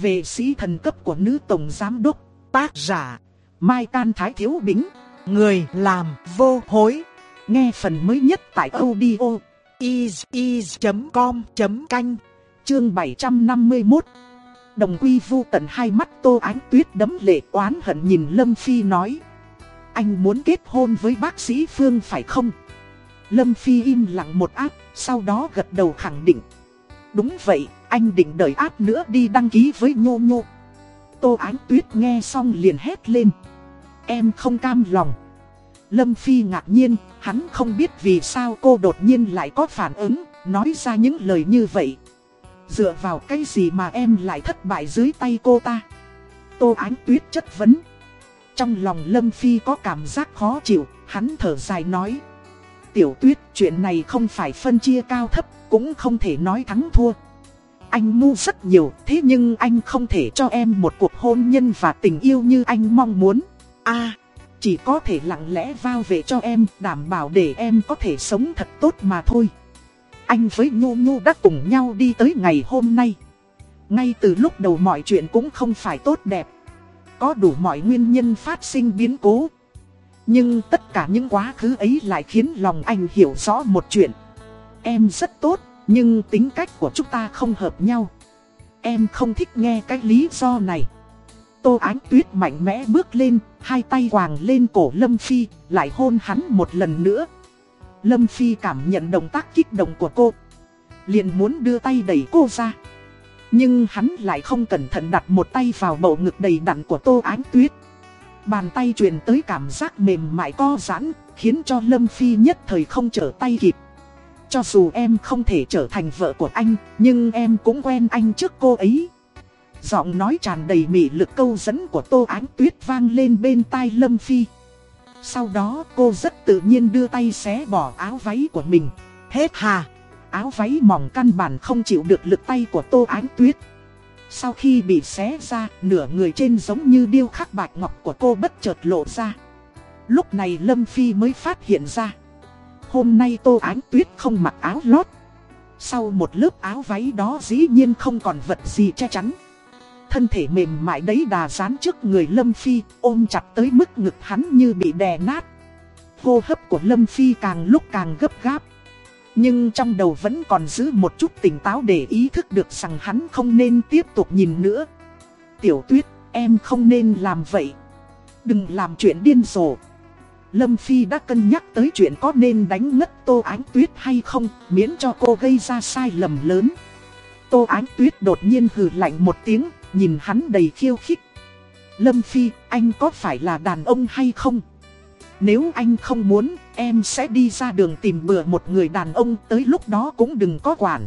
Về sĩ thần cấp của nữ tổng giám đốc, tác giả, Mai Can Thái Thiếu Bính, người làm vô hối. Nghe phần mới nhất tại audio is.com.canh, chương 751. Đồng quy vu tận hai mắt tô ánh tuyết đấm lệ oán hận nhìn Lâm Phi nói. Anh muốn kết hôn với bác sĩ Phương phải không? Lâm Phi im lặng một áp, sau đó gật đầu khẳng định. Đúng vậy, anh định đợi áp nữa đi đăng ký với Nhô Nhô. Tô Ánh Tuyết nghe xong liền hét lên. Em không cam lòng. Lâm Phi ngạc nhiên, hắn không biết vì sao cô đột nhiên lại có phản ứng, nói ra những lời như vậy. Dựa vào cái gì mà em lại thất bại dưới tay cô ta? Tô Ánh Tuyết chất vấn. Trong lòng Lâm Phi có cảm giác khó chịu, hắn thở dài nói. Tiểu Tuyết, chuyện này không phải phân chia cao thấp, cũng không thể nói thắng thua. Anh ngu rất nhiều, thế nhưng anh không thể cho em một cuộc hôn nhân và tình yêu như anh mong muốn. a chỉ có thể lặng lẽ vao về cho em, đảm bảo để em có thể sống thật tốt mà thôi. Anh với Nhu Nhu đã cùng nhau đi tới ngày hôm nay. Ngay từ lúc đầu mọi chuyện cũng không phải tốt đẹp. Có đủ mọi nguyên nhân phát sinh biến cố. Nhưng tất cả những quá khứ ấy lại khiến lòng anh hiểu rõ một chuyện. Em rất tốt, nhưng tính cách của chúng ta không hợp nhau. Em không thích nghe cái lý do này. Tô Ánh Tuyết mạnh mẽ bước lên, hai tay quàng lên cổ Lâm Phi, lại hôn hắn một lần nữa. Lâm Phi cảm nhận động tác kích động của cô. liền muốn đưa tay đẩy cô ra. Nhưng hắn lại không cẩn thận đặt một tay vào bầu ngực đầy đặn của Tô Ánh Tuyết. Bàn tay truyền tới cảm giác mềm mại co giãn, khiến cho Lâm Phi nhất thời không trở tay kịp. Cho dù em không thể trở thành vợ của anh, nhưng em cũng quen anh trước cô ấy. Giọng nói tràn đầy mị lực câu dẫn của Tô Ánh Tuyết vang lên bên tai Lâm Phi. Sau đó cô rất tự nhiên đưa tay xé bỏ áo váy của mình. Hết hà! Áo váy mỏng căn bản không chịu được lực tay của Tô Ánh Tuyết. Sau khi bị xé ra, nửa người trên giống như điêu khắc bạch ngọc của cô bất chợt lộ ra. Lúc này Lâm Phi mới phát hiện ra. Hôm nay Tô Ánh Tuyết không mặc áo lót. Sau một lớp áo váy đó dĩ nhiên không còn vật gì che chắn. Thân thể mềm mại đấy đà dán trước người Lâm Phi, ôm chặt tới mức ngực hắn như bị đè nát. Hô hấp của Lâm Phi càng lúc càng gấp gáp. Nhưng trong đầu vẫn còn giữ một chút tỉnh táo để ý thức được rằng hắn không nên tiếp tục nhìn nữa. Tiểu tuyết, em không nên làm vậy. Đừng làm chuyện điên rồ. Lâm Phi đã cân nhắc tới chuyện có nên đánh ngất Tô Ánh Tuyết hay không, miễn cho cô gây ra sai lầm lớn. Tô Ánh Tuyết đột nhiên hừ lạnh một tiếng, nhìn hắn đầy khiêu khích. Lâm Phi, anh có phải là đàn ông hay không? Nếu anh không muốn, em sẽ đi ra đường tìm bừa một người đàn ông tới lúc đó cũng đừng có quản.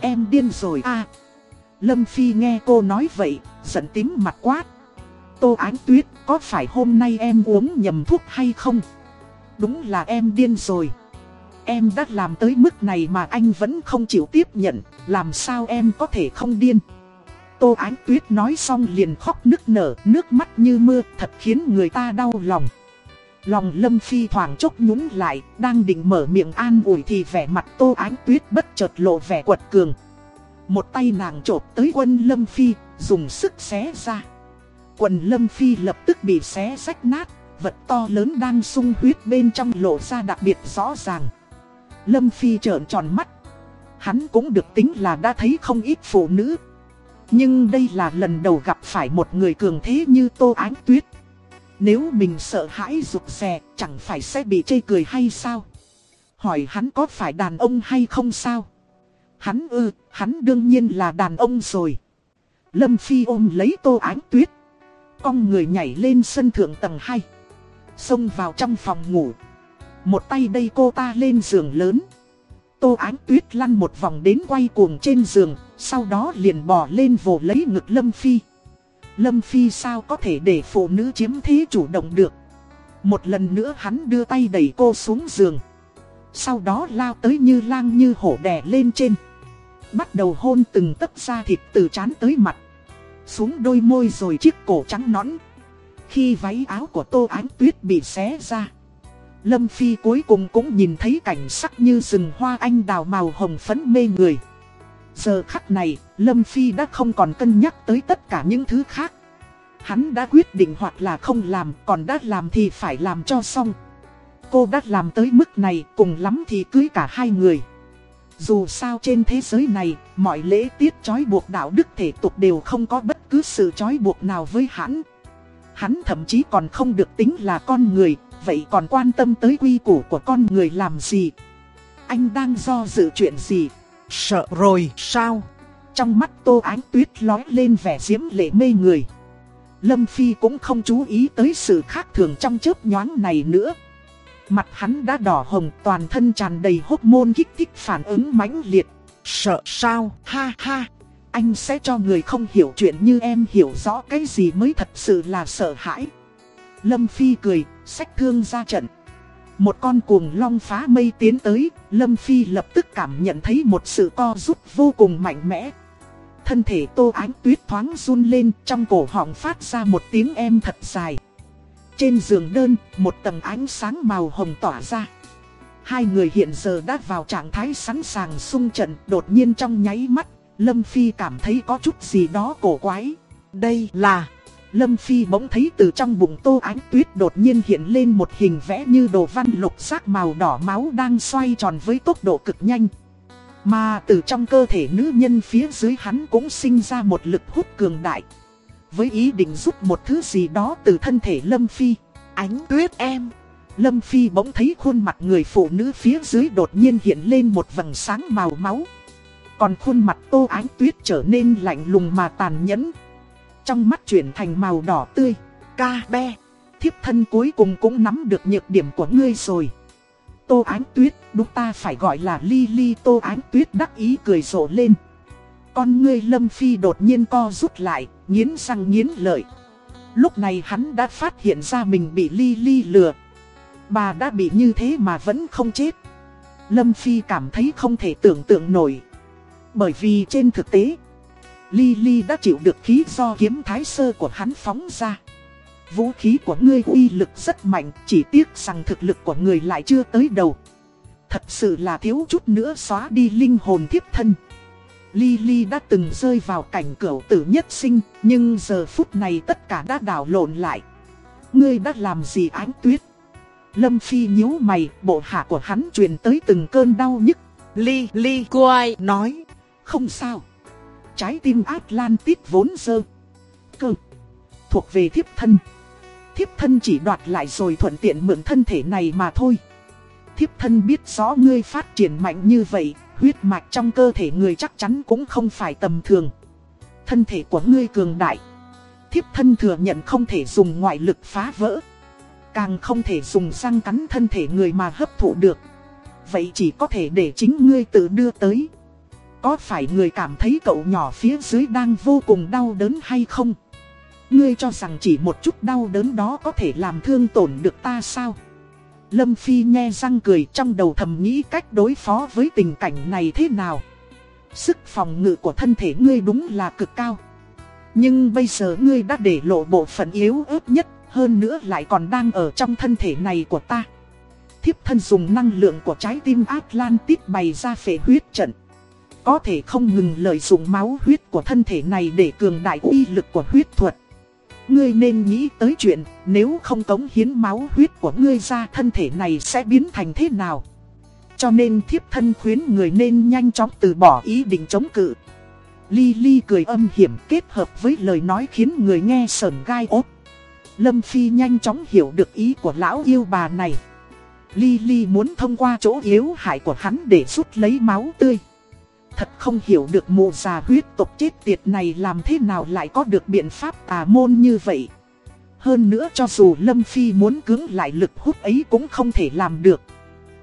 Em điên rồi à. Lâm Phi nghe cô nói vậy, giận tím mặt quát. Tô Ánh Tuyết, có phải hôm nay em uống nhầm thuốc hay không? Đúng là em điên rồi. Em đã làm tới mức này mà anh vẫn không chịu tiếp nhận, làm sao em có thể không điên? Tô Ánh Tuyết nói xong liền khóc nức nở, nước mắt như mưa, thật khiến người ta đau lòng. Lòng Lâm Phi thoảng chốc nhún lại, đang định mở miệng an ủi thì vẻ mặt Tô Ánh Tuyết bất chợt lộ vẻ quật cường. Một tay nàng trộp tới quân Lâm Phi, dùng sức xé ra. Quần Lâm Phi lập tức bị xé rách nát, vật to lớn đang sung huyết bên trong lộ ra đặc biệt rõ ràng. Lâm Phi trợn tròn mắt. Hắn cũng được tính là đã thấy không ít phụ nữ. Nhưng đây là lần đầu gặp phải một người cường thế như Tô Ánh Tuyết. Nếu mình sợ hãi rụt rè, chẳng phải sẽ bị chê cười hay sao? Hỏi hắn có phải đàn ông hay không sao? Hắn ư, hắn đương nhiên là đàn ông rồi. Lâm Phi ôm lấy Tô Ánh Tuyết. Con người nhảy lên sân thượng tầng 2. Xông vào trong phòng ngủ. Một tay đây cô ta lên giường lớn. Tô Ánh Tuyết lăn một vòng đến quay cuồng trên giường, sau đó liền bò lên vồ lấy ngực Lâm Phi. Lâm Phi sao có thể để phụ nữ chiếm thế chủ động được. Một lần nữa hắn đưa tay đẩy cô xuống giường. Sau đó lao tới như lang như hổ đè lên trên. Bắt đầu hôn từng tấc da thịt từ chán tới mặt. Xuống đôi môi rồi chiếc cổ trắng nõn. Khi váy áo của Tô Ánh Tuyết bị xé ra. Lâm Phi cuối cùng cũng nhìn thấy cảnh sắc như rừng hoa anh đào màu hồng phấn mê người. Giờ khắc này, Lâm Phi đã không còn cân nhắc tới tất cả những thứ khác. Hắn đã quyết định hoặc là không làm, còn đã làm thì phải làm cho xong. Cô đã làm tới mức này, cùng lắm thì cưới cả hai người. Dù sao trên thế giới này, mọi lễ tiết trói buộc đạo đức thể tục đều không có bất cứ sự trói buộc nào với hắn. Hắn thậm chí còn không được tính là con người, vậy còn quan tâm tới quy củ của con người làm gì? Anh đang do dự chuyện gì? Sợ rồi sao? Trong mắt Tô Ánh Tuyết lói lên vẻ diễm lệ mê người. Lâm Phi cũng không chú ý tới sự khác thường trong chớp nhoáng này nữa. Mặt hắn đã đỏ hồng toàn thân tràn đầy hốc môn kích thích phản ứng mãnh liệt. Sợ sao? Ha ha! Anh sẽ cho người không hiểu chuyện như em hiểu rõ cái gì mới thật sự là sợ hãi. Lâm Phi cười, sách thương ra trận. Một con cuồng long phá mây tiến tới, Lâm Phi lập tức cảm nhận thấy một sự co rút vô cùng mạnh mẽ. Thân thể tô ánh tuyết thoáng run lên trong cổ họng phát ra một tiếng em thật dài. Trên giường đơn, một tầng ánh sáng màu hồng tỏa ra. Hai người hiện giờ đã vào trạng thái sẵn sàng xung trận đột nhiên trong nháy mắt, Lâm Phi cảm thấy có chút gì đó cổ quái. Đây là... Lâm Phi bỗng thấy từ trong bụng tô ánh tuyết đột nhiên hiện lên một hình vẽ như đồ văn lục sắc màu đỏ máu đang xoay tròn với tốc độ cực nhanh. Mà từ trong cơ thể nữ nhân phía dưới hắn cũng sinh ra một lực hút cường đại. Với ý định giúp một thứ gì đó từ thân thể Lâm Phi. Ánh tuyết em. Lâm Phi bỗng thấy khuôn mặt người phụ nữ phía dưới đột nhiên hiện lên một vầng sáng màu máu. Còn khuôn mặt tô ánh tuyết trở nên lạnh lùng mà tàn nhẫn. Trong mắt chuyển thành màu đỏ tươi. Ca be. Thiếp thân cuối cùng cũng nắm được nhược điểm của ngươi rồi. Tô Ánh Tuyết, đúng ta phải gọi là Ly Ly Tô Ánh Tuyết đắc ý cười rộ lên. Con ngươi Lâm Phi đột nhiên co rút lại, nghiến răng nghiến lợi. Lúc này hắn đã phát hiện ra mình bị Ly Ly lừa. Bà đã bị như thế mà vẫn không chết. Lâm Phi cảm thấy không thể tưởng tượng nổi. Bởi vì trên thực tế, Ly Ly đã chịu được khí do kiếm thái sơ của hắn phóng ra. Vũ khí của ngươi uy lực rất mạnh, chỉ tiếc rằng thực lực của người lại chưa tới đầu. Thật sự là thiếu chút nữa xóa đi linh hồn thiếp thân. Ly Ly đã từng rơi vào cảnh cửu tử nhất sinh, nhưng giờ phút này tất cả đã đảo lộn lại. Ngươi đã làm gì ánh tuyết? Lâm Phi nhíu mày, bộ hạ của hắn truyền tới từng cơn đau nhức. Ly, Ly, cô nói. Không sao. Trái tim Atlantis vốn dơ. Cơ. Thuộc về thiếp thân. Thiếp thân chỉ đoạt lại rồi thuận tiện mượn thân thể này mà thôi. Thiếp thân biết rõ ngươi phát triển mạnh như vậy, huyết mạch trong cơ thể người chắc chắn cũng không phải tầm thường. Thân thể của ngươi cường đại. Thiếp thân thừa nhận không thể dùng ngoại lực phá vỡ. Càng không thể dùng răng cắn thân thể người mà hấp thụ được. Vậy chỉ có thể để chính ngươi tự đưa tới. Có phải người cảm thấy cậu nhỏ phía dưới đang vô cùng đau đớn hay không? Ngươi cho rằng chỉ một chút đau đớn đó có thể làm thương tổn được ta sao? Lâm Phi nghe răng cười trong đầu thầm nghĩ cách đối phó với tình cảnh này thế nào. Sức phòng ngự của thân thể ngươi đúng là cực cao. Nhưng bây giờ ngươi đã để lộ bộ phận yếu ớt nhất, hơn nữa lại còn đang ở trong thân thể này của ta. Thiếp thân dùng năng lượng của trái tim Atlantis bày ra phể huyết trận. Có thể không ngừng lợi dụng máu huyết của thân thể này để cường đại uy lực của huyết thuật. Ngươi nên nghĩ tới chuyện, nếu không cống hiến máu huyết của ngươi ra, thân thể này sẽ biến thành thế nào. Cho nên thiếp thân khuyến người nên nhanh chóng từ bỏ ý định chống cự. Ly Ly cười âm hiểm kết hợp với lời nói khiến người nghe sờn gai ốt. Lâm Phi nhanh chóng hiểu được ý của lão yêu bà này. Ly Ly muốn thông qua chỗ yếu hại của hắn để rút lấy máu tươi. Thật không hiểu được mụ già huyết tộc chết tiệt này làm thế nào lại có được biện pháp tà môn như vậy. Hơn nữa cho dù Lâm Phi muốn cứng lại lực hút ấy cũng không thể làm được.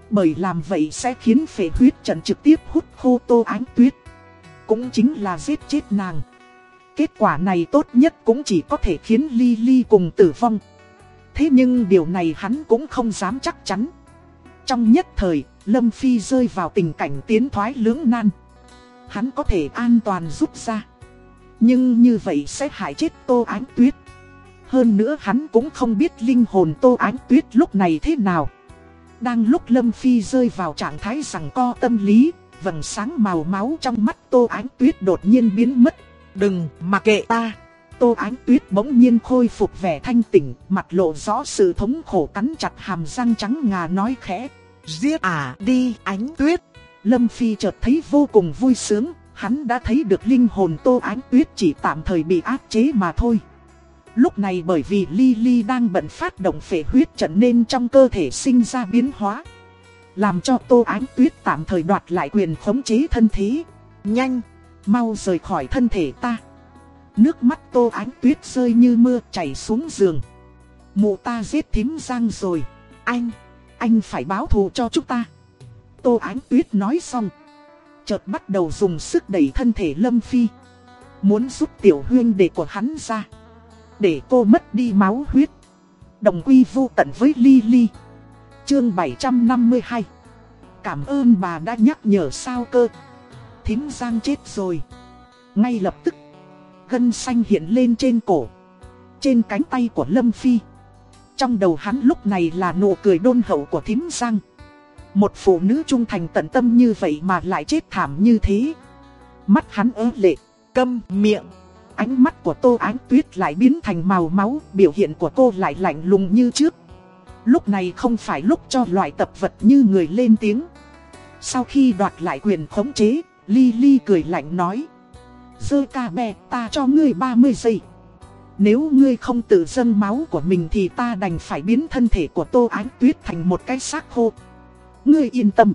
Bởi làm vậy sẽ khiến phệ huyết trận trực tiếp hút khô tô ánh tuyết. Cũng chính là giết chết nàng. Kết quả này tốt nhất cũng chỉ có thể khiến Ly Ly cùng tử vong. Thế nhưng điều này hắn cũng không dám chắc chắn. Trong nhất thời, Lâm Phi rơi vào tình cảnh tiến thoái lưỡng nan hắn có thể an toàn rút ra. Nhưng như vậy sẽ hại chết Tô Ánh Tuyết. Hơn nữa hắn cũng không biết linh hồn Tô Ánh Tuyết lúc này thế nào. Đang lúc Lâm Phi rơi vào trạng thái rằng co tâm lý, vầng sáng màu máu trong mắt Tô Ánh Tuyết đột nhiên biến mất. Đừng mà kệ ta. Tô Ánh Tuyết bỗng nhiên khôi phục vẻ thanh tỉnh, mặt lộ rõ sự thống khổ cắn chặt hàm răng trắng ngà nói khẽ. Giết à đi ánh tuyết. Lâm Phi chợt thấy vô cùng vui sướng, hắn đã thấy được linh hồn Tô Ánh Tuyết chỉ tạm thời bị áp chế mà thôi. Lúc này bởi vì Lily đang bận phát động phệ huyết trận nên trong cơ thể sinh ra biến hóa. Làm cho Tô Ánh Tuyết tạm thời đoạt lại quyền khống chế thân thế. Nhanh, mau rời khỏi thân thể ta. Nước mắt Tô Ánh Tuyết rơi như mưa chảy xuống giường. Mụ ta giết thím giang rồi. Anh, anh phải báo thù cho chúng ta. Tô Ánh Tuyết nói xong. Chợt bắt đầu dùng sức đẩy thân thể Lâm Phi. Muốn giúp tiểu huyên để của hắn ra. Để cô mất đi máu huyết. Đồng quy vô tận với Lily. Chương 752 Cảm ơn bà đã nhắc nhở sao cơ Thím Giang chết rồi Ngay lập tức, Gân xanh hiện lên trên cổ, Trên cánh tay của Lâm Phi Trong đầu hắn lúc này là nụ cười đôn hậu của thím Giang một phụ nữ trung thành tận tâm như vậy mà lại chết thảm như thế. Mắt hắn ớ lệ, câm miệng. Ánh mắt của Tô Ánh Tuyết lại biến thành màu máu, Biểu hiện của cô lại lạnh lùng như trước. Lúc này không phải lúc cho loại tập vật như người lên tiếng. Sau khi đoạt lại quyền khống chế Lily cười lạnh nói, Dơ ca bè ta cho ngươi 30 giây. Nếu ngươi không tự dâng máu của mình Thì ta đành phải biến thân thể của Tô Ánh Tuyết thành một cái xác khô. Ngươi yên tâm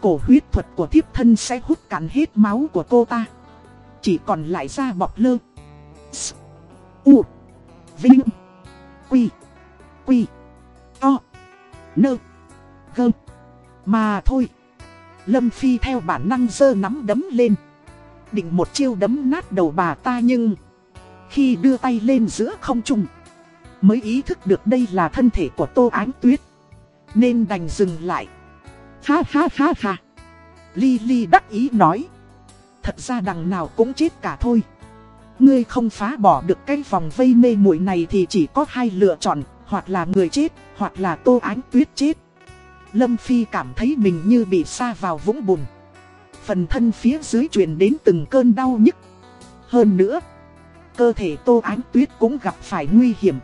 Cổ huyết thuật của thiếp thân sẽ hút cạn hết máu của cô ta Chỉ còn lại da bọc lơ S, U, Vinh, Quy Quy To. Nơ. Gơ. Mà thôi. Lâm Phi theo bản năng dơ nắm đấm lên. Định một chiêu đấm nát đầu bà ta nhưng... Khi đưa tay lên giữa không trung, Mới ý thức được đây là thân thể của Tô Ánh Tuyết, Nên đành dừng lại Ha ha ha ha Ly Ly đắc ý nói Thật ra đằng nào cũng chết cả thôi Ngươi không phá bỏ được cái vòng vây mê muội này thì chỉ có hai lựa chọn hoặc là người chết, hoặc là tô ánh tuyết chết. Lâm Phi cảm thấy mình như bị xa vào vũng bùn. Phần thân phía dưới truyền đến từng cơn đau nhức. Hơn nữa, cơ thể tô ánh tuyết cũng gặp phải nguy hiểm.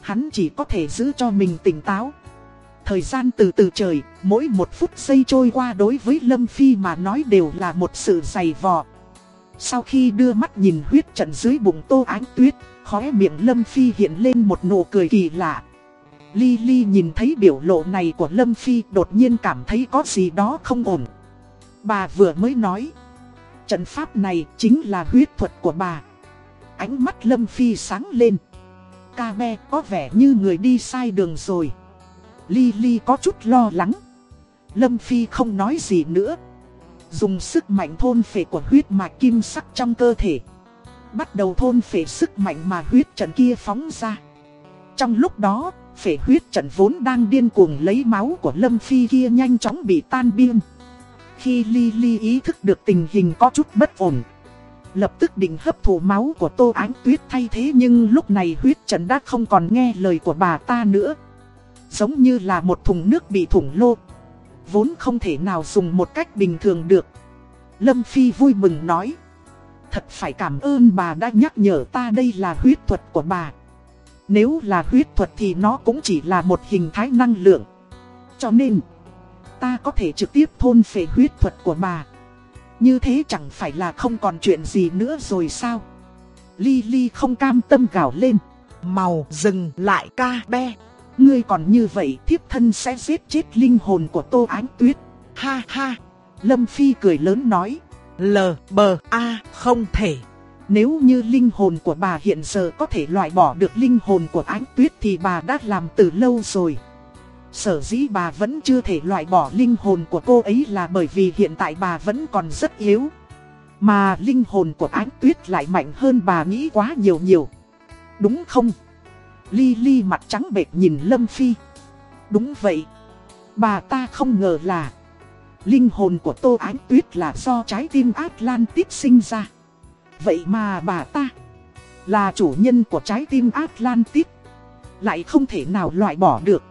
Hắn chỉ có thể giữ cho mình tỉnh táo. Thời gian từ từ trời, mỗi một phút giây trôi qua đối với Lâm Phi mà nói đều là một sự dày vò. Sau khi đưa mắt nhìn huyết trận dưới bụng tô ánh tuyết, Khóe miệng Lâm Phi hiện lên một nụ cười kỳ lạ. Ly Ly nhìn thấy biểu lộ này của Lâm Phi đột nhiên cảm thấy có gì đó không ổn. Bà vừa mới nói. Trận pháp này chính là huyết thuật của bà. Ánh mắt Lâm Phi sáng lên. Ca me có vẻ như người đi sai đường rồi. Ly Ly có chút lo lắng. Lâm Phi không nói gì nữa. Dùng sức mạnh thôn phệ của huyết mạch kim sắc trong cơ thể bắt đầu thôn phệ sức mạnh mà huyết trận kia phóng ra. Trong lúc đó, phệ huyết trận vốn đang điên cuồng lấy máu của Lâm Phi kia nhanh chóng bị tan biên. Khi Ly Ly ý thức được tình hình có chút bất ổn, lập tức định hấp thụ máu của Tô Ánh Tuyết thay thế nhưng lúc này huyết trận đã không còn nghe lời của bà ta nữa. Giống như là một thùng nước bị thủng lô, vốn không thể nào dùng một cách bình thường được. Lâm Phi vui mừng nói. Thật phải cảm ơn bà đã nhắc nhở ta đây là huyết thuật của bà. Nếu là huyết thuật thì nó cũng chỉ là một hình thái năng lượng. Cho nên, ta có thể trực tiếp thôn phệ huyết thuật của bà. Như thế chẳng phải là không còn chuyện gì nữa rồi sao? Ly Ly không cam tâm gào lên. Màu dừng lại ca be. Ngươi còn như vậy thiếp thân sẽ giết chết linh hồn của Tô Ánh Tuyết. Ha ha. Lâm Phi cười lớn nói. L, B, A không thể. Nếu như linh hồn của bà hiện giờ có thể loại bỏ được linh hồn của ánh tuyết thì bà đã làm từ lâu rồi. Sở dĩ bà vẫn chưa thể loại bỏ linh hồn của cô ấy là bởi vì hiện tại bà vẫn còn rất yếu. Mà linh hồn của ánh tuyết lại mạnh hơn bà nghĩ quá nhiều nhiều. Đúng không? Ly Ly mặt trắng bệch nhìn Lâm Phi. Đúng vậy. Bà ta không ngờ là Linh hồn của Tô Ánh Tuyết là do trái tim Atlantis sinh ra. Vậy mà bà ta là chủ nhân của trái tim Atlantis. Lại không thể nào loại bỏ được.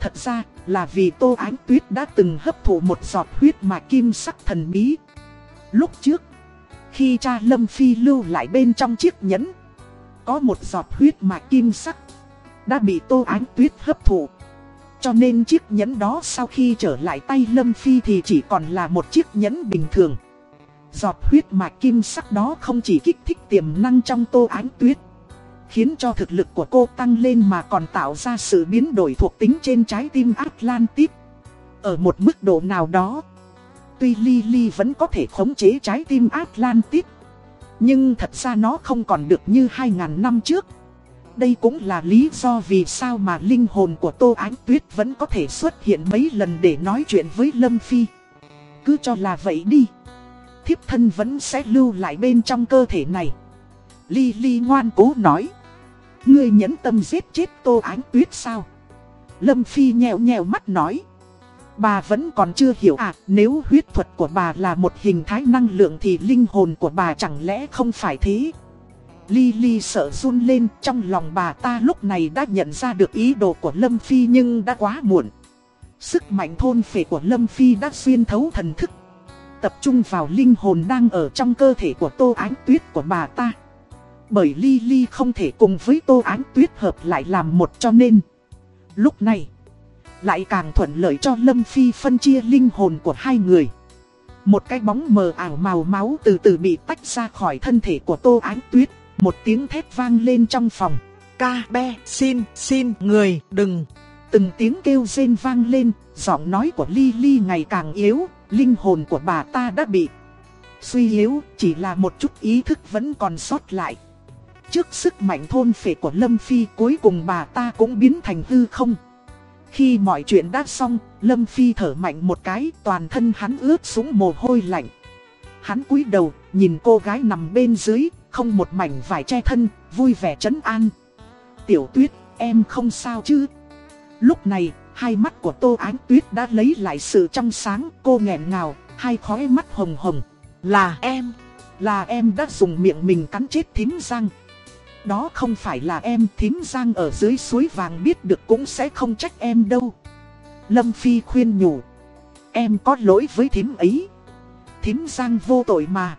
Thật ra là vì Tô Ánh Tuyết đã từng hấp thụ một giọt huyết mà kim sắc thần bí. Lúc trước, khi cha Lâm Phi lưu lại bên trong chiếc nhẫn, có một giọt huyết mà kim sắc, đã bị Tô Ánh Tuyết hấp thụ. Cho nên chiếc nhẫn đó sau khi trở lại tay Lâm Phi thì chỉ còn là một chiếc nhẫn bình thường. Giọt huyết mạch kim sắc đó không chỉ kích thích tiềm năng trong Tô Ánh Tuyết, Khiến cho thực lực của cô tăng lên mà còn tạo ra sự biến đổi thuộc tính trên trái tim Atlantis. Ở một mức độ nào đó, tuy Lily vẫn có thể khống chế trái tim Atlantis. Nhưng thật ra nó không còn được như 2.000 năm trước. Đây cũng là lý do vì sao mà linh hồn của Tô Ánh Tuyết vẫn có thể xuất hiện mấy lần để nói chuyện với Lâm Phi. Cứ cho là vậy đi. Thiếp thân vẫn sẽ lưu lại bên trong cơ thể này. Ly ly ngoan cố nói. Ngươi nhẫn tâm giết chết Tô Ánh Tuyết sao? Lâm Phi nhèo nhèo mắt nói. Bà vẫn còn chưa hiểu à, nếu huyết thuật của bà là một hình thái năng lượng thì linh hồn của bà chẳng lẽ không phải thế? Ly sợ run lên, trong lòng bà ta lúc này đã nhận ra được ý đồ của Lâm Phi nhưng đã quá muộn. Sức mạnh thôn phệ của Lâm Phi đã xuyên thấu thần thức. Tập trung vào linh hồn đang ở trong cơ thể của Tô Ánh Tuyết của bà ta. Bởi Ly Ly không thể cùng với Tô Ánh Tuyết hợp lại làm một cho nên, Lúc này, Lại càng thuận lợi cho Lâm Phi phân chia linh hồn của hai người Một cái bóng mờ ảo màu máu từ từ bị tách ra khỏi thân thể của Tô Ánh Tuyết một tiếng thét vang lên trong phòng Ca be xin xin người đừng Từng tiếng kêu rên vang lên Giọng nói của Lily ngày càng yếu Linh hồn của bà ta đã bị suy yếu, chỉ là một chút ý thức vẫn còn sót lại. Trước sức mạnh thôn phệ của Lâm Phi cuối cùng bà ta cũng biến thành hư không. Khi mọi chuyện đã xong, Lâm Phi thở mạnh một cái, toàn thân hắn ướt súng mồ hôi lạnh. Hắn cúi đầu, nhìn cô gái nằm bên dưới, không một mảnh vải che thân, vui vẻ trấn an. Tiểu tuyết, em không sao chứ? Lúc này, hai mắt của Tô Ánh Tuyết đã lấy lại sự trong sáng, cô nghẹn ngào, hai khói mắt hồng hồng. Là em, là em đã dùng miệng mình cắn chết thím răng đó không phải là em thím giang ở dưới suối vàng biết được cũng sẽ không trách em đâu. Lâm Phi khuyên nhủ. Em có lỗi với thím ấy. Thím giang vô tội mà.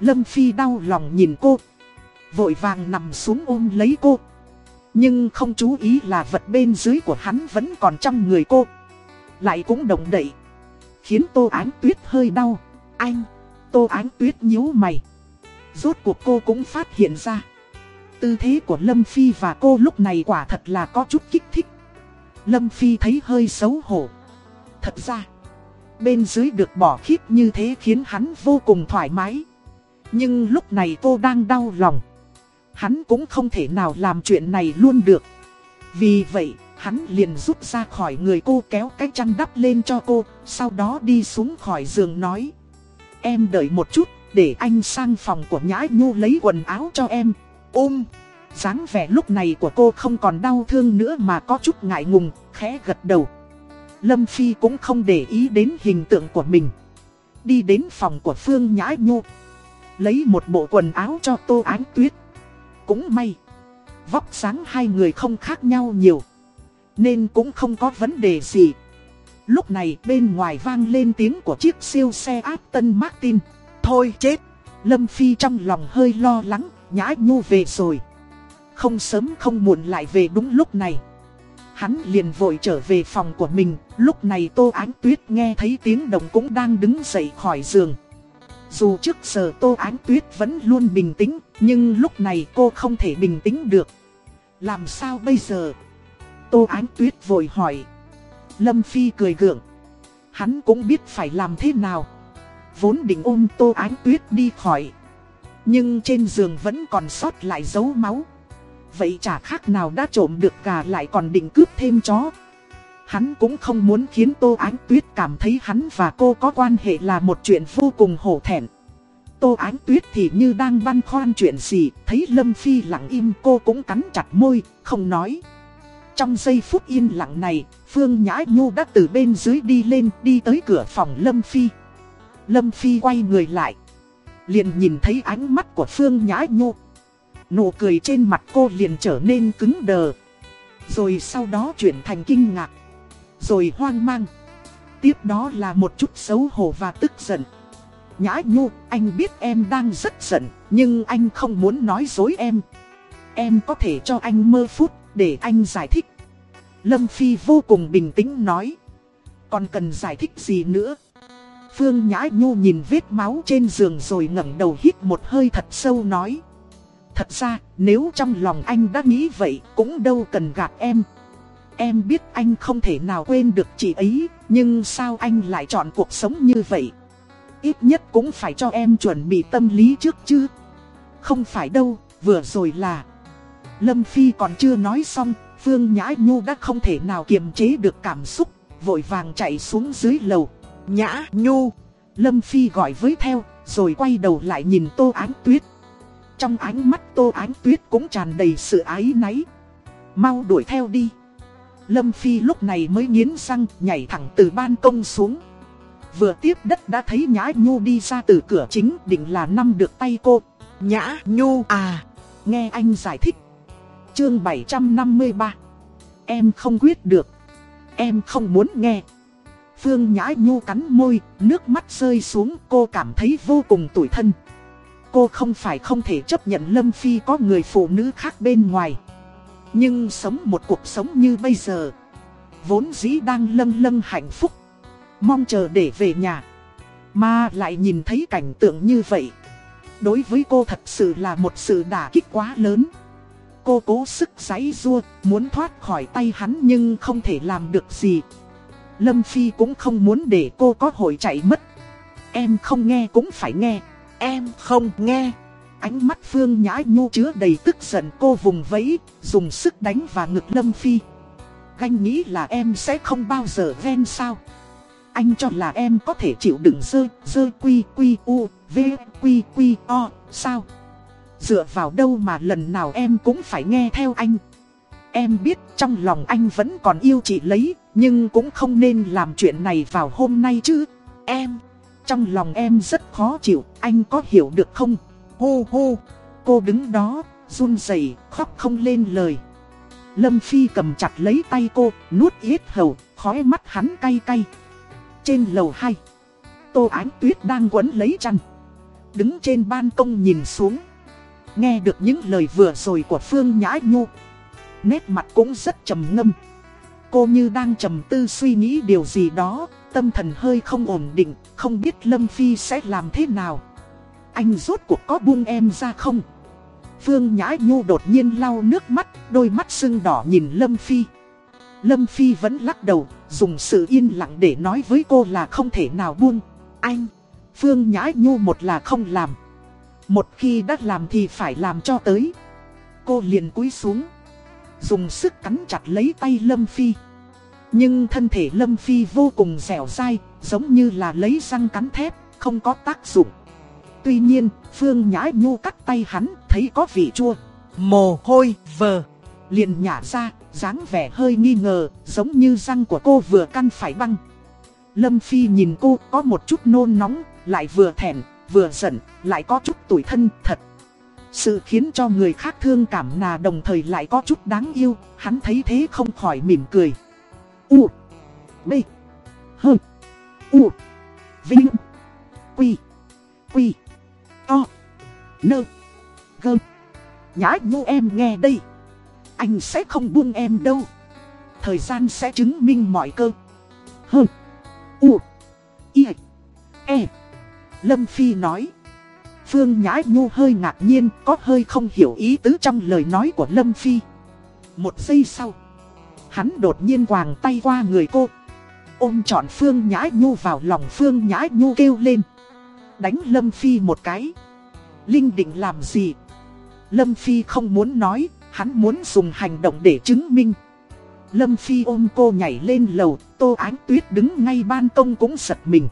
Lâm Phi đau lòng nhìn cô. Vội vàng nằm xuống ôm lấy cô. Nhưng không chú ý là vật bên dưới của hắn vẫn còn trong người cô. Lại cũng động đậy. Khiến Tô Ánh Tuyết hơi đau. Anh, Tô Ánh Tuyết nhíu mày. Rốt cuộc cô cũng phát hiện ra. Tư thế của Lâm Phi và cô lúc này quả thật là có chút kích thích. Lâm Phi thấy hơi xấu hổ. Thật ra, bên dưới được bỏ khít như thế khiến hắn vô cùng thoải mái. Nhưng lúc này cô đang đau lòng. Hắn cũng không thể nào làm chuyện này luôn được. Vì vậy, hắn liền rút ra khỏi người cô kéo cái chăn đắp lên cho cô, sau đó đi xuống khỏi giường nói. Em đợi một chút, để anh sang phòng của Nhã Nhu lấy quần áo cho em ôm. dáng vẻ lúc này của cô không còn đau thương nữa mà có chút ngại ngùng, khẽ gật đầu. Lâm Phi cũng không để ý đến hình tượng của mình. Đi đến phòng của Phương Nhã Nhu. Lấy một bộ quần áo cho Tô Ánh Tuyết. Cũng may. Vóc sáng hai người không khác nhau nhiều. Nên cũng không có vấn đề gì. Lúc này bên ngoài vang lên tiếng của chiếc siêu xe Aston Martin. Thôi chết. Lâm Phi trong lòng hơi lo lắng, Nhã Nhu về rồi. Không sớm không muộn lại về đúng lúc này. Hắn liền vội trở về phòng của mình, lúc này Tô Ánh Tuyết nghe thấy tiếng động cũng đang đứng dậy khỏi giường. Dù trước giờ Tô Ánh Tuyết vẫn luôn bình tĩnh, nhưng lúc này cô không thể bình tĩnh được. Làm sao bây giờ? Tô Ánh Tuyết vội hỏi. Lâm Phi cười gượng. Hắn cũng biết phải làm thế nào. Vốn định ôm Tô Ánh Tuyết đi khỏi. Nhưng trên giường vẫn còn sót lại dấu máu Vậy chả khác nào đã trộm được gà lại còn định cướp thêm chó. Hắn cũng không muốn khiến Tô Ánh Tuyết cảm thấy hắn và cô có quan hệ là một chuyện vô cùng hổ thẹn. Tô Ánh Tuyết thì như đang băn khoăn chuyện gì Thấy Lâm Phi lặng im cô cũng cắn chặt môi, không nói. Trong giây phút yên lặng này, Phương Nhã Nhu đã từ bên dưới đi lên đi tới cửa phòng Lâm Phi. Lâm Phi quay người lại Liền nhìn thấy ánh mắt của Phương Nhã Nhu. Nụ cười trên mặt cô liền trở nên cứng đờ Rồi sau đó chuyển thành kinh ngạc rồi hoang mang. Tiếp đó là một chút xấu hổ và tức giận. Nhã Nhu, anh biết em đang rất giận, nhưng anh không muốn nói dối em. Em có thể cho anh mơ phút để anh giải thích. Lâm Phi vô cùng bình tĩnh nói. Còn cần giải thích gì nữa? Phương Nhã Nhu nhìn vết máu trên giường rồi ngẩng đầu hít một hơi thật sâu nói. Thật ra, nếu trong lòng anh đã nghĩ vậy, cũng đâu cần gạt em. Em biết anh không thể nào quên được chị ấy, nhưng sao anh lại chọn cuộc sống như vậy? Ít nhất cũng phải cho em chuẩn bị tâm lý trước chứ. Không phải đâu, vừa rồi là... Lâm Phi còn chưa nói xong, Phương Nhã Nhu đã không thể nào kiềm chế được cảm xúc, vội vàng chạy xuống dưới lầu. Nhã Nhu, Lâm Phi gọi với theo, rồi quay đầu lại nhìn Tô Ánh Tuyết. Trong ánh mắt Tô Ánh Tuyết cũng tràn đầy sự ái náy. Mau đuổi theo đi. Lâm Phi lúc này mới nghiến răng nhảy thẳng từ ban công xuống. Vừa tiếp đất đã thấy Nhã Nhu đi ra từ cửa chính định là năm được tay cô. Nhã Nhu à, nghe anh giải thích. Chương 753 Em không quyết được. Em không muốn nghe. Phương Nhã Nhu cắn môi, nước mắt rơi xuống cô cảm thấy vô cùng tủi thân. Cô không phải không thể chấp nhận Lâm Phi có người phụ nữ khác bên ngoài. Nhưng sống một cuộc sống như bây giờ, vốn dĩ đang lâng lâng hạnh phúc. Mong chờ để về nhà, mà lại nhìn thấy cảnh tượng như vậy. Đối với cô thật sự là một sự đả kích quá lớn. Cô cố sức giấy rua, muốn thoát khỏi tay hắn nhưng không thể làm được gì. Lâm Phi cũng không muốn để cô có hội chạy mất. Em không nghe cũng phải nghe. Em không nghe. Ánh mắt Phương Nhã Nhu chứa đầy tức giận cô vùng vẫy, dùng sức đánh vào ngực Lâm Phi. Ganh nghĩ là em sẽ không bao giờ ven sao. Anh cho là em có thể chịu đựng dơ, dơ quy quy u, v quy quy o, sao? Dựa vào đâu mà lần nào em cũng phải nghe theo anh. Em biết trong lòng anh vẫn còn yêu chị lấy, nhưng cũng không nên làm chuyện này vào hôm nay chứ. Em, trong lòng em rất khó chịu, anh có hiểu được không? Hô hô, cô đứng đó, run rẩy khóc không lên lời. Lâm Phi cầm chặt lấy tay cô, nuốt yết hầu, khói mắt hắn cay cay. Trên lầu 2, Tô Ánh Tuyết đang quấn lấy chăn. Đứng trên ban công nhìn xuống. Nghe được những lời vừa rồi của Phương Nhã Nhu. Nét mặt cũng rất trầm ngâm. Cô như đang trầm tư suy nghĩ điều gì đó, tâm thần hơi không ổn định, không biết Lâm Phi sẽ làm thế nào. Anh rốt cuộc có buông em ra không? Phương Nhã Nhu đột nhiên lau nước mắt, đôi mắt sưng đỏ nhìn Lâm Phi. Lâm Phi vẫn lắc đầu, dùng sự yên lặng để nói với cô là không thể nào buông. Anh, Phương Nhã Nhu một là không làm. Một khi đã làm thì phải làm cho tới. Cô liền cúi xuống. Dùng sức cắn chặt lấy tay Lâm Phi. Nhưng thân thể Lâm Phi vô cùng dẻo dai, giống như là lấy răng cắn thép, không có tác dụng. Tuy nhiên, Phương Nhã Nhu cắt tay hắn, thấy có vị chua. Mồ hôi, vờ. Liền nhả ra, dáng vẻ hơi nghi ngờ, giống như răng của cô vừa căn phải băng. Lâm Phi nhìn cô có một chút nôn nóng, lại vừa thèm, vừa giận, lại có chút tủi thân thật. Sự khiến cho người khác thương cảm nà đồng thời lại có chút đáng yêu, hắn thấy thế không khỏi mỉm cười. U. B. H. U. Vinh. Quy. Quy. To Nơ Gơ Nhã nhu em nghe đây. Anh sẽ không buông em đâu. Thời gian sẽ chứng minh mọi cơ. H. U. I. E. Lâm Phi nói. Phương Nhã Nhu hơi ngạc nhiên, có hơi không hiểu ý tứ trong lời nói của Lâm Phi. Một giây sau, hắn đột nhiên quàng tay qua người cô. Ôm trọn Phương Nhã Nhu vào lòng Phương Nhã Nhu kêu lên. Đánh Lâm Phi một cái. Linh định làm gì? Lâm Phi không muốn nói, hắn muốn dùng hành động để chứng minh. Lâm Phi ôm cô nhảy lên lầu, Tô Ánh Tuyết đứng ngay ban công cũng giật mình.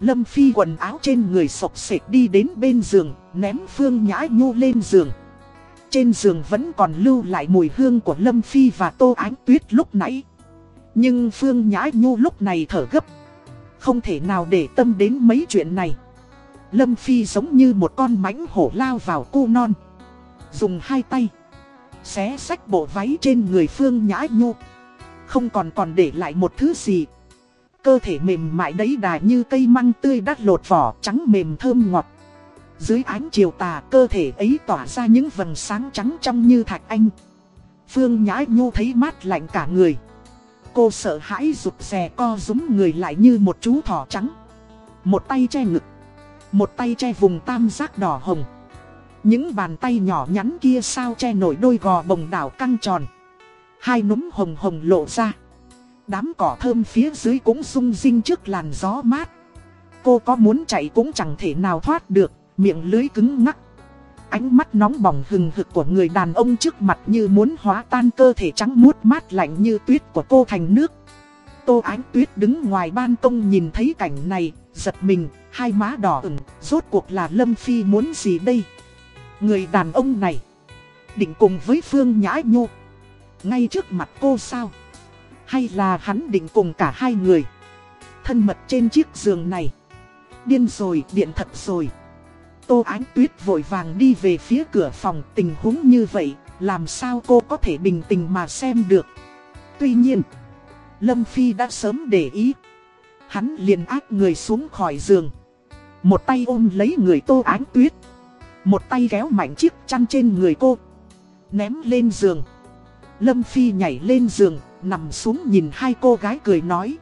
Lâm Phi quần áo trên người sọc sệt đi đến bên giường, ném Phương Nhã Nhu lên giường. Trên giường vẫn còn lưu lại mùi hương của Lâm Phi và Tô Ánh Tuyết lúc nãy. Nhưng Phương Nhã Nhu lúc này thở gấp. Không thể nào để tâm đến mấy chuyện này. Lâm Phi giống như một con mãnh hổ lao vào cu non. Dùng hai tay. Xé sách bộ váy trên người Phương Nhã Nhu. không còn còn để lại một thứ gì. Cơ thể mềm mại đấy đà như cây măng tươi đắt lột vỏ, trắng mềm thơm ngọt. Dưới ánh chiều tà cơ thể ấy tỏa ra những vầng sáng trắng trong như thạch anh. Phương Nhã Nhu thấy mát lạnh cả người. Cô sợ hãi rụt rè co rúm người lại như một chú thỏ trắng. Một tay che ngực. Một tay che vùng tam giác đỏ hồng. Những bàn tay nhỏ nhắn kia sao che nổi đôi gò bồng đảo căng tròn. Hai núm hồng hồng lộ ra. Đám cỏ thơm phía dưới cũng rung rinh trước làn gió mát. Cô có muốn chạy cũng chẳng thể nào thoát được, miệng lưới cứng ngắc. Ánh mắt nóng bỏng hừng hực của người đàn ông trước mặt như muốn hóa tan cơ thể trắng muốt mát lạnh như tuyết của cô thành nước. Tô Ánh Tuyết đứng ngoài ban công nhìn thấy cảnh này, giật mình, hai má đỏ ửng, rốt cuộc là Lâm Phi muốn gì đây? Người đàn ông này, định cùng với Phương Nhã nhu ngay trước mặt cô sao? Hay là hắn định cùng cả hai người, thân mật trên chiếc giường này? Điên rồi, điện thật rồi. Tô Ánh Tuyết vội vàng đi về phía cửa phòng tình huống như vậy, làm sao cô có thể bình tĩnh mà xem được. Tuy nhiên, Lâm Phi đã sớm để ý. Hắn liền áp người xuống khỏi giường. Một tay ôm lấy người Tô Ánh Tuyết. Một tay kéo mạnh chiếc chăn trên người cô. Ném lên giường. Lâm Phi nhảy lên giường, nằm xuống nhìn hai cô gái cười nói.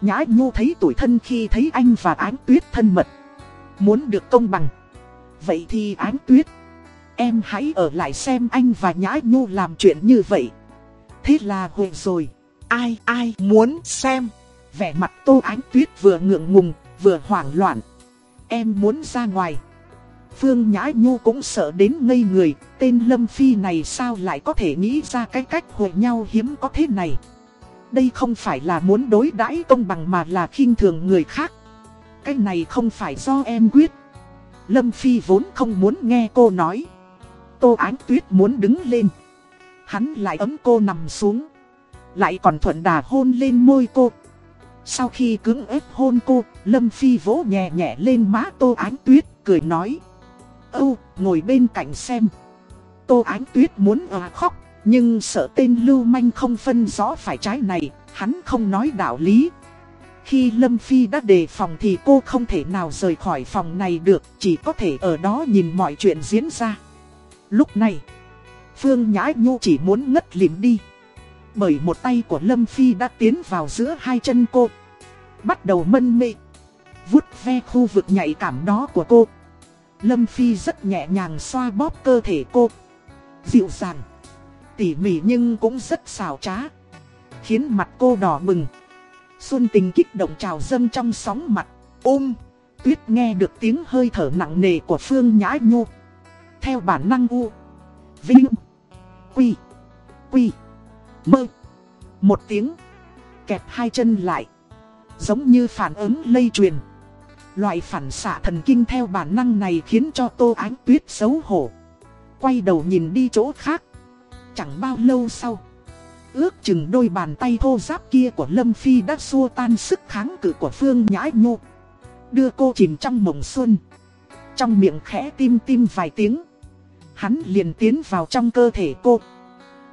Nhã Nhu thấy tuổi thân khi thấy anh và Ánh Tuyết thân mật. Muốn được công bằng. Vậy thì Ánh Tuyết, em hãy ở lại xem anh và Nhã Nhu làm chuyện như vậy. Thế là hồi rồi. Ai ai muốn xem? Vẻ mặt Tô Ánh Tuyết vừa ngượng ngùng vừa hoảng loạn. Em muốn ra ngoài. Phương Nhã Nhu cũng sợ đến ngây người Tên Lâm Phi này sao lại có thể nghĩ ra cái cách hội nhau hiếm có thế này? Đây không phải là muốn đối đãi công bằng mà là khinh thường người khác. Cái này không phải do em quyết. Lâm Phi vốn không muốn nghe cô nói. Tô Ánh Tuyết muốn đứng lên. Hắn lại ấm cô nằm xuống. Lại còn thuận đà hôn lên môi cô. Sau khi cứng ép hôn cô, Lâm Phi vỗ nhẹ nhẹ lên má Tô Ánh Tuyết, Cười nói. Âu, ngồi bên cạnh xem. Tô Ánh Tuyết muốn à khóc, Nhưng sợ tên lưu manh không phân rõ phải trái này, Hắn không nói đạo lý. Khi Lâm Phi đã đề phòng thì cô không thể nào rời khỏi phòng này được, Chỉ có thể ở đó nhìn mọi chuyện diễn ra. Lúc này, Phương Nhã Nhu chỉ muốn ngất lịm đi, bởi một tay của Lâm Phi đã tiến vào giữa hai chân cô, Bắt đầu mân mê Vút ve khu vực nhạy cảm đó của cô. Lâm Phi rất nhẹ nhàng xoa bóp cơ thể cô, Dịu dàng, Tỉ mỉ nhưng cũng rất xào trá, Khiến mặt cô đỏ bừng. Xuân tình kích động trào dâng trong sóng mặt Ôm, Tuyết nghe được tiếng hơi thở nặng nề của Phương Nhã Nhô Theo bản năng u, Vinh, Quy Quy, Mơ. Một tiếng. Kẹp hai chân lại. Giống như phản ứng lây truyền. Loại phản xạ thần kinh theo bản năng này khiến cho Tô Ánh Tuyết xấu hổ. Quay đầu nhìn đi chỗ khác. Chẳng bao lâu sau. Ước chừng đôi bàn tay thô giáp kia của Lâm Phi đã xua tan sức kháng cự của Phương Nhã Nhô. Đưa cô chìm trong mộng xuân. Trong miệng khẽ tim tim vài tiếng. Hắn liền tiến vào trong cơ thể cô.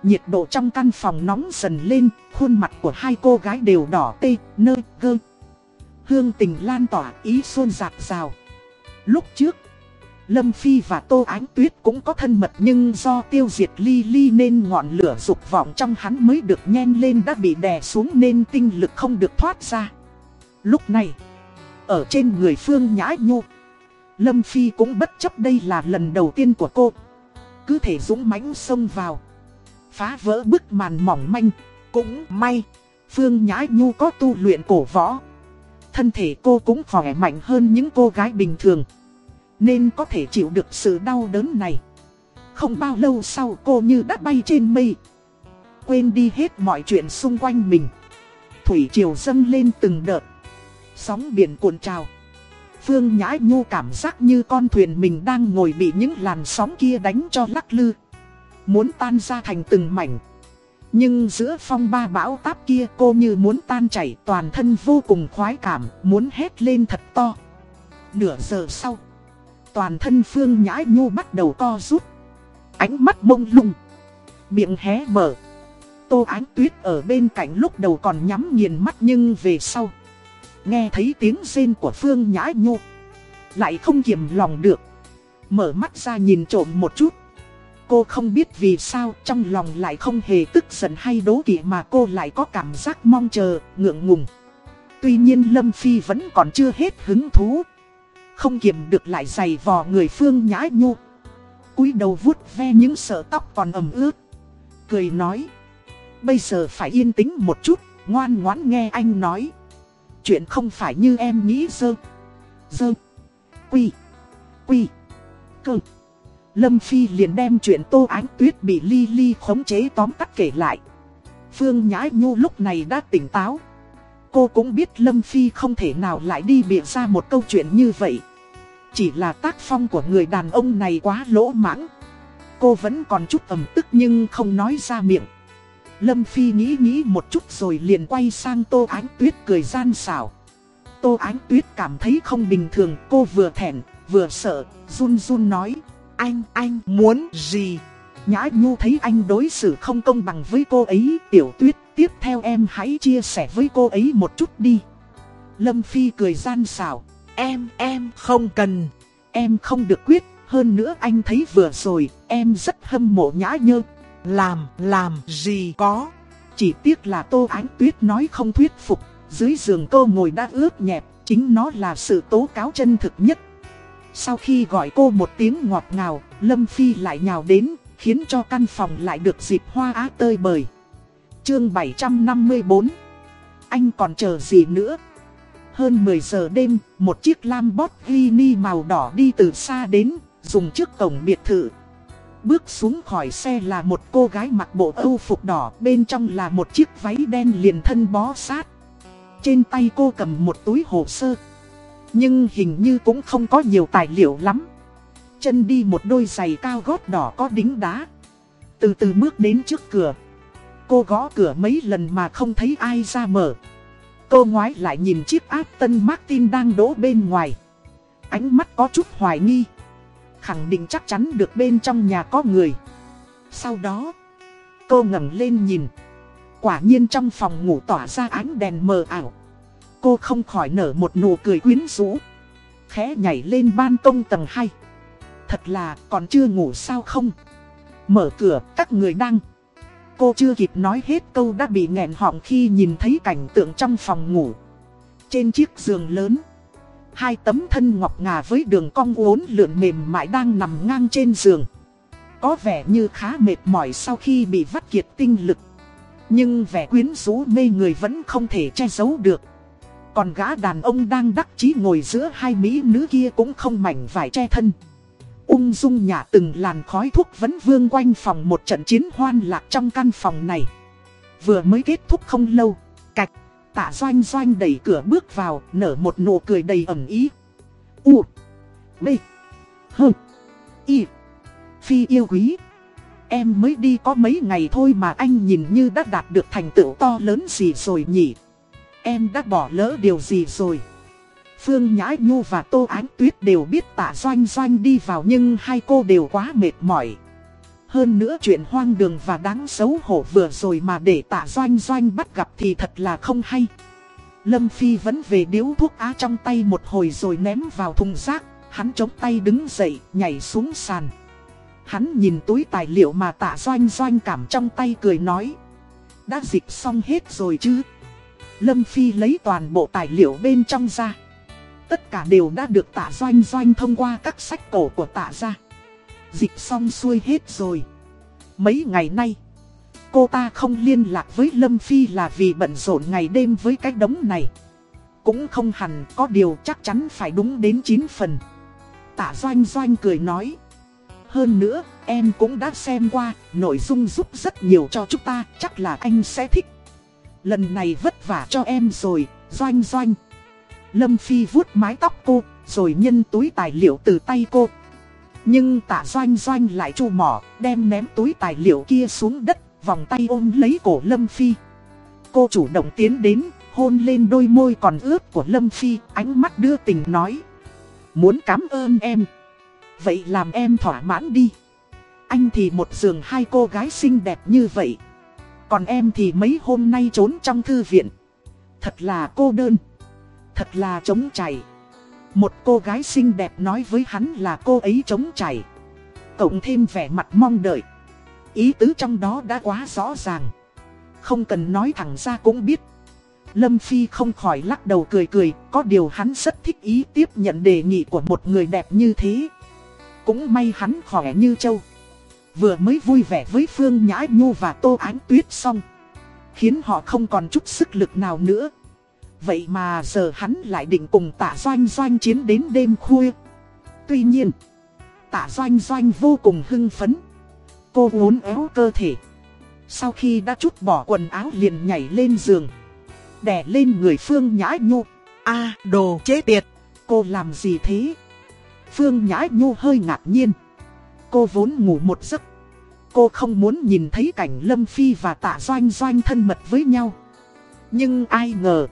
Nhiệt độ trong căn phòng nóng dần lên, khuôn mặt của hai cô gái đều đỏ tê, nơ, gơ. Hương tình lan tỏa ý xuân dạt rào. Lúc trước, Lâm Phi và Tô Ánh Tuyết cũng có thân mật nhưng do tiêu diệt ly ly nên ngọn lửa dục vọng trong hắn mới được nhen lên đã bị đè xuống nên tinh lực không được thoát ra. Lúc này, ở trên người Phương Nhã Nhô, Lâm Phi cũng bất chấp đây là lần đầu tiên của cô. Cứ thể dũng mãnh xông vào phá vỡ bức màn mỏng manh. Cũng may, Phương Nhã Nhu có tu luyện cổ võ. Thân thể cô cũng khỏe mạnh hơn những cô gái bình thường. Nên có thể chịu được sự đau đớn này. Không bao lâu sau cô như đã bay trên mây. Quên đi hết mọi chuyện xung quanh mình. Thủy triều dâng lên từng đợt. Sóng biển cuộn trào. Phương Nhã Nhu cảm giác như con thuyền mình đang ngồi bị những làn sóng kia đánh cho lắc lư. Muốn tan ra thành từng mảnh Nhưng giữa phong ba bão táp kia cô như muốn tan chảy toàn thân vô cùng khoái cảm, Muốn hét lên thật to Nửa giờ sau Toàn thân Phương Nhã Nhu bắt đầu co rút Ánh mắt mông lung Miệng hé mở Tô Ánh Tuyết ở bên cạnh lúc đầu còn nhắm nghiền mắt nhưng về sau. Nghe thấy tiếng rên của Phương Nhã Nhu. Lại không kiềm lòng được. Mở mắt ra nhìn trộm một chút. Cô không biết vì sao trong lòng lại không hề tức giận hay đố kỵ mà cô lại có cảm giác mong chờ, ngượng ngùng. Tuy nhiên Lâm Phi vẫn còn chưa hết hứng thú. Không kiềm được lại giày vò người Phương Nhã Nhu. cúi đầu vuốt ve những sợi tóc còn ẩm ướt. Cười nói. Bây giờ phải yên tĩnh một chút, ngoan ngoãn nghe anh nói. Chuyện không phải như em nghĩ dơ. Dơ. Quy. Quy. Cơ. Lâm Phi liền đem chuyện Tô Ánh Tuyết bị Ly Ly khống chế tóm tắt kể lại. Phương Nhã Nhu lúc này đã tỉnh táo. Cô cũng biết Lâm Phi không thể nào lại đi bịa ra một câu chuyện như vậy. Chỉ là tác phong của người đàn ông này quá lỗ mãng. Cô vẫn còn chút ẩm tức nhưng không nói ra miệng. Lâm Phi nghĩ nghĩ một chút rồi liền quay sang Tô Ánh Tuyết cười gian xảo. Tô Ánh Tuyết cảm thấy không bình thường, cô vừa thẹn, vừa sợ, run run nói. Anh, anh muốn gì? Nhã Nhu thấy anh đối xử không công bằng với cô ấy, tiểu tuyết, tiếp theo em hãy chia sẻ với cô ấy một chút đi. Lâm Phi cười gian xảo. Em, em không cần. Em không được quyết, hơn nữa anh thấy vừa rồi, em rất hâm mộ Nhã Nhơ. Làm, làm gì có. Chỉ tiếc là Tô Ánh Tuyết nói không thuyết phục, dưới giường cô ngồi đã ướt nhẹp, chính nó là sự tố cáo chân thực nhất. Sau khi gọi cô một tiếng ngọt ngào, Lâm Phi lại nhào đến, khiến cho căn phòng lại được dịp hoa á tơi bời. Chương 754 Anh còn chờ gì nữa? Hơn 10 giờ đêm, một chiếc Lamborghini màu đỏ đi từ xa đến, dùng trước cổng biệt thự. Bước xuống khỏi xe là một cô gái mặc bộ âu phục đỏ, bên trong là một chiếc váy đen liền thân bó sát. Trên tay cô cầm một túi hồ sơ. Nhưng hình như cũng không có nhiều tài liệu lắm. Chân đi một đôi giày cao gót đỏ có đính đá. Từ từ bước đến trước cửa. Cô gõ cửa mấy lần mà không thấy ai ra mở. Cô ngoái lại nhìn chiếc áp tân Martin đang đỗ bên ngoài. Ánh mắt có chút hoài nghi. Khẳng định chắc chắn được bên trong nhà có người. Sau đó, cô ngẩng lên nhìn. Quả nhiên trong phòng ngủ tỏa ra ánh đèn mờ ảo. Cô không khỏi nở một nụ cười quyến rũ. Khẽ nhảy lên ban công tầng 2. Thật là còn chưa ngủ sao không? Mở cửa, các người đang. Cô chưa kịp nói hết câu đã bị nghẹn họng khi nhìn thấy cảnh tượng trong phòng ngủ. Trên chiếc giường lớn, hai tấm thân ngọc ngà với đường cong uốn lượn mềm mại đang nằm ngang trên giường. Có vẻ như khá mệt mỏi sau khi bị vắt kiệt tinh lực. Nhưng vẻ quyến rũ mê người vẫn không thể che giấu được. Còn gã đàn ông đang đắc chí ngồi giữa hai mỹ nữ kia cũng không mảnh vải che thân. Ung dung nhả từng làn khói thuốc vẫn vương quanh phòng một trận chiến hoan lạc trong căn phòng này. Vừa mới kết thúc không lâu, cạch, tạ doanh doanh đẩy cửa bước vào, nở một nụ cười đầy ẩm ý. U, B, H, y Phi yêu quý. Em mới đi có mấy ngày thôi mà anh nhìn như đã đạt được thành tựu to lớn gì rồi nhỉ. Em đã bỏ lỡ điều gì rồi. Phương Nhã Nhu và Tô Ánh Tuyết đều biết tạ doanh doanh đi vào nhưng hai cô đều quá mệt mỏi. Hơn nữa chuyện hoang đường và đáng xấu hổ vừa rồi mà để tạ doanh doanh bắt gặp thì thật là không hay. Lâm Phi vẫn về điếu thuốc á trong tay một hồi rồi ném vào thùng rác, hắn chống tay đứng dậy, nhảy xuống sàn. Hắn nhìn túi tài liệu mà tạ doanh doanh cảm trong tay cười nói. Đã dịch xong hết rồi chứ. Lâm Phi lấy toàn bộ tài liệu bên trong ra. Tất cả đều đã được tạ doanh doanh thông qua các sách cổ của tạ ra. Dịch xong xuôi hết rồi. Mấy ngày nay, cô ta không liên lạc với Lâm Phi là vì bận rộn ngày đêm với cái đống này. Cũng không hẳn có điều chắc chắn phải đúng đến 9 phần. Tạ doanh doanh cười nói. Hơn nữa, em cũng đã xem qua, nội dung giúp rất nhiều cho chúng ta, chắc là anh sẽ thích. Lần này vất vả cho em rồi, doanh doanh. Lâm Phi vuốt mái tóc cô, rồi nhân túi tài liệu từ tay cô. Nhưng tạ doanh doanh lại chu mỏ, đem ném túi tài liệu kia xuống đất, vòng tay ôm lấy cổ Lâm Phi. Cô chủ động tiến đến, hôn lên đôi môi còn ướt của Lâm Phi, ánh mắt đưa tình nói. Muốn cảm ơn em. Vậy làm em thỏa mãn đi. Anh thì một giường hai cô gái xinh đẹp như vậy. Còn em thì mấy hôm nay trốn trong thư viện. Thật là cô đơn. Thật là trống chảy. Một cô gái xinh đẹp nói với hắn là cô ấy trống chảy. Cộng thêm vẻ mặt mong đợi. Ý tứ trong đó đã quá rõ ràng. Không cần nói thẳng ra cũng biết. Lâm Phi không khỏi lắc đầu cười cười, có điều hắn rất thích ý tiếp nhận đề nghị của một người đẹp như thế. Cũng may hắn khỏe như châu. Vừa mới vui vẻ với Phương Nhã Nhu và Tô Ánh Tuyết xong. Khiến họ không còn chút sức lực nào nữa. Vậy mà giờ hắn lại định cùng tạ doanh doanh chiến đến đêm khuya. Tuy nhiên, tạ doanh doanh vô cùng hưng phấn. Cô uốn éo cơ thể. Sau khi đã chút bỏ quần áo liền nhảy lên giường. Đè lên người Phương Nhã Nhu. a đồ chế tiệt. Cô làm gì thế? Phương Nhã Nhu hơi ngạc nhiên. Cô vốn ngủ một giấc. Cô không muốn nhìn thấy cảnh Lâm Phi và tạ doanh doanh thân mật với nhau. Nhưng ai ngờ.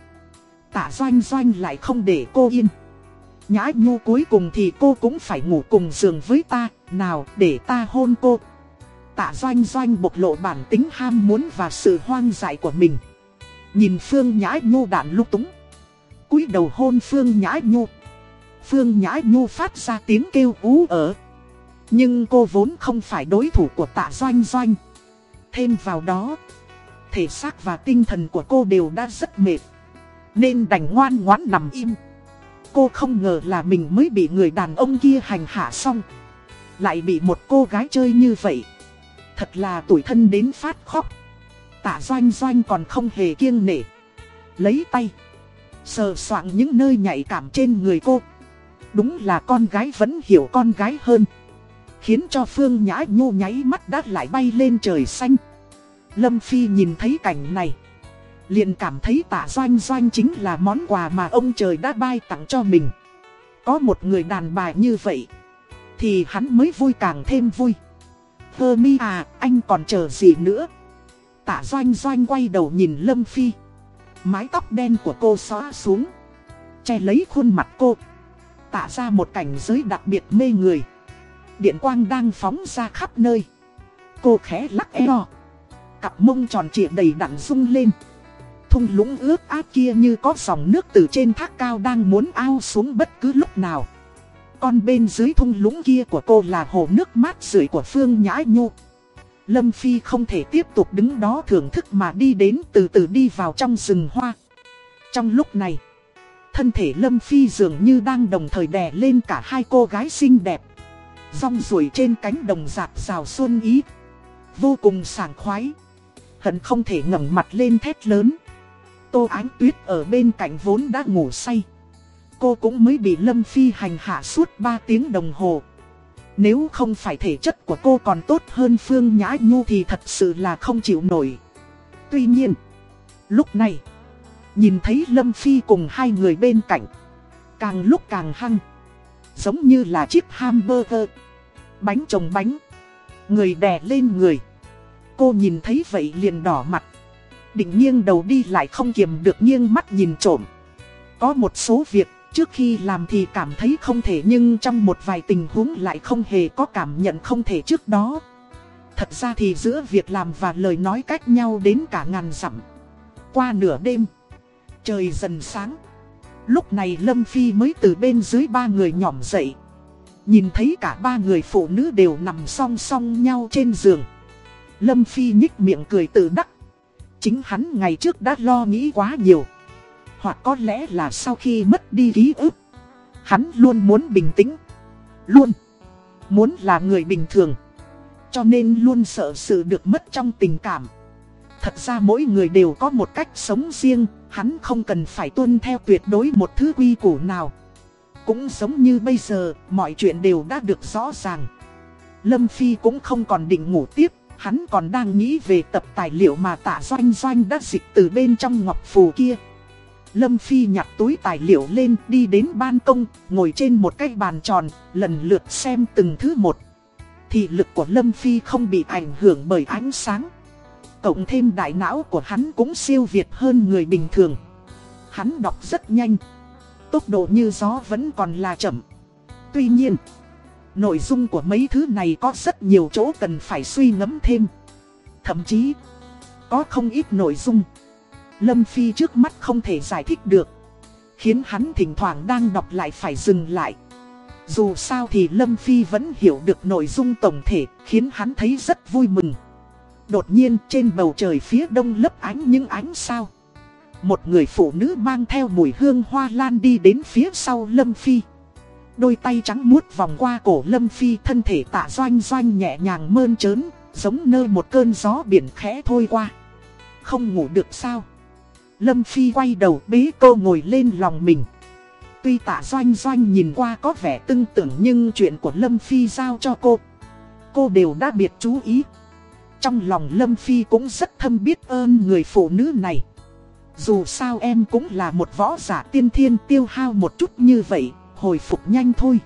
Tạ doanh doanh lại không để cô yên. Nhã Nhu cuối cùng thì cô cũng phải ngủ cùng giường với ta. Nào để ta hôn cô. Tạ doanh doanh bộc lộ bản tính ham muốn và sự hoang dại của mình. Nhìn Phương Nhã Nhu đạn lúc túng. cúi đầu hôn Phương Nhã Nhu. Phương Nhã Nhu phát ra tiếng kêu ú ở. Nhưng cô vốn không phải đối thủ của tạ doanh doanh. Thêm vào đó, thể xác và tinh thần của cô đều đã rất mệt. Nên đành ngoan ngoãn nằm im. Cô không ngờ là mình mới bị người đàn ông kia hành hạ xong. Lại bị một cô gái chơi như vậy. Thật là tuổi thân đến phát khóc. Tạ doanh doanh còn không hề kiêng nể. Lấy tay. Sờ soạn những nơi nhạy cảm trên người cô. Đúng là con gái vẫn hiểu con gái hơn. Khiến cho Phương Nhã Nhu nháy mắt đắt lại bay lên trời xanh. Lâm Phi nhìn thấy cảnh này. Liền cảm thấy tạ doanh doanh chính là món quà mà ông trời đã bay tặng cho mình. Có một người đàn bà như vậy. Thì hắn mới vui càng thêm vui. Hơ mi à, anh còn chờ gì nữa? Tạ doanh doanh quay đầu nhìn Lâm Phi. Mái tóc đen của cô xóa xuống. Che lấy khuôn mặt cô. Tạ ra một cảnh giới đặc biệt mê người. Điện quang đang phóng ra khắp nơi. Cô khẽ lắc eo. Cặp mông tròn trịa đầy đặn rung lên. Thung lũng ướt át kia như có dòng nước từ trên thác cao đang muốn ao xuống bất cứ lúc nào. Còn bên dưới thung lũng kia của cô là hồ nước mát rượi của Phương Nhã Nhu. Lâm Phi không thể tiếp tục đứng đó thưởng thức mà đi đến từ từ đi vào trong rừng hoa. Trong lúc này, thân thể Lâm Phi dường như đang đồng thời đè lên cả hai cô gái xinh đẹp. Rong ruổi trên cánh đồng giạc rào xuân ý. Vô cùng sảng khoái. Hận không thể ngẩng mặt lên thét lớn. Tô Ánh Tuyết ở bên cạnh vốn đã ngủ say. Cô cũng mới bị Lâm Phi hành hạ suốt 3 tiếng đồng hồ. Nếu không phải thể chất của cô còn tốt hơn Phương Nhã Nhu thì thật sự là không chịu nổi. Tuy nhiên, lúc này, nhìn thấy Lâm Phi cùng hai người bên cạnh, càng lúc càng hăng. Giống như là chiếc hamburger, bánh chồng bánh, người đè lên người. Cô nhìn thấy vậy liền đỏ mặt. Định nghiêng đầu đi lại không kiềm được nghiêng mắt nhìn trộm. Có một số việc Trước khi làm thì cảm thấy không thể nhưng trong một vài tình huống lại không hề có cảm nhận không thể trước đó. Thật ra thì giữa việc làm và lời nói cách nhau đến cả ngàn dặm. Qua nửa đêm, trời dần sáng. Lúc này Lâm Phi mới từ bên dưới ba người nhỏm dậy. Nhìn thấy cả ba người phụ nữ đều nằm song song nhau trên giường. Lâm Phi nhích miệng cười tự đắc. Chính hắn ngày trước đã lo nghĩ quá nhiều. Hoặc có lẽ là sau khi mất đi ký ức, Hắn luôn muốn bình tĩnh. Luôn Muốn là người bình thường. Cho nên luôn sợ sự được mất trong tình cảm. Thật ra mỗi người đều có một cách sống riêng, Hắn không cần phải tuân theo tuyệt đối một thứ quy củ nào. Cũng giống như bây giờ, Mọi chuyện đều đã được rõ ràng. Lâm Phi cũng không còn định ngủ tiếp. Hắn còn đang nghĩ về tập tài liệu mà tạ doanh doanh đã dịch từ bên trong ngọc phù kia Lâm Phi nhặt túi tài liệu lên đi đến ban công, ngồi trên một cái bàn tròn, lần lượt xem từng thứ một. Thị lực của Lâm Phi không bị ảnh hưởng bởi ánh sáng. Cộng thêm đại não của hắn cũng siêu việt hơn người bình thường. Hắn đọc rất nhanh. Tốc độ như gió vẫn còn là chậm. Tuy nhiên, nội dung của mấy thứ này có rất nhiều chỗ cần phải suy ngẫm thêm. Thậm chí, có không ít nội dung. Lâm Phi trước mắt không thể giải thích được. Khiến hắn thỉnh thoảng đang đọc lại phải dừng lại. Dù sao thì Lâm Phi vẫn hiểu được nội dung tổng thể, khiến hắn thấy rất vui mừng. Đột nhiên trên bầu trời phía đông lấp ánh những ánh sao. Một người phụ nữ mang theo mùi hương hoa lan đi đến phía sau Lâm Phi. Đôi tay trắng muốt vòng qua cổ Lâm Phi thân thể tạ doanh doanh nhẹ nhàng mơn trớn, giống nơi một cơn gió biển khẽ thôi qua. Không ngủ được sao? Lâm Phi quay đầu bế cô ngồi lên lòng mình. Tuy tạ doanh doanh nhìn qua có vẻ tưng tưởng nhưng chuyện của Lâm Phi giao cho cô. Cô đều đã biệt chú ý. Trong lòng Lâm Phi cũng rất thâm biết ơn người phụ nữ này. Dù sao em cũng là một võ giả tiên thiên tiêu hao một chút như vậy, hồi phục nhanh thôi.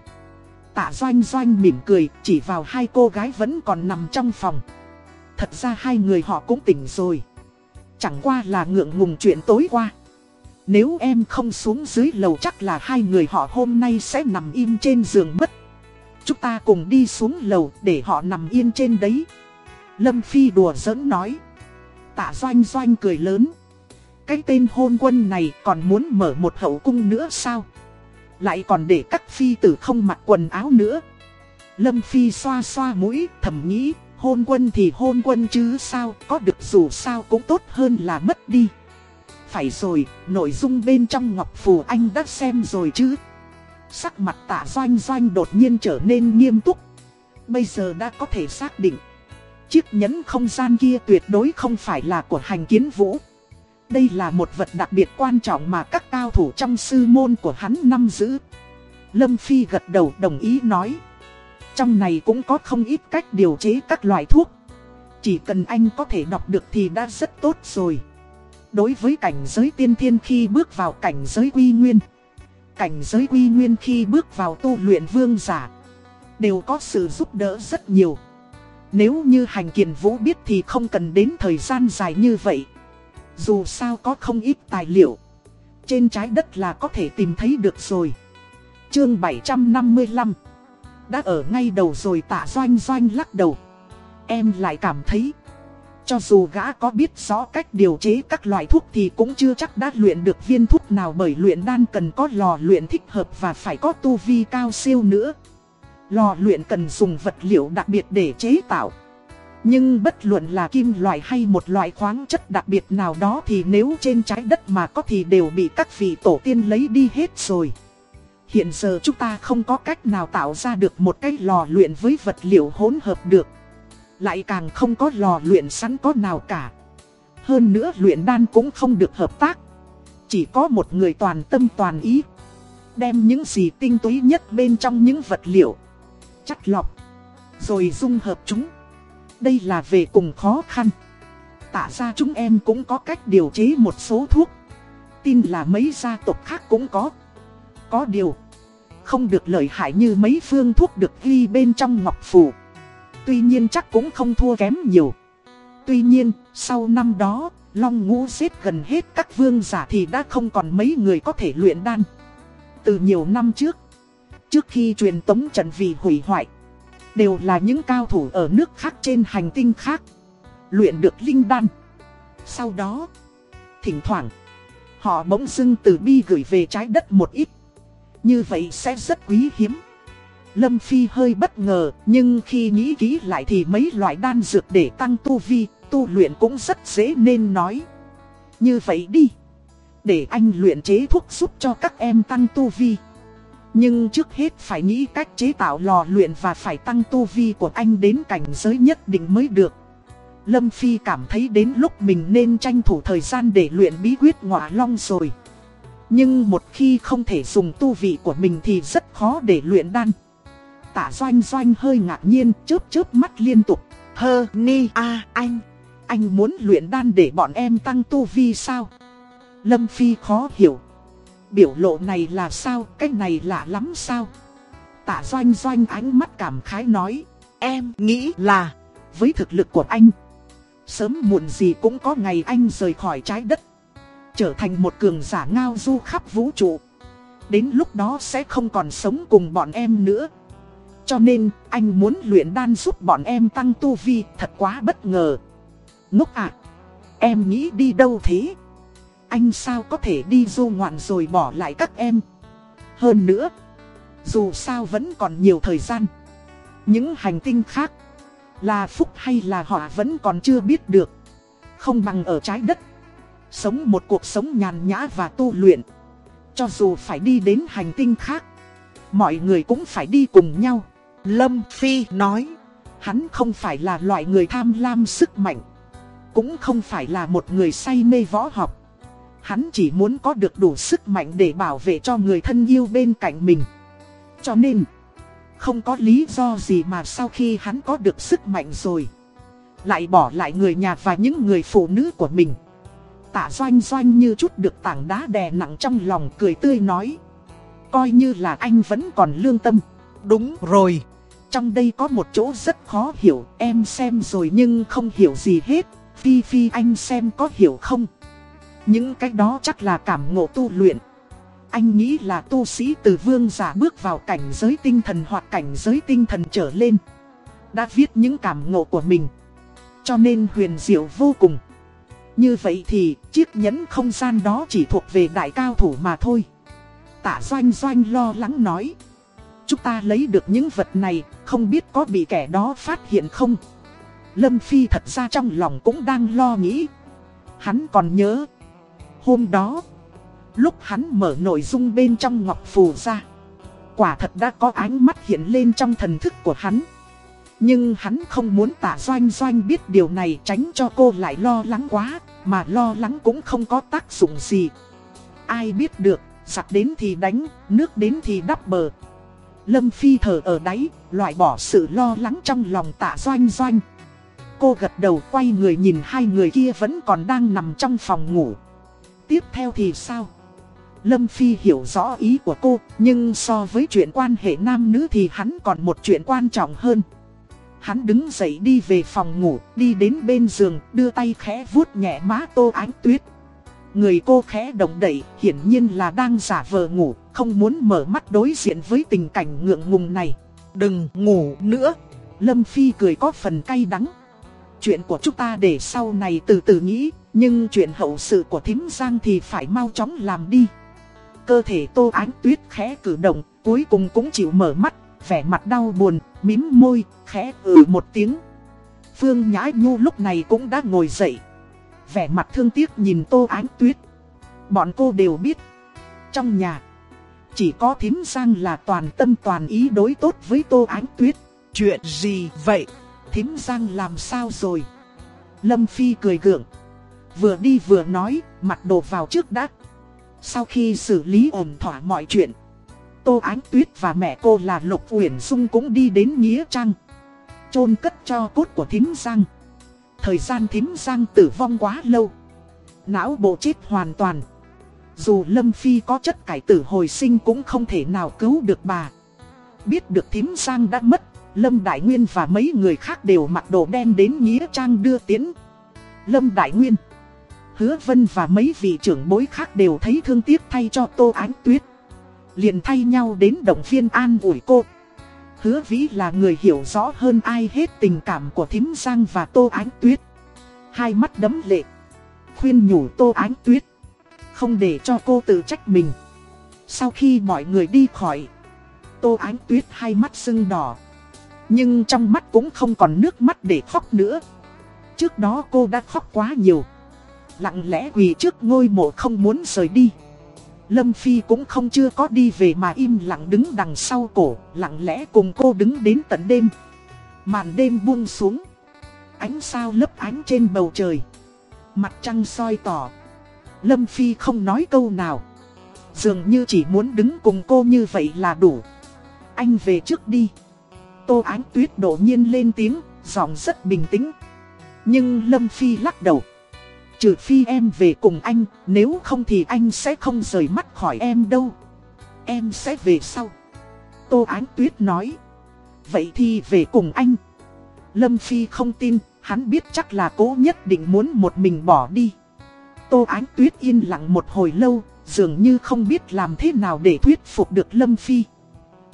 Tạ doanh doanh mỉm cười, chỉ vào hai cô gái vẫn còn nằm trong phòng. Thật ra hai người họ cũng tỉnh rồi. Chẳng qua là ngượng ngùng chuyện tối qua. Nếu em không xuống dưới lầu chắc là hai người họ hôm nay sẽ nằm im trên giường mất. Chúng ta cùng đi xuống lầu để họ nằm yên trên đấy. Lâm Phi đùa giỡn nói. Tạ doanh doanh cười lớn. Cái tên hôn quân này còn muốn mở một hậu cung nữa sao? Lại còn để các phi tử không mặc quần áo nữa. Lâm Phi xoa xoa mũi thầm nghĩ hôn quân thì hôn quân chứ sao có được dù sao cũng tốt hơn là mất đi. Phải rồi, nội dung bên trong ngọc phù anh đã xem rồi chứ. Sắc mặt tạ doanh doanh đột nhiên trở nên nghiêm túc. Bây giờ đã có thể xác định. Chiếc nhẫn không gian kia tuyệt đối không phải là của hành kiến vũ. Đây là một vật đặc biệt quan trọng mà các cao thủ trong sư môn của hắn năm giữ. Lâm Phi gật đầu đồng ý nói. Trong này cũng có không ít cách điều chế các loại thuốc. Chỉ cần anh có thể đọc được thì đã rất tốt rồi. Đối với cảnh giới tiên thiên khi bước vào cảnh giới quy nguyên. Cảnh giới quy nguyên khi bước vào tu luyện vương giả. Đều có sự giúp đỡ rất nhiều. Nếu như hành kiền vũ biết thì không cần đến thời gian dài như vậy. Dù sao có không ít tài liệu. Trên trái đất là có thể tìm thấy được rồi. Chương 755 Đã ở ngay đầu rồi tạ doanh doanh lắc đầu. Em lại cảm thấy. Cho dù gã có biết rõ cách điều chế các loại thuốc thì cũng chưa chắc đã luyện được viên thuốc nào bởi luyện đan cần có lò luyện thích hợp và phải có tu vi cao siêu nữa. Lò luyện cần dùng vật liệu đặc biệt để chế tạo. Nhưng bất luận là kim loại hay một loại khoáng chất đặc biệt nào đó thì nếu trên trái đất mà có thì đều bị các vị tổ tiên lấy đi hết rồi. Hiện giờ chúng ta không có cách nào tạo ra được một cái lò luyện với vật liệu hỗn hợp được. Lại càng không có lò luyện sẵn có nào cả. Hơn nữa luyện đan cũng không được hợp tác. Chỉ có một người toàn tâm toàn ý. Đem những gì tinh túy nhất bên trong những vật liệu. Chắt lọc. Rồi dung hợp chúng. Đây là về cùng khó khăn. Tạ ra chúng em cũng có cách điều chế một số thuốc. Tin là mấy gia tộc khác cũng có. Có điều. Không được lợi hại như mấy phương thuốc được ghi bên trong ngọc phủ. Tuy nhiên chắc cũng không thua kém nhiều. Tuy nhiên, sau năm đó, Long Ngũ giết gần hết các vương giả thì đã không còn mấy người có thể luyện đan. Từ nhiều năm trước, trước khi truyền tống trận vì hủy hoại, Đều là những cao thủ ở nước khác trên hành tinh khác. Luyện được linh đan. Sau đó, Thỉnh thoảng, Họ bỗng dưng từ bi gửi về trái đất một ít. Như vậy sẽ rất quý hiếm. Lâm Phi hơi bất ngờ, Nhưng khi nghĩ kỹ lại thì mấy loại đan dược để tăng tu vi, Tu luyện cũng rất dễ nên nói. Như vậy đi, Để anh luyện chế thuốc giúp cho các em tăng tu vi nhưng trước hết phải nghĩ cách chế tạo lò luyện và phải tăng tu vi của anh đến cảnh giới nhất định mới được. Lâm Phi cảm thấy đến lúc mình nên tranh thủ thời gian để luyện bí quyết ngọa long rồi. Nhưng một khi không thể dùng tu vị của mình thì rất khó để luyện đan. Tả doanh doanh hơi ngạc nhiên chớp chớp mắt liên tục. Hơ ni a anh, anh muốn luyện đan để bọn em tăng tu vi sao? Lâm Phi khó hiểu. Biểu lộ này là sao, cái này lạ lắm sao? Tạ doanh doanh ánh mắt cảm khái nói. Em nghĩ là, với thực lực của anh, sớm muộn gì cũng có ngày anh rời khỏi trái đất. Trở thành một cường giả ngao du khắp vũ trụ. Đến lúc đó sẽ không còn sống cùng bọn em nữa. Cho nên, anh muốn luyện đan giúp bọn em tăng tu vi thật quá bất ngờ. Ngốc ạ! À, Em nghĩ đi đâu thế? Anh sao có thể đi du ngoạn rồi bỏ lại các em? Hơn nữa, dù sao vẫn còn nhiều thời gian. Những hành tinh khác, là phúc hay là họ vẫn còn chưa biết được. Không bằng ở trái đất. Sống một cuộc sống nhàn nhã và tu luyện. Cho dù phải đi đến hành tinh khác, mọi người cũng phải đi cùng nhau. Lâm Phi nói, hắn không phải là loại người tham lam sức mạnh. Cũng không phải là một người say mê võ học. Hắn chỉ muốn có được đủ sức mạnh để bảo vệ cho người thân yêu bên cạnh mình. Cho nên, không có lý do gì mà sau khi hắn có được sức mạnh rồi, lại bỏ lại người nhà và những người phụ nữ của mình. Tạ doanh doanh như chút được tảng đá đè nặng trong lòng cười tươi nói. Coi như là anh vẫn còn lương tâm. Đúng rồi. Trong đây có một chỗ rất khó hiểu, em xem rồi nhưng không hiểu gì hết. Phi Phi anh xem có hiểu không? Những cái đó chắc là cảm ngộ tu luyện. Anh nghĩ là tu sĩ từ vương giả bước vào cảnh giới tinh thần hoặc cảnh giới tinh thần trở lên. Đã viết những cảm ngộ của mình. Cho nên huyền diệu vô cùng. Như vậy thì chiếc nhẫn không gian đó chỉ thuộc về đại cao thủ mà thôi. Tạ doanh doanh lo lắng nói. Chúng ta lấy được những vật này, không biết có bị kẻ đó phát hiện không? Lâm Phi thật ra trong lòng cũng đang lo nghĩ. Hắn còn nhớ. Hôm đó, lúc hắn mở nội dung bên trong ngọc phù ra. Quả thật đã có ánh mắt hiện lên trong thần thức của hắn. Nhưng hắn không muốn tả doanh doanh biết điều này tránh cho cô lại lo lắng quá, mà lo lắng cũng không có tác dụng gì. Ai biết được, giặc đến thì đánh, nước đến thì đắp bờ. Lâm Phi thở ở đáy, loại bỏ sự lo lắng trong lòng tạ doanh doanh. Cô gật đầu quay người nhìn hai người kia vẫn còn đang nằm trong phòng ngủ. Tiếp theo thì sao? Lâm Phi hiểu rõ ý của cô, nhưng so với chuyện quan hệ nam nữ thì hắn còn một chuyện quan trọng hơn. Hắn đứng dậy đi về phòng ngủ, đi đến bên giường, đưa tay khẽ vuốt nhẹ má tô ánh tuyết. Người cô khẽ động đậy, hiển nhiên là đang giả vờ ngủ, không muốn mở mắt đối diện với tình cảnh ngượng ngùng này. Đừng ngủ nữa. Lâm Phi cười có phần cay đắng. Chuyện của chúng ta để sau này từ từ nghĩ, nhưng chuyện hậu sự của thím Giang thì phải mau chóng làm đi. Cơ thể tô ánh tuyết khẽ cử động, cuối cùng cũng chịu mở mắt, vẻ mặt đau buồn, mím môi, khẽ ừ một tiếng. Phương Nhã Nhu lúc này cũng đã ngồi dậy. Vẻ mặt thương tiếc nhìn tô ánh tuyết. Bọn cô đều biết. Trong nhà, chỉ có thím Giang là toàn tâm toàn ý đối tốt với tô ánh tuyết. Chuyện gì vậy? Thím Giang làm sao rồi? Lâm Phi cười gượng. Vừa đi vừa nói, mặt đổ vào trước đã. Sau khi xử lý ổn thỏa mọi chuyện, Tô Ánh Tuyết và mẹ cô là Lục Uyển Dung cũng đi đến Nghĩa Trang. chôn cất cho cốt của thím Giang. Thời gian thím Giang tử vong quá lâu. Não bộ chết hoàn toàn. Dù Lâm Phi có chất cải tử hồi sinh cũng không thể nào cứu được bà. Biết được thím Giang đã mất, Lâm Đại Nguyên và mấy người khác đều mặc đồ đen đến Nghĩa Trang đưa tiến. Lâm Đại Nguyên Hứa Vân và mấy vị trưởng bối khác đều thấy thương tiếc thay cho Tô Ánh Tuyết. Liền thay nhau đến động viên an ủi cô. Hứa Vĩ là người hiểu rõ hơn ai hết tình cảm của Thím Giang và Tô Ánh Tuyết. Hai mắt đấm lệ. Khuyên nhủ Tô Ánh Tuyết. Không để cho cô tự trách mình. Sau khi mọi người đi khỏi, Tô Ánh Tuyết hai mắt sưng đỏ. Nhưng trong mắt cũng không còn nước mắt để khóc nữa. Trước đó cô đã khóc quá nhiều. Lặng lẽ quỳ trước ngôi mộ không muốn rời đi. Lâm Phi cũng không chưa có đi về mà im lặng đứng đằng sau cổ, Lặng lẽ cùng cô đứng đến tận đêm. Màn đêm buông xuống. Ánh sao lấp ánh trên bầu trời. Mặt trăng soi tỏ. Lâm Phi không nói câu nào. Dường như chỉ muốn đứng cùng cô như vậy là đủ. Anh về trước đi. Tô Ánh Tuyết đổ nhiên lên tiếng, Giọng rất bình tĩnh. Nhưng Lâm Phi lắc đầu. Trừ phi em về cùng anh, nếu không thì anh sẽ không rời mắt khỏi em đâu. Em sẽ về sau. Tô Ánh Tuyết nói. Vậy thì về cùng anh. Lâm Phi không tin, hắn biết chắc là cố nhất định muốn một mình bỏ đi. Tô Ánh Tuyết yên lặng một hồi lâu, dường như không biết làm thế nào để thuyết phục được Lâm Phi.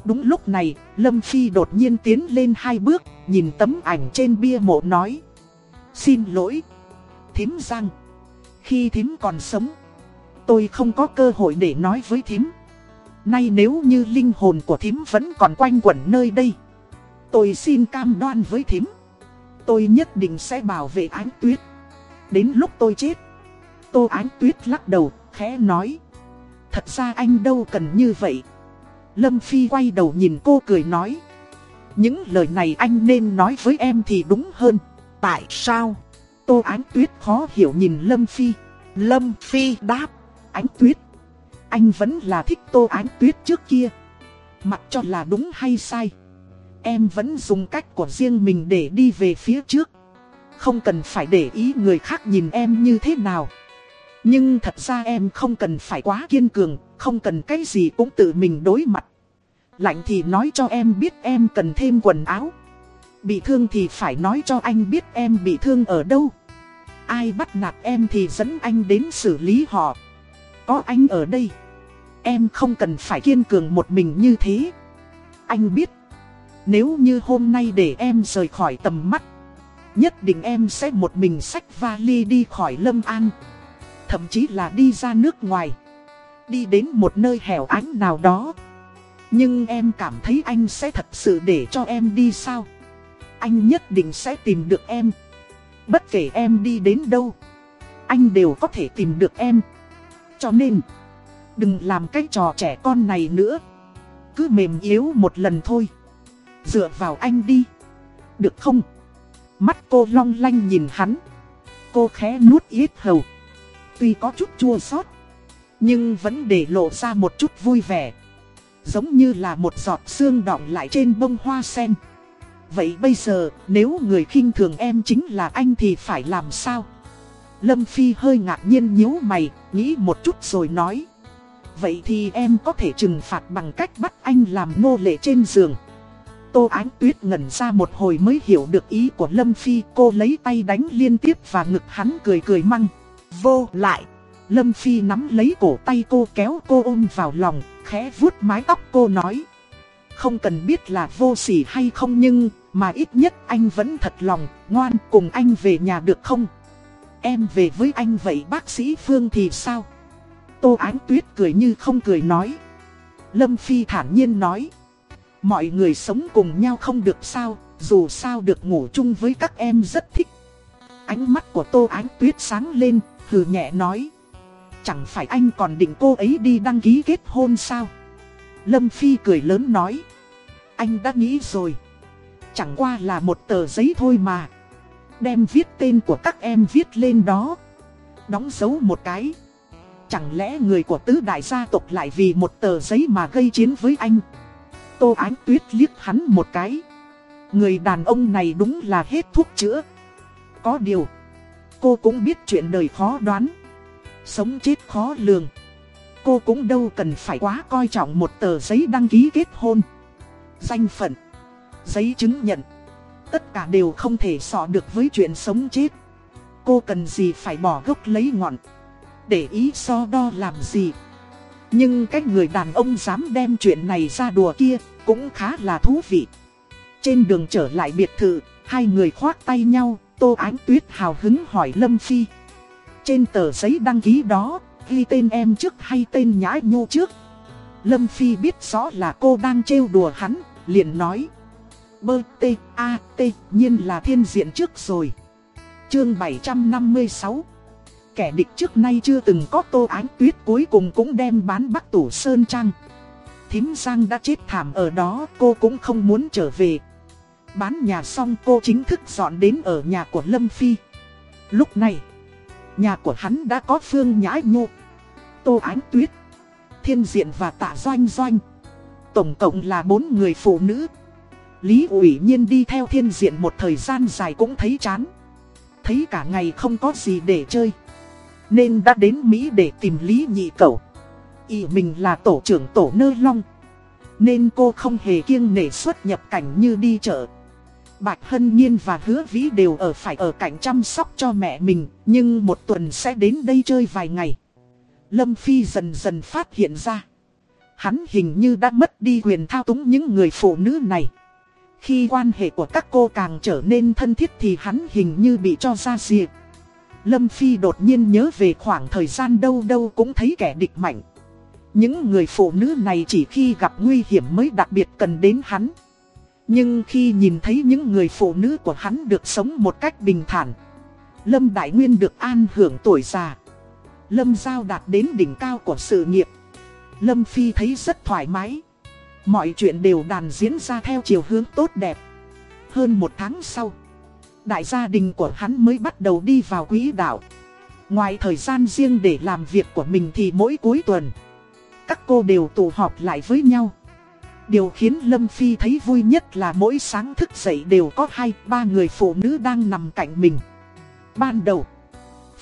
Đúng lúc này, Lâm Phi đột nhiên tiến lên hai bước, nhìn tấm ảnh trên bia mộ nói. Xin lỗi. Thím Giang khi thím còn sống. Tôi không có cơ hội để nói với thím. Nay nếu như linh hồn của thím vẫn còn quanh quẩn nơi đây Tôi xin cam đoan với thím. Tôi nhất định sẽ bảo vệ ánh tuyết. Đến lúc tôi chết Tô ánh tuyết lắc đầu, khẽ nói Thật ra anh đâu cần như vậy. Lâm Phi quay đầu nhìn cô cười nói Những lời này anh nên nói với em thì đúng hơn. Tại sao? Tô Ánh Tuyết khó hiểu nhìn Lâm Phi. Lâm Phi đáp, Ánh Tuyết, Anh vẫn là thích Tô Ánh Tuyết trước kia. Mặc cho là đúng hay sai, Em vẫn dùng cách của riêng mình để đi về phía trước. Không cần phải để ý người khác nhìn em như thế nào. Nhưng thật ra em không cần phải quá kiên cường, Không cần cái gì cũng tự mình đối mặt. Lạnh thì nói cho em biết em cần thêm quần áo. Bị thương thì phải nói cho anh biết em bị thương ở đâu. Ai bắt nạt em thì dẫn anh đến xử lý họ. Có anh ở đây. Em không cần phải kiên cường một mình như thế. Anh biết. Nếu như hôm nay để em rời khỏi tầm mắt, Nhất định em sẽ một mình xách vali đi khỏi Lâm An. Thậm chí là đi ra nước ngoài. Đi đến một nơi hẻo ánh nào đó. Nhưng em cảm thấy anh sẽ thật sự để cho em đi sao? Anh nhất định sẽ tìm được em. Bất kể em đi đến đâu, Anh đều có thể tìm được em. Cho nên, Đừng làm cái trò trẻ con này nữa. Cứ mềm yếu một lần thôi. Dựa vào anh đi. Được không? Mắt cô long lanh nhìn hắn. Cô khẽ nuốt yết hầu. Tuy có chút chua xót, Nhưng vẫn để lộ ra một chút vui vẻ. Giống như là một giọt sương đọng lại trên bông hoa sen. Vậy bây giờ, nếu người khinh thường em chính là anh thì phải làm sao? Lâm Phi hơi ngạc nhiên nhíu mày, Nghĩ một chút rồi nói. Vậy thì em có thể trừng phạt bằng cách bắt anh làm nô lệ trên giường. Tô Ánh Tuyết ngẩn ra một hồi mới hiểu được ý của Lâm Phi, Cô lấy tay đánh liên tiếp và ngực hắn cười cười măng. Vô lại. Lâm Phi nắm lấy cổ tay cô kéo cô ôm vào lòng, Khẽ vuốt mái tóc cô nói. Không cần biết là vô sỉ hay không nhưng Mà ít nhất anh vẫn thật lòng, Ngoan cùng anh về nhà được không? Em về với anh vậy bác sĩ Phương thì sao? Tô Ánh Tuyết cười như không cười nói. Lâm Phi thản nhiên nói. Mọi người sống cùng nhau không được sao, Dù sao được ngủ chung với các em rất thích. Ánh mắt của Tô Ánh Tuyết sáng lên, Hừ nhẹ nói. Chẳng phải anh còn định cô ấy đi đăng ký kết hôn sao? Lâm Phi cười lớn nói. Anh đã nghĩ rồi. Chẳng qua là một tờ giấy thôi mà. Đem viết tên của các em viết lên đó. Đóng dấu một cái. Chẳng lẽ người của tứ đại gia tộc lại vì một tờ giấy mà gây chiến với anh? Tô Ánh Tuyết liếc hắn một cái. Người đàn ông này đúng là hết thuốc chữa. Có điều, Cô cũng biết chuyện đời khó đoán. Sống chết khó lường. Cô cũng đâu cần phải quá coi trọng một tờ giấy đăng ký kết hôn. Danh phận, Giấy chứng nhận, Tất cả đều không thể sọ được với chuyện sống chết. Cô cần gì phải bỏ gốc lấy ngọn, Để ý so đo làm gì. Nhưng cái người đàn ông dám đem chuyện này ra đùa kia Cũng khá là thú vị. Trên đường trở lại biệt thự, Hai người khoác tay nhau, Tô Ánh Tuyết hào hứng hỏi Lâm Phi. Trên tờ giấy đăng ký đó Ghi tên em trước hay tên nhã nhô trước? Lâm Phi biết rõ là cô đang trêu đùa hắn, Liền nói. Bơ t a t nhiên là thiên diện trước rồi. Chương 756 Kẻ địch trước nay chưa từng có tô ánh tuyết cuối cùng cũng đem bán bắc tủ Sơn Trang. Thím Giang đã chết thảm ở đó, cô cũng không muốn trở về. Bán nhà xong, cô chính thức dọn đến ở nhà của Lâm Phi. Lúc này, Nhà của hắn đã có Phương Nhãi Nhô Tô Ánh Tuyết. Thiên Diện và Tạ Doanh Doanh. Tổng cộng là bốn người phụ nữ. Lý ủy nhiên đi theo thiên diện một thời gian dài cũng thấy chán. Thấy cả ngày không có gì để chơi. Nên đã đến Mỹ để tìm Lý nhị cẩu. Ý mình là tổ trưởng tổ nơ long. Nên cô không hề kiêng nể xuất nhập cảnh như đi chợ. Bạch Hân Nhiên và Hứa Vĩ đều ở phải ở cạnh chăm sóc cho mẹ mình, Nhưng một tuần sẽ đến đây chơi vài ngày. Lâm Phi dần dần phát hiện ra Hắn hình như đã mất đi quyền thao túng những người phụ nữ này khi quan hệ của các cô càng trở nên thân thiết thì hắn hình như bị cho ra diệt. Lâm Phi đột nhiên nhớ về khoảng thời gian đâu đâu cũng thấy kẻ địch mạnh. Những người phụ nữ này chỉ khi gặp nguy hiểm mới đặc biệt cần đến hắn. Nhưng khi nhìn thấy những người phụ nữ của hắn được sống một cách bình thản, Lâm Đại Nguyên được an hưởng tuổi già. Lâm Giao đạt đến đỉnh cao của sự nghiệp. Lâm Phi thấy rất thoải mái. Mọi chuyện đều đàn diễn ra theo chiều hướng tốt đẹp. Hơn một tháng sau, đại gia đình của hắn mới bắt đầu đi vào quỹ đạo. Ngoài thời gian riêng để làm việc của mình thì mỗi cuối tuần, các cô đều tụ họp lại với nhau. Điều khiến Lâm Phi thấy vui nhất là mỗi sáng thức dậy đều có hai ba người phụ nữ đang nằm cạnh mình. Ban đầu,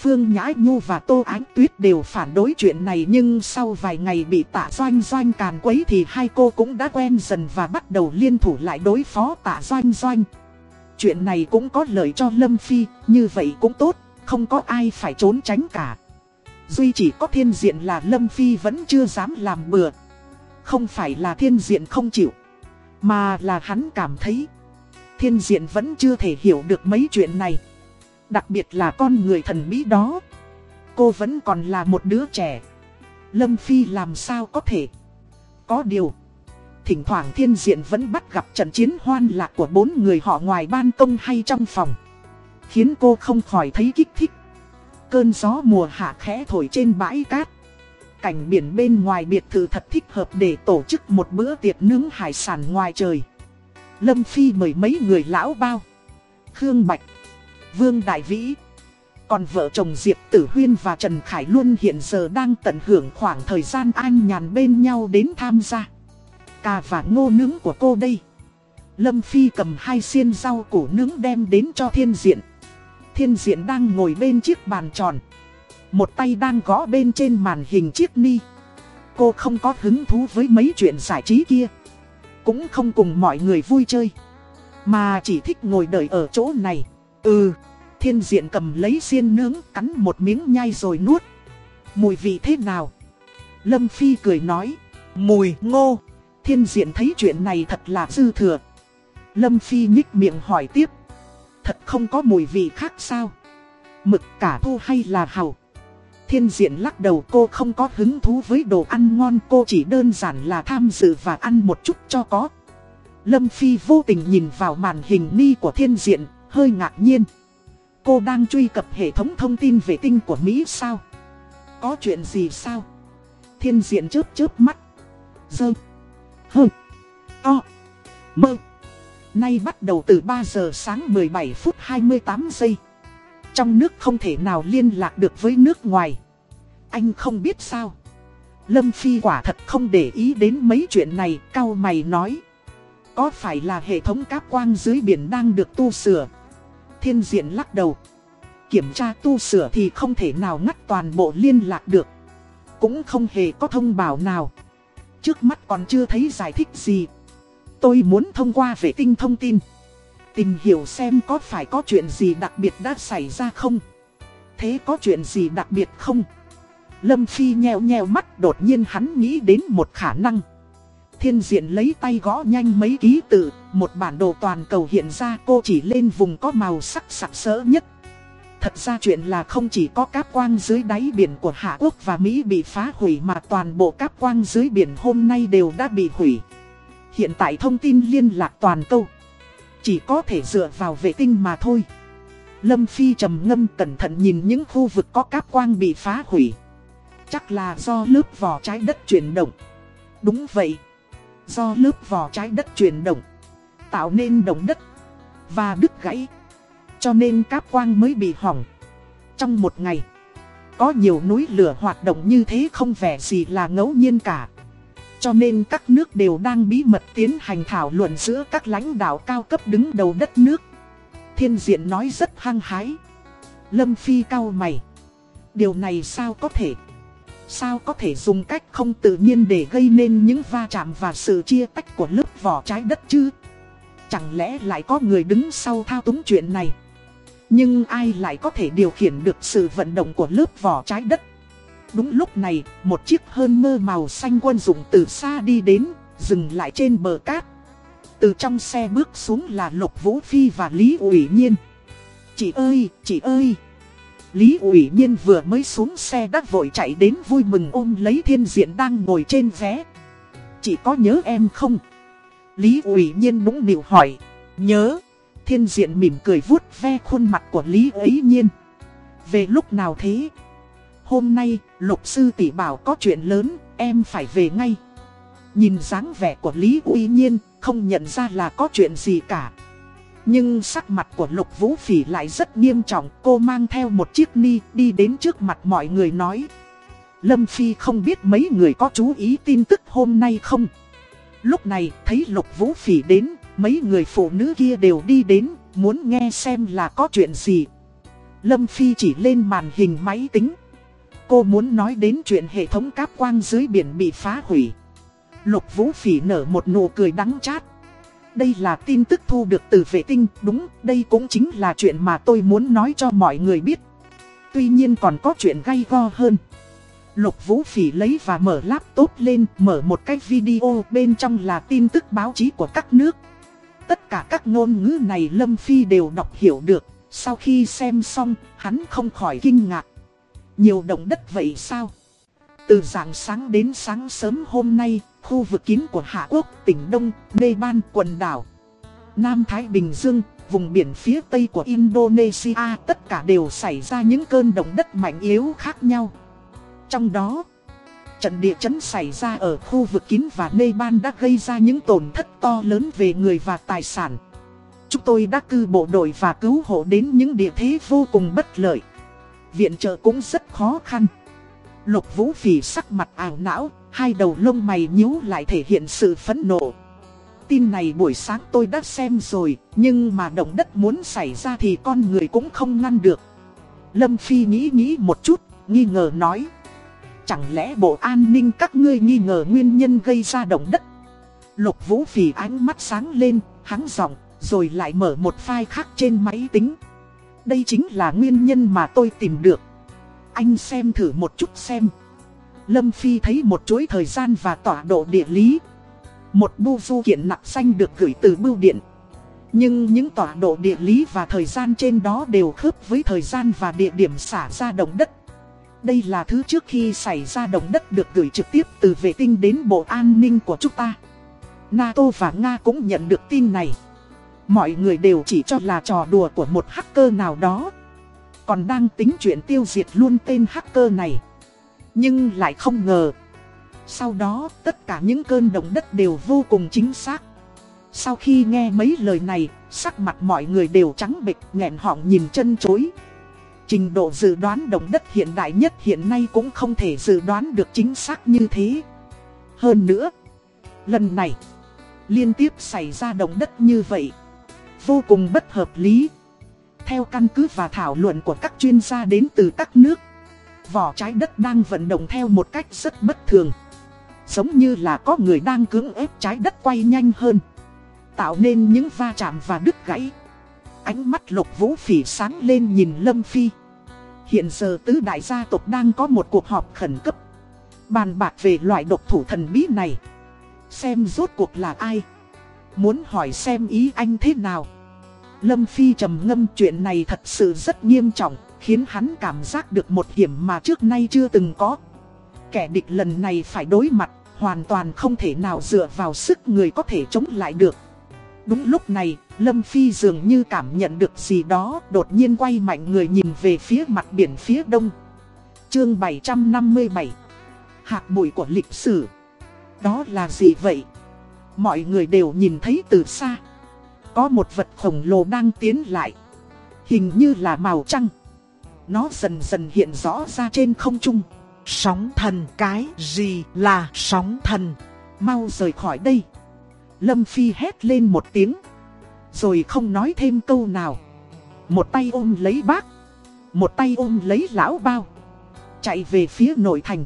Phương Nhã Nhu và Tô Ánh Tuyết đều phản đối chuyện này nhưng sau vài ngày bị tạ doanh doanh càn quấy thì hai cô cũng đã quen dần và bắt đầu liên thủ lại đối phó tạ doanh doanh. Chuyện này cũng có lợi cho Lâm Phi, như vậy cũng tốt, không có ai phải trốn tránh cả. Duy chỉ có thiên diện là Lâm Phi vẫn chưa dám làm bừa. Không phải là thiên diện không chịu, mà là hắn cảm thấy thiên diện vẫn chưa thể hiểu được mấy chuyện này. Đặc biệt là con người thần bí đó. Cô vẫn còn là một đứa trẻ. Lâm Phi làm sao có thể. Có điều. Thỉnh thoảng thiên diện vẫn bắt gặp trận chiến hoan lạc của bốn người họ ngoài ban công hay trong phòng. Khiến cô không khỏi thấy kích thích. Cơn gió mùa hạ khẽ thổi trên bãi cát. Cảnh biển bên ngoài biệt thự thật thích hợp để tổ chức một bữa tiệc nướng hải sản ngoài trời. Lâm Phi mời mấy người lão bao. Khương Bạch. Vương Đại Vĩ. Còn vợ chồng Diệp Tử Huyên và Trần Khải Luân hiện giờ đang tận hưởng khoảng thời gian an nhàn bên nhau đến tham gia. Cà và ngô nướng của cô đây. Lâm Phi cầm hai xiên rau củ nướng đem đến cho thiên diện. Thiên diện đang ngồi bên chiếc bàn tròn. Một tay đang gõ bên trên màn hình chiếc ni. Cô không có hứng thú với mấy chuyện giải trí kia. Cũng không cùng mọi người vui chơi. Mà chỉ thích ngồi đợi ở chỗ này. Ừ, thiên diện cầm lấy xiên nướng cắn một miếng nhai rồi nuốt. Mùi vị thế nào? Lâm Phi cười nói, mùi ngô. Thiên diện thấy chuyện này thật là dư thừa. Lâm Phi nhích miệng hỏi tiếp. Thật không có mùi vị khác sao? Mực cả thu hay là hầu? Thiên diện lắc đầu cô không có hứng thú với đồ ăn ngon cô chỉ đơn giản là tham dự và ăn một chút cho có. Lâm Phi vô tình nhìn vào màn hình ni của thiên diện, hơi ngạc nhiên. Cô đang truy cập hệ thống thông tin vệ tinh của Mỹ sao? Có chuyện gì sao? Thiên diện chớp chớp mắt. Dơ. Hơ. To. Mơ. Nay bắt đầu từ 3 giờ sáng 17 phút 28 giây. Trong nước không thể nào liên lạc được với nước ngoài. Anh không biết sao. Lâm Phi quả thật không để ý đến mấy chuyện này, cao mày nói. Có phải là hệ thống cáp quang dưới biển đang được tu sửa? Thiên diện lắc đầu. Kiểm tra tu sửa thì không thể nào ngắt toàn bộ liên lạc được. Cũng không hề có thông báo nào. Trước mắt còn chưa thấy giải thích gì. Tôi muốn thông qua vệ tinh thông tin. Tìm hiểu xem có phải có chuyện gì đặc biệt đã xảy ra không. Thế có chuyện gì đặc biệt không? Lâm Phi nheo nheo mắt, đột nhiên hắn nghĩ đến một khả năng. Thiên diện lấy tay gõ nhanh mấy ký tự, một bản đồ toàn cầu hiện ra cô chỉ lên vùng có màu sắc sặc sỡ nhất. Thật ra chuyện là không chỉ có cáp quang dưới đáy biển của Hạ Quốc và Mỹ bị phá hủy mà toàn bộ cáp quang dưới biển hôm nay đều đã bị hủy. Hiện tại thông tin liên lạc toàn cầu chỉ có thể dựa vào vệ tinh mà thôi. Lâm Phi trầm ngâm cẩn thận nhìn những khu vực có cáp quang bị phá hủy. Chắc là do lớp vỏ trái đất chuyển động. Đúng vậy do lớp vỏ trái đất chuyển động, tạo nên động đất và đứt gãy. Cho nên cáp quang mới bị hỏng. Trong một ngày, có nhiều núi lửa hoạt động như thế không vẻ gì là ngẫu nhiên cả. Cho nên các nước đều đang bí mật tiến hành thảo luận giữa các lãnh đạo cao cấp đứng đầu đất nước. Thiên diện nói rất hăng hái. Lâm Phi cao mày. Điều này sao có thể? Sao có thể dùng cách không tự nhiên để gây nên những va chạm và sự chia tách của lớp vỏ trái đất chứ? Chẳng lẽ lại có người đứng sau thao túng chuyện này? Nhưng ai lại có thể điều khiển được sự vận động của lớp vỏ trái đất? Đúng lúc này, một chiếc hơn mơ màu xanh quân dụng từ xa đi đến, dừng lại trên bờ cát. Từ trong xe bước xuống là Lục Vũ Phi và Lý ủy Nhiên. Chị ơi, chị ơi! Lý ủy nhiên vừa mới xuống xe đã vội chạy đến vui mừng ôm lấy thiên diện đang ngồi trên vé. Chị có nhớ em không? Lý ủy nhiên nũng nịu hỏi. Nhớ. Thiên diện mỉm cười vuốt ve khuôn mặt của Lý ấy nhiên. Về lúc nào thế? Hôm nay, lục sư tỷ bảo có chuyện lớn, em phải về ngay. Nhìn dáng vẻ của Lý Uy Nhiên, không nhận ra là có chuyện gì cả. Nhưng sắc mặt của Lục Vũ Phỉ lại rất nghiêm trọng, cô mang theo một chiếc ni đi đến trước mặt mọi người nói. Lâm Phi không biết mấy người có chú ý tin tức hôm nay không? Lúc này, thấy Lục Vũ Phỉ đến, mấy người phụ nữ kia đều đi đến, muốn nghe xem là có chuyện gì. Lâm Phi chỉ lên màn hình máy tính. Cô muốn nói đến chuyện hệ thống cáp quang dưới biển bị phá hủy. Lục Vũ Phỉ nở một nụ cười đắng chát. Đây là tin tức thu được từ vệ tinh, đúng, đây cũng chính là chuyện mà tôi muốn nói cho mọi người biết. Tuy nhiên còn có chuyện gay go hơn. Lục Vũ Phỉ lấy và mở laptop lên, mở một cái video bên trong là tin tức báo chí của các nước. Tất cả các ngôn ngữ này Lâm Phi đều đọc hiểu được, sau khi xem xong, hắn không khỏi kinh ngạc. Nhiều động đất vậy sao? Từ dạng sáng đến sáng sớm hôm nay, khu vực kín của Hạ Quốc, tỉnh Đông, Nê Ban, quần đảo, Nam Thái Bình Dương, vùng biển phía tây của Indonesia tất cả đều xảy ra những cơn động đất mạnh yếu khác nhau. Trong đó, trận địa chấn xảy ra ở khu vực kín và Nê Ban đã gây ra những tổn thất to lớn về người và tài sản. Chúng tôi đã cư bộ đội và cứu hộ đến những địa thế vô cùng bất lợi. Viện trợ cũng rất khó khăn. Lục Vũ Phỉ sắc mặt ảo não, hai đầu lông mày nhíu lại thể hiện sự phẫn nộ. Tin này buổi sáng tôi đã xem rồi, nhưng mà động đất muốn xảy ra thì con người cũng không ngăn được. Lâm Phi nghĩ nghĩ một chút, nghi ngờ nói. Chẳng lẽ Bộ An ninh các ngươi nghi ngờ nguyên nhân gây ra động đất? Lục Vũ Phỉ ánh mắt sáng lên, hắn giọng, rồi lại mở một file khác trên máy tính. Đây chính là nguyên nhân mà tôi tìm được. Anh xem thử một chút xem. Lâm Phi thấy một chuỗi thời gian và tọa độ địa lý. Một bưu du kiện nặng xanh được gửi từ bưu điện. Nhưng những tọa độ địa lý và thời gian trên đó đều khớp với thời gian và địa điểm xả ra động đất. Đây là thứ trước khi xảy ra động đất được gửi trực tiếp từ vệ tinh đến Bộ An ninh của chúng ta. NATO và Nga cũng nhận được tin này. Mọi người đều chỉ cho là trò đùa của một hacker nào đó. Còn đang tính chuyện tiêu diệt luôn tên hacker này. Nhưng lại không ngờ. Sau đó tất cả những cơn động đất đều vô cùng chính xác. Sau khi nghe mấy lời này, sắc mặt mọi người đều trắng bệch nghẹn họng nhìn chân chối. Trình độ dự đoán động đất hiện đại nhất hiện nay cũng không thể dự đoán được chính xác như thế. Hơn nữa, lần này, liên tiếp xảy ra động đất như vậy, vô cùng bất hợp lý. Theo căn cứ và thảo luận của các chuyên gia đến từ các nước, vỏ trái đất đang vận động theo một cách rất bất thường. Giống như là có người đang cưỡng ép trái đất quay nhanh hơn, tạo nên những va chạm và đứt gãy. Ánh mắt lục vũ phỉ sáng lên nhìn Lâm Phi. Hiện giờ tứ đại gia tộc đang có một cuộc họp khẩn cấp. Bàn bạc về loại độc thủ thần bí này. Xem rốt cuộc là ai. Muốn hỏi xem ý anh thế nào. Lâm Phi trầm ngâm chuyện này thật sự rất nghiêm trọng, khiến hắn cảm giác được một hiểm mà trước nay chưa từng có. Kẻ địch lần này phải đối mặt, hoàn toàn không thể nào dựa vào sức người có thể chống lại được. Đúng lúc này, Lâm Phi dường như cảm nhận được gì đó, đột nhiên quay mạnh người nhìn về phía mặt biển phía đông. Chương 757 Hạt bụi của lịch sử Đó là gì vậy? Mọi người đều nhìn thấy từ xa. Có một vật khổng lồ đang tiến lại. Hình như là màu trăng. Nó dần dần hiện rõ ra trên không trung. Sóng thần cái gì là sóng thần? Mau rời khỏi đây. Lâm Phi hét lên một tiếng. Rồi không nói thêm câu nào. Một tay ôm lấy bác. Một tay ôm lấy lão bao. Chạy về phía nội thành.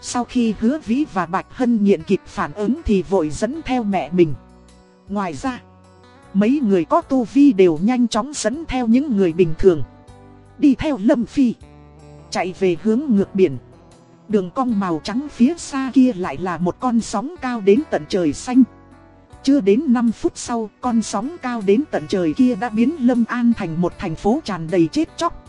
Sau khi hứa vĩ và Bạch Hân nghiện kịp phản ứng thì vội dẫn theo mẹ mình. Ngoài ra, mấy người có tu vi đều nhanh chóng dẫn theo những người bình thường. Đi theo Lâm Phi. Chạy về hướng ngược biển. Đường cong màu trắng phía xa kia lại là một con sóng cao đến tận trời xanh. Chưa đến 5 phút sau, con sóng cao đến tận trời kia đã biến Lâm An thành một thành phố tràn đầy chết chóc.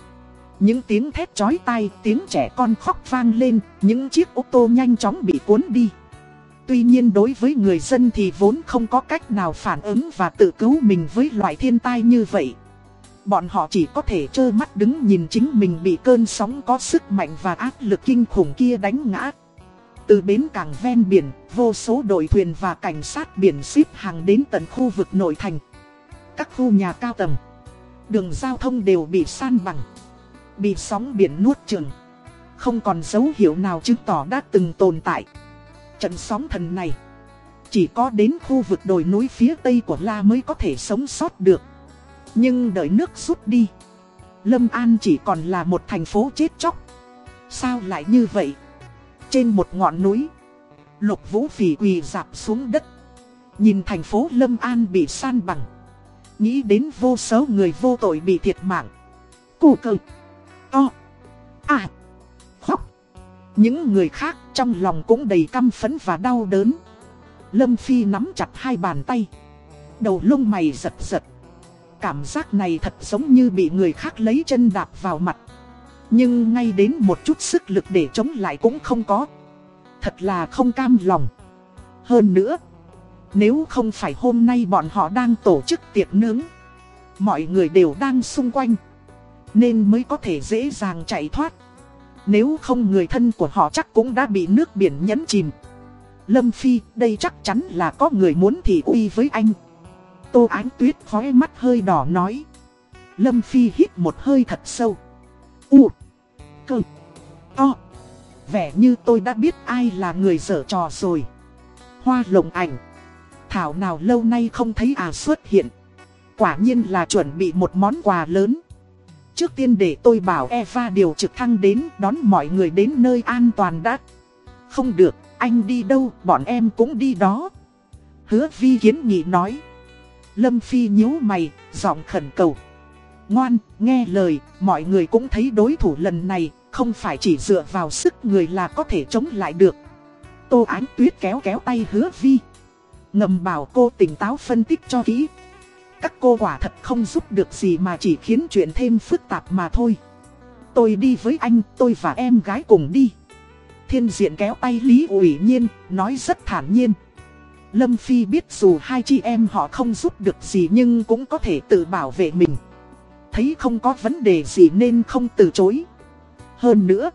Những tiếng thét chói tai, tiếng trẻ con khóc vang lên, những chiếc ô tô nhanh chóng bị cuốn đi. Tuy nhiên đối với người dân thì vốn không có cách nào phản ứng và tự cứu mình với loại thiên tai như vậy. Bọn họ chỉ có thể trơ mắt đứng nhìn chính mình bị cơn sóng có sức mạnh và áp lực kinh khủng kia đánh ngã. Từ bến cảng ven biển, vô số đội thuyền và cảnh sát biển xếp hàng đến tận khu vực nội thành. Các khu nhà cao tầng, đường giao thông đều bị san bằng, bị sóng biển nuốt chừng. Không còn dấu hiệu nào chứng tỏ đã từng tồn tại. Trận sóng thần này, chỉ có đến khu vực đồi núi phía tây của La mới có thể sống sót được. Nhưng đợi nước rút đi, Lâm An chỉ còn là một thành phố chết chóc. Sao lại như vậy? Trên một ngọn núi, Lục Vũ Phỉ quỳ dạp xuống đất. Nhìn thành phố Lâm An bị san bằng. Nghĩ đến vô số người vô tội bị thiệt mạng. Cụ cực To. À. Những người khác trong lòng cũng đầy căm phấn và đau đớn. Lâm Phi nắm chặt hai bàn tay. Đầu lông mày giật giật. Cảm giác này thật giống như bị người khác lấy chân đạp vào mặt. Nhưng ngay đến một chút sức lực để chống lại cũng không có. Thật là không cam lòng. Hơn nữa, nếu không phải hôm nay bọn họ đang tổ chức tiệc nướng, mọi người đều đang xung quanh, nên mới có thể dễ dàng chạy thoát. Nếu không người thân của họ chắc cũng đã bị nước biển nhấn chìm. Lâm Phi, đây chắc chắn là có người muốn thị uy với anh. Tô Ánh Tuyết khói mắt hơi đỏ nói. Lâm Phi hít một hơi thật sâu. U. Cơ. To. Vẻ như tôi đã biết ai là người dở trò rồi. Hoa lồng ảnh. Thảo nào lâu nay không thấy à xuất hiện. Quả nhiên là chuẩn bị một món quà lớn. Trước tiên để tôi bảo Eva điều trực thăng đến đón mọi người đến nơi an toàn đã. Không được, anh đi đâu, bọn em cũng đi đó. Hứa vi kiến nghị nói. Lâm Phi nhíu mày, giọng khẩn cầu. Ngoan, nghe lời, mọi người cũng thấy đối thủ lần này, không phải chỉ dựa vào sức người là có thể chống lại được. Tô Ánh Tuyết kéo kéo tay hứa vi. Ngầm bảo cô tỉnh táo phân tích cho kỹ. Các cô quả thật không giúp được gì mà chỉ khiến chuyện thêm phức tạp mà thôi. Tôi đi với anh, tôi và em gái cùng đi. Thiên diện kéo tay Lý ủy nhiên, nói rất thản nhiên. Lâm Phi biết dù hai chị em họ không giúp được gì nhưng cũng có thể tự bảo vệ mình. Thấy không có vấn đề gì nên không từ chối. Hơn nữa,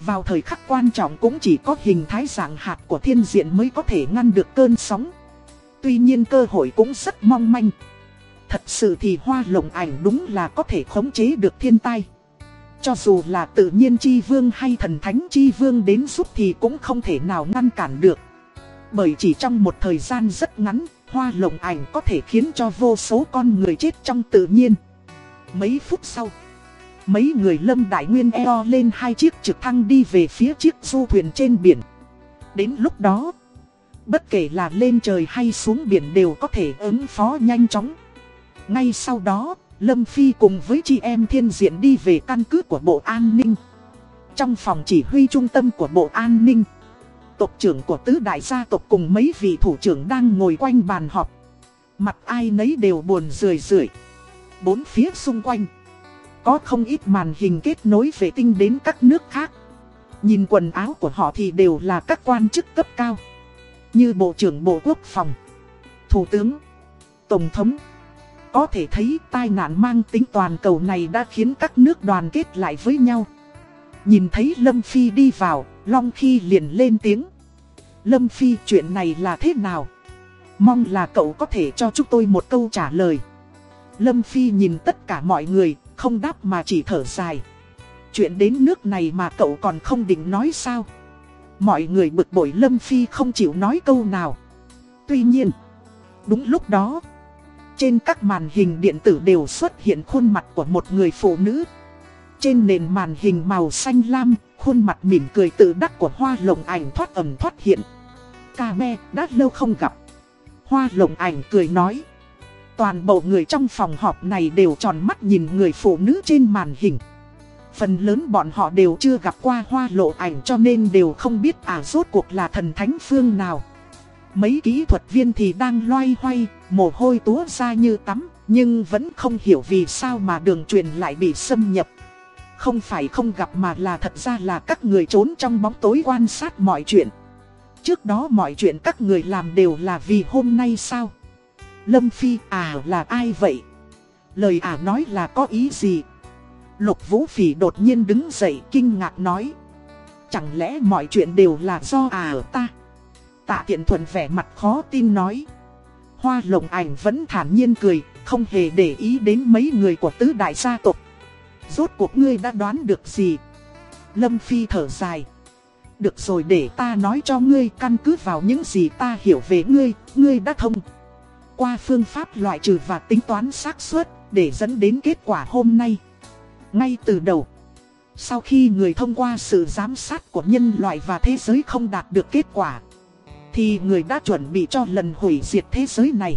vào thời khắc quan trọng cũng chỉ có hình thái dạng hạt của thiên diện mới có thể ngăn được cơn sóng. Tuy nhiên cơ hội cũng rất mong manh. Thật sự thì hoa lồng ảnh đúng là có thể khống chế được thiên tai. Cho dù là tự nhiên chi vương hay thần thánh chi vương đến giúp thì cũng không thể nào ngăn cản được. Bởi chỉ trong một thời gian rất ngắn, hoa lồng ảnh có thể khiến cho vô số con người chết trong tự nhiên. Mấy phút sau, mấy người lâm đại nguyên eo lên hai chiếc trực thăng đi về phía chiếc du thuyền trên biển. Đến lúc đó, bất kể là lên trời hay xuống biển đều có thể ứng phó nhanh chóng. Ngay sau đó, Lâm Phi cùng với chị em thiên diện đi về căn cứ của Bộ An ninh. Trong phòng chỉ huy trung tâm của Bộ An ninh, tộc trưởng của tứ đại gia tộc cùng mấy vị thủ trưởng đang ngồi quanh bàn họp. Mặt ai nấy đều buồn rười rượi. Bốn phía xung quanh, có không ít màn hình kết nối vệ tinh đến các nước khác. Nhìn quần áo của họ thì đều là các quan chức cấp cao. Như Bộ trưởng Bộ Quốc phòng, Thủ tướng, Tổng thống. Có thể thấy tai nạn mang tính toàn cầu này đã khiến các nước đoàn kết lại với nhau. Nhìn thấy Lâm Phi đi vào, Long Khi liền lên tiếng. Lâm Phi chuyện này là thế nào? Mong là cậu có thể cho chúng tôi một câu trả lời. Lâm Phi nhìn tất cả mọi người, không đáp mà chỉ thở dài. Chuyện đến nước này mà cậu còn không định nói sao? Mọi người bực bội Lâm Phi không chịu nói câu nào. Tuy nhiên, đúng lúc đó, trên các màn hình điện tử đều xuất hiện khuôn mặt của một người phụ nữ. Trên nền màn hình màu xanh lam, khuôn mặt mỉm cười tự đắc của hoa lồng ảnh thoát ẩm thoát hiện. Ca me, đã lâu không gặp. Hoa lồng ảnh cười nói. Toàn bộ người trong phòng họp này đều tròn mắt nhìn người phụ nữ trên màn hình. Phần lớn bọn họ đều chưa gặp qua hoa lộ ảnh cho nên đều không biết à rốt cuộc là thần thánh phương nào. Mấy kỹ thuật viên thì đang loay hoay, mồ hôi túa ra như tắm, nhưng vẫn không hiểu vì sao mà đường truyền lại bị xâm nhập. Không phải không gặp mà là thật ra là các người trốn trong bóng tối quan sát mọi chuyện. Trước đó mọi chuyện các người làm đều là vì hôm nay sao? Lâm Phi à là ai vậy? Lời à nói là có ý gì? Lục Vũ Phỉ đột nhiên đứng dậy kinh ngạc nói. Chẳng lẽ mọi chuyện đều là do à ta? Tạ tiện thuận vẻ mặt khó tin nói. Hoa lồng ảnh vẫn thản nhiên cười, không hề để ý đến mấy người của tứ đại gia tộc. Rốt cuộc ngươi đã đoán được gì? Lâm Phi thở dài. Được rồi để ta nói cho ngươi căn cứ vào những gì ta hiểu về ngươi, ngươi đã thông. Qua phương pháp loại trừ và tính toán xác suất để dẫn đến kết quả hôm nay. Ngay từ đầu, sau khi người thông qua sự giám sát của nhân loại và thế giới không đạt được kết quả, thì người đã chuẩn bị cho lần hủy diệt thế giới này.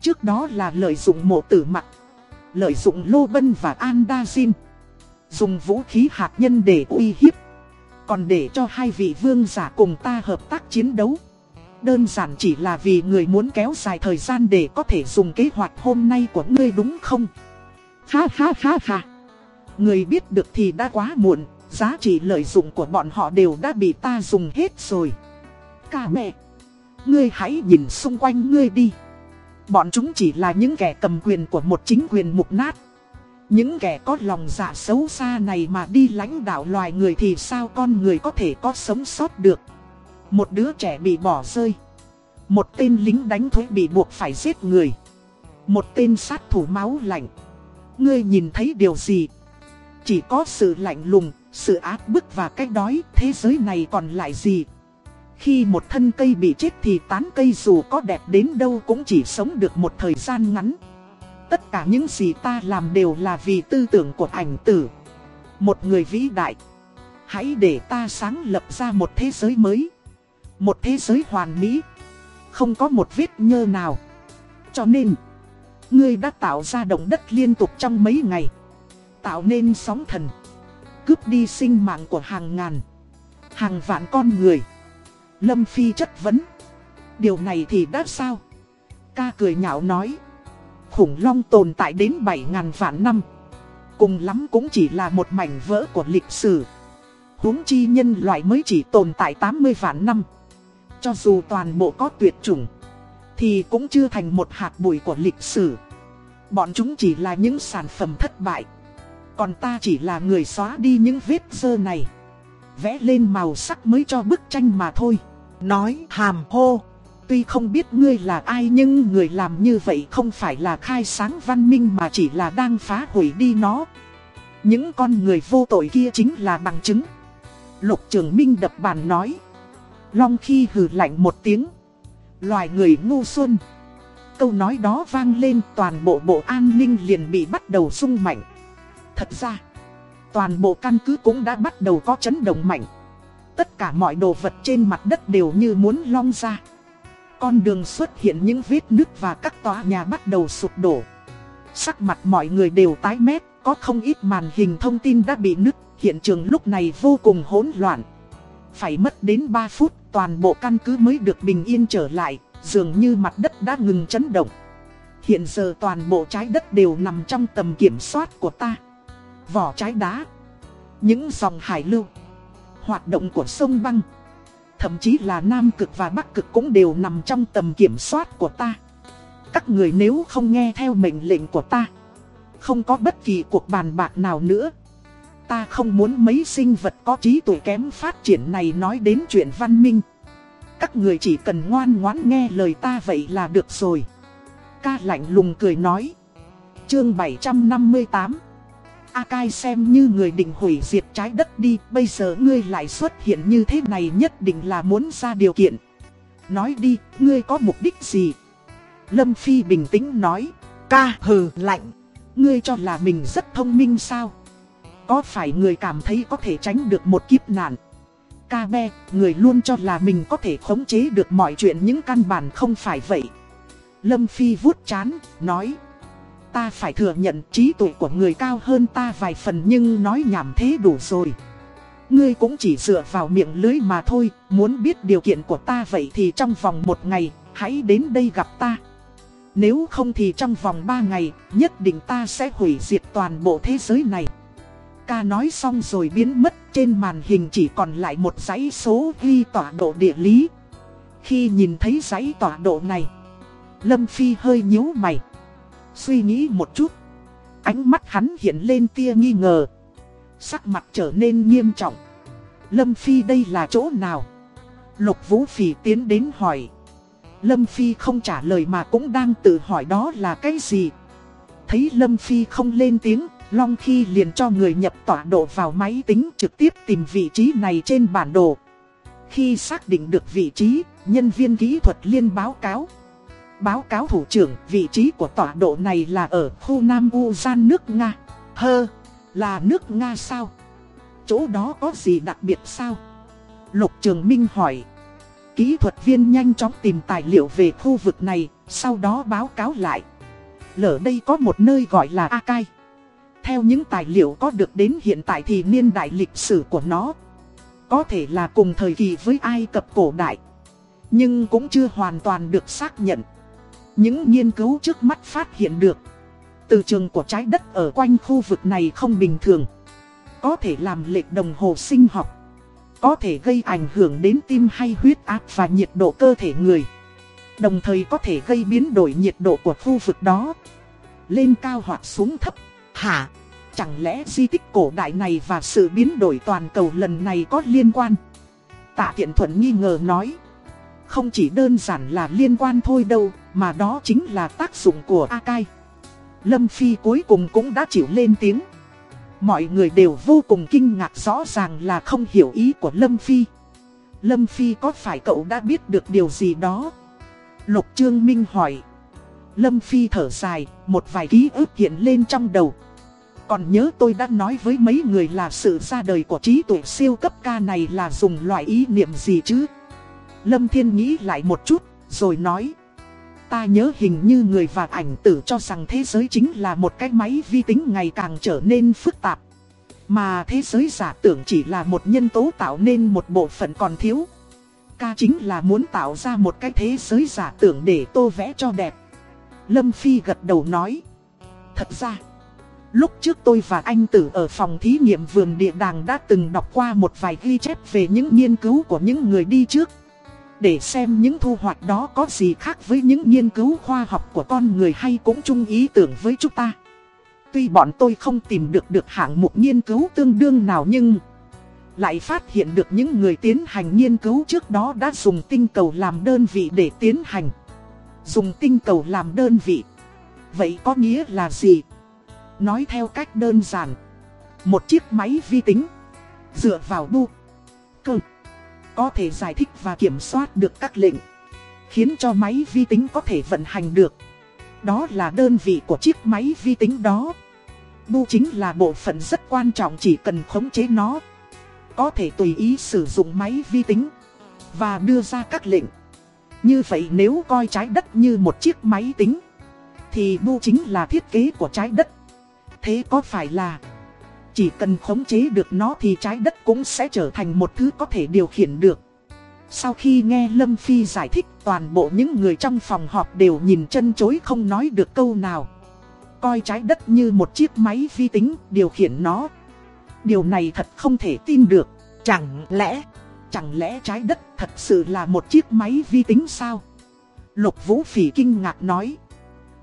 Trước đó là lợi dụng mộ tử mặt, lợi dụng Lô Bân và Andazin, dùng vũ khí hạt nhân để uy hiếp, còn để cho hai vị vương giả cùng ta hợp tác chiến đấu. Đơn giản chỉ là vì người muốn kéo dài thời gian để có thể dùng kế hoạch hôm nay của ngươi đúng không? Ha ha ha ha! Người biết được thì đã quá muộn, giá trị lợi dụng của bọn họ đều đã bị ta dùng hết rồi ca mẹ! Ngươi hãy nhìn xung quanh ngươi đi. Bọn chúng chỉ là những kẻ cầm quyền của một chính quyền mục nát. Những kẻ có lòng dạ xấu xa này mà đi lãnh đạo loài người thì sao con người có thể có sống sót được. Một đứa trẻ bị bỏ rơi. Một tên lính đánh thuế bị buộc phải giết người. Một tên sát thủ máu lạnh. Ngươi nhìn thấy điều gì? Chỉ có sự lạnh lùng, sự ác bức và cách đói, thế giới này còn lại gì? Khi một thân cây bị chết thì tán cây dù có đẹp đến đâu cũng chỉ sống được một thời gian ngắn. Tất cả những gì ta làm đều là vì tư tưởng của ảnh tử. Một người vĩ đại. Hãy để ta sáng lập ra một thế giới mới. Một thế giới hoàn mỹ. Không có một vết nhơ nào. Cho nên, ngươi đã tạo ra động đất liên tục trong mấy ngày. Tạo nên sóng thần. Cướp đi sinh mạng của hàng ngàn, hàng vạn con người. Lâm Phi chất vấn. Điều này thì đã sao? Ca cười nhạo nói. Khủng long tồn tại đến 7.000 vạn năm. Cùng lắm cũng chỉ là một mảnh vỡ của lịch sử. huống chi nhân loại mới chỉ tồn tại 80 vạn năm. Cho dù toàn bộ có tuyệt chủng, thì cũng chưa thành một hạt bụi của lịch sử. Bọn chúng chỉ là những sản phẩm thất bại. Còn ta chỉ là người xóa đi những vết dơ này. Vẽ lên màu sắc mới cho bức tranh mà thôi. Nói hàm hô. Tuy không biết ngươi là ai nhưng người làm như vậy không phải là khai sáng văn minh mà chỉ là đang phá hủy đi nó. Những con người vô tội kia chính là bằng chứng. Lục Trường Minh đập bàn nói. Long khi hừ lạnh một tiếng. Loài người ngu xuân. Câu nói đó vang lên toàn bộ bộ an ninh liền bị bắt đầu sung mạnh. Thật ra, toàn bộ căn cứ cũng đã bắt đầu có chấn động mạnh. Tất cả mọi đồ vật trên mặt đất đều như muốn long ra. Con đường xuất hiện những vết nứt và các tòa nhà bắt đầu sụp đổ. Sắc mặt mọi người đều tái mét, có không ít màn hình thông tin đã bị nứt, hiện trường lúc này vô cùng hỗn loạn. Phải mất đến 3 phút, toàn bộ căn cứ mới được bình yên trở lại, dường như mặt đất đã ngừng chấn động. Hiện giờ toàn bộ trái đất đều nằm trong tầm kiểm soát của ta. Vỏ trái đá, những dòng hải lưu, hoạt động của sông băng. Thậm chí là Nam Cực và Bắc Cực cũng đều nằm trong tầm kiểm soát của ta. Các người nếu không nghe theo mệnh lệnh của ta, không có bất kỳ cuộc bàn bạc nào nữa. Ta không muốn mấy sinh vật có trí tuệ kém phát triển này nói đến chuyện văn minh. Các người chỉ cần ngoan ngoãn nghe lời ta vậy là được rồi. Ca lạnh lùng cười nói. Chương 758 Akai xem như người định hủy diệt trái đất đi, bây giờ ngươi lại xuất hiện như thế này nhất định là muốn ra điều kiện. Nói đi, ngươi có mục đích gì? Lâm Phi bình tĩnh nói, ca hừ lạnh, ngươi cho là mình rất thông minh sao? Có phải người cảm thấy có thể tránh được một kiếp nạn? Ca be, người luôn cho là mình có thể khống chế được mọi chuyện những căn bản không phải vậy. Lâm Phi vuốt chán, nói ta phải thừa nhận trí tuệ của người cao hơn ta vài phần nhưng nói nhảm thế đủ rồi. Ngươi cũng chỉ dựa vào miệng lưới mà thôi, muốn biết điều kiện của ta vậy thì trong vòng một ngày, hãy đến đây gặp ta. Nếu không thì trong vòng ba ngày, nhất định ta sẽ hủy diệt toàn bộ thế giới này. Ca nói xong rồi biến mất trên màn hình chỉ còn lại một dãy số ghi tọa độ địa lý. Khi nhìn thấy dãy tọa độ này, Lâm Phi hơi nhíu mày. Suy nghĩ một chút, ánh mắt hắn hiện lên tia nghi ngờ. Sắc mặt trở nên nghiêm trọng. Lâm Phi đây là chỗ nào? Lục Vũ Phỉ tiến đến hỏi. Lâm Phi không trả lời mà cũng đang tự hỏi đó là cái gì. Thấy Lâm Phi không lên tiếng, Long Khi liền cho người nhập tọa độ vào máy tính trực tiếp tìm vị trí này trên bản đồ. Khi xác định được vị trí, nhân viên kỹ thuật liên báo cáo. Báo cáo thủ trưởng, vị trí của tọa độ này là ở khu Nam U Gian nước Nga. Hơ, là nước Nga sao? Chỗ đó có gì đặc biệt sao? Lục Trường Minh hỏi. Kỹ thuật viên nhanh chóng tìm tài liệu về khu vực này, sau đó báo cáo lại. Lỡ đây có một nơi gọi là Akai. Theo những tài liệu có được đến hiện tại thì niên đại lịch sử của nó có thể là cùng thời kỳ với Ai Cập cổ đại. Nhưng cũng chưa hoàn toàn được xác nhận. Những nghiên cứu trước mắt phát hiện được. Từ trường của trái đất ở quanh khu vực này không bình thường. Có thể làm lệch đồng hồ sinh học. Có thể gây ảnh hưởng đến tim hay huyết áp và nhiệt độ cơ thể người. Đồng thời có thể gây biến đổi nhiệt độ của khu vực đó. Lên cao hoặc xuống thấp. Hả? Chẳng lẽ di tích cổ đại này và sự biến đổi toàn cầu lần này có liên quan? Tạ Tiện Thuận nghi ngờ nói. Không chỉ đơn giản là liên quan thôi đâu, mà đó chính là tác dụng của Akai. Lâm Phi cuối cùng cũng đã chịu lên tiếng. Mọi người đều vô cùng kinh ngạc rõ ràng là không hiểu ý của Lâm Phi. Lâm Phi có phải cậu đã biết được điều gì đó? Lục Trương Minh hỏi. Lâm Phi thở dài, một vài ký ức hiện lên trong đầu. Còn nhớ tôi đã nói với mấy người là sự ra đời của trí tuệ siêu cấp ca này là dùng loại ý niệm gì chứ? Lâm Thiên nghĩ lại một chút, rồi nói. Ta nhớ hình như người và ảnh tử cho rằng thế giới chính là một cái máy vi tính ngày càng trở nên phức tạp. Mà thế giới giả tưởng chỉ là một nhân tố tạo nên một bộ phận còn thiếu. Ca chính là muốn tạo ra một cái thế giới giả tưởng để tô vẽ cho đẹp. Lâm Phi gật đầu nói. Thật ra... Lúc trước tôi và anh Tử ở phòng thí nghiệm vườn địa đàng đã từng đọc qua một vài ghi chép về những nghiên cứu của những người đi trước. Để xem những thu hoạch đó có gì khác với những nghiên cứu khoa học của con người hay cũng chung ý tưởng với chúng ta. Tuy bọn tôi không tìm được được hạng mục nghiên cứu tương đương nào nhưng lại phát hiện được những người tiến hành nghiên cứu trước đó đã dùng tinh cầu làm đơn vị để tiến hành. Dùng tinh cầu làm đơn vị. Vậy có nghĩa là gì? Nói theo cách đơn giản Một chiếc máy vi tính Dựa vào đu có thể giải thích và kiểm soát được các lệnh, Khiến cho máy vi tính có thể vận hành được. Đó là đơn vị của chiếc máy vi tính đó. Bu chính là bộ phận rất quan trọng chỉ cần khống chế nó. Có thể tùy ý sử dụng máy vi tính Và đưa ra các lệnh. Như vậy nếu coi trái đất như một chiếc máy tính, Thì Bu chính là thiết kế của trái đất. Thế có phải là chỉ cần khống chế được nó thì trái đất cũng sẽ trở thành một thứ có thể điều khiển được. Sau khi nghe Lâm Phi giải thích toàn bộ những người trong phòng họp đều nhìn chân chối không nói được câu nào. Coi trái đất như một chiếc máy vi tính điều khiển nó. Điều này thật không thể tin được. Chẳng lẽ, chẳng lẽ trái đất thật sự là một chiếc máy vi tính sao? Lục Vũ Phỉ kinh ngạc nói.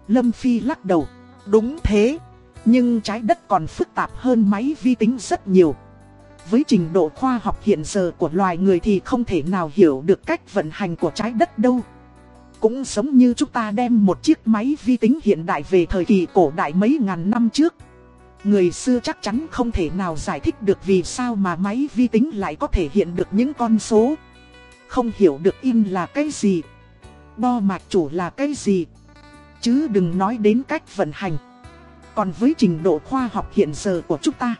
Lâm Phi lắc đầu. Đúng thế nhưng trái đất còn phức tạp hơn máy vi tính rất nhiều. Với trình độ khoa học hiện giờ của loài người thì không thể nào hiểu được cách vận hành của trái đất đâu. Cũng giống như chúng ta đem một chiếc máy vi tính hiện đại về thời kỳ cổ đại mấy ngàn năm trước. Người xưa chắc chắn không thể nào giải thích được vì sao mà máy vi tính lại có thể hiện được những con số. Không hiểu được in là cái gì. Bo mạch chủ là cái gì. Chứ đừng nói đến cách vận hành. Còn với trình độ khoa học hiện giờ của chúng ta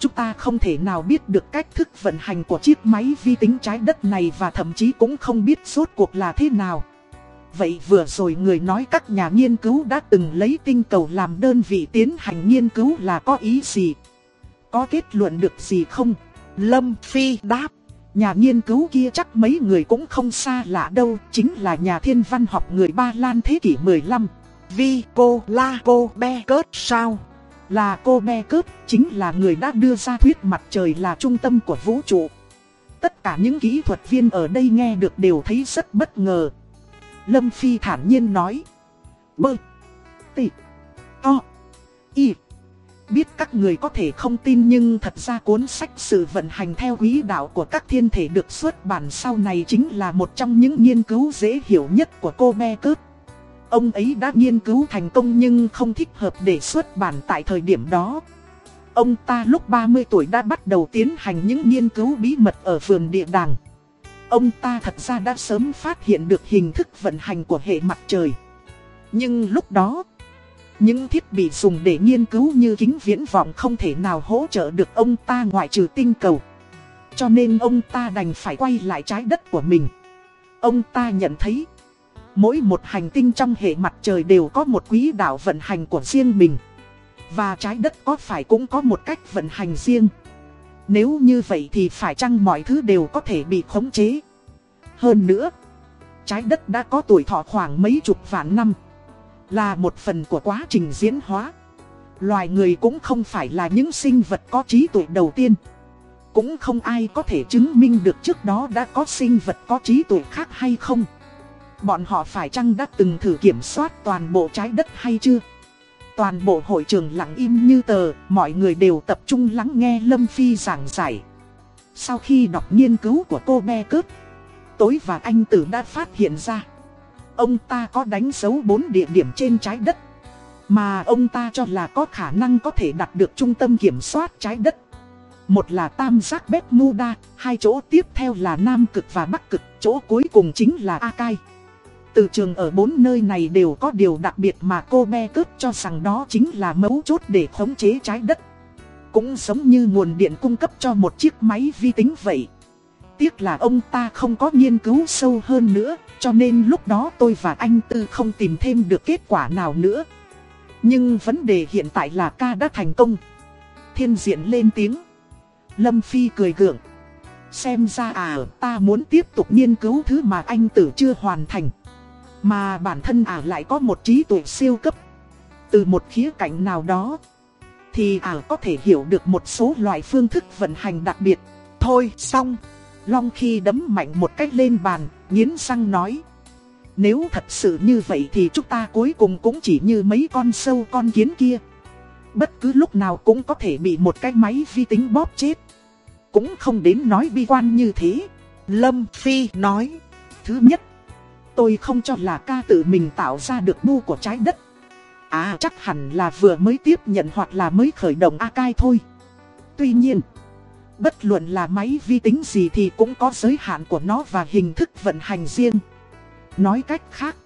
Chúng ta không thể nào biết được cách thức vận hành của chiếc máy vi tính trái đất này và thậm chí cũng không biết suốt cuộc là thế nào. Vậy vừa rồi người nói các nhà nghiên cứu đã từng lấy tinh cầu làm đơn vị tiến hành nghiên cứu là có ý gì? Có kết luận được gì không? Lâm Phi đáp. Nhà nghiên cứu kia chắc mấy người cũng không xa lạ đâu, chính là nhà thiên văn học người Ba Lan thế kỷ 15. Vi, cô, la, cô, be, cớt, sao? Là cô be cớt, chính là người đã đưa ra thuyết mặt trời là trung tâm của vũ trụ. Tất cả những kỹ thuật viên ở đây nghe được đều thấy rất bất ngờ. Lâm Phi thản nhiên nói. Bơ. Tị. To. Y. Biết các người có thể không tin nhưng thật ra cuốn sách sự vận hành theo quý đạo của các thiên thể được xuất bản sau này chính là một trong những nghiên cứu dễ hiểu nhất của cô Be Cớt. Ông ấy đã nghiên cứu thành công nhưng không thích hợp để xuất bản tại thời điểm đó. Ông ta lúc 30 tuổi đã bắt đầu tiến hành những nghiên cứu bí mật ở vườn địa đàng. Ông ta thật ra đã sớm phát hiện được hình thức vận hành của hệ mặt trời. Nhưng lúc đó, những thiết bị dùng để nghiên cứu như kính viễn vọng không thể nào hỗ trợ được ông ta ngoại trừ tinh cầu. Cho nên ông ta đành phải quay lại trái đất của mình. Ông ta nhận thấy, mỗi một hành tinh trong hệ mặt trời đều có một quỹ đạo vận hành của riêng mình. Và trái đất có phải cũng có một cách vận hành riêng. Nếu như vậy thì phải chăng mọi thứ đều có thể bị khống chế. Hơn nữa, trái đất đã có tuổi thọ khoảng mấy chục vạn năm. Là một phần của quá trình diễn hóa Loài người cũng không phải là những sinh vật có trí tuệ đầu tiên Cũng không ai có thể chứng minh được trước đó đã có sinh vật có trí tuệ khác hay không Bọn họ phải chăng đã từng thử kiểm soát toàn bộ trái đất hay chưa? Toàn bộ hội trường lặng im như tờ Mọi người đều tập trung lắng nghe Lâm Phi giảng giải. Sau khi đọc nghiên cứu của cô Be Cớp, Tối và anh tử đã phát hiện ra Ông ta có đánh dấu bốn địa điểm trên trái đất Mà ông ta cho là có khả năng có thể đạt được trung tâm kiểm soát trái đất. Một là tam giác Bermuda, hai chỗ tiếp theo là Nam Cực và Bắc Cực, chỗ cuối cùng chính là Akai từ trường ở bốn nơi này đều có điều đặc biệt mà cô be cướp cho rằng đó chính là mấu chốt để khống chế trái đất Cũng giống như nguồn điện cung cấp cho một chiếc máy vi tính vậy tiếc là ông ta không có nghiên cứu sâu hơn nữa, cho nên lúc đó tôi và anh Tư không tìm thêm được kết quả nào nữa. Nhưng vấn đề hiện tại là ca đã thành công. Thiên diện lên tiếng. Lâm Phi cười gượng. Xem ra à ta muốn tiếp tục nghiên cứu thứ mà anh Tử chưa hoàn thành. Mà bản thân à lại có một trí tuệ siêu cấp. Từ một khía cạnh nào đó. Thì à có thể hiểu được một số loại phương thức vận hành đặc biệt. Thôi xong. Long khi đấm mạnh một cách lên bàn, nghiến răng nói. Nếu thật sự như vậy thì chúng ta cuối cùng cũng chỉ như mấy con sâu con kiến kia. Bất cứ lúc nào cũng có thể bị một cái máy vi tính bóp chết. Cũng không đến nói bi quan như thế. Lâm Phi nói. Thứ nhất, tôi không cho là ca tự mình tạo ra được bu của trái đất. À chắc hẳn là vừa mới tiếp nhận hoặc là mới khởi động Akai thôi. Tuy nhiên... Bất luận là máy vi tính gì thì cũng có giới hạn của nó và hình thức vận hành riêng. Nói cách khác,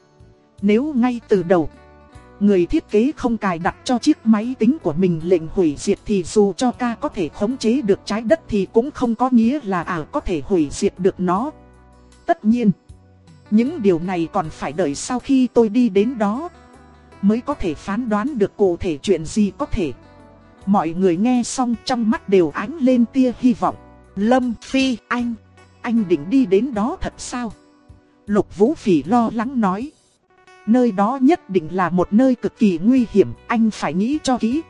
nếu ngay từ đầu, người thiết kế không cài đặt cho chiếc máy tính của mình lệnh hủy diệt thì dù cho ca có thể khống chế được trái đất thì cũng không có nghĩa là à có thể hủy diệt được nó. Tất nhiên, những điều này còn phải đợi sau khi tôi đi đến đó, mới có thể phán đoán được cụ thể chuyện gì có thể. Mọi người nghe xong trong mắt đều ánh lên tia hy vọng. Lâm Phi anh, anh định đi đến đó thật sao? Lục Vũ Phỉ lo lắng nói. Nơi đó nhất định là một nơi cực kỳ nguy hiểm, anh phải nghĩ cho kỹ.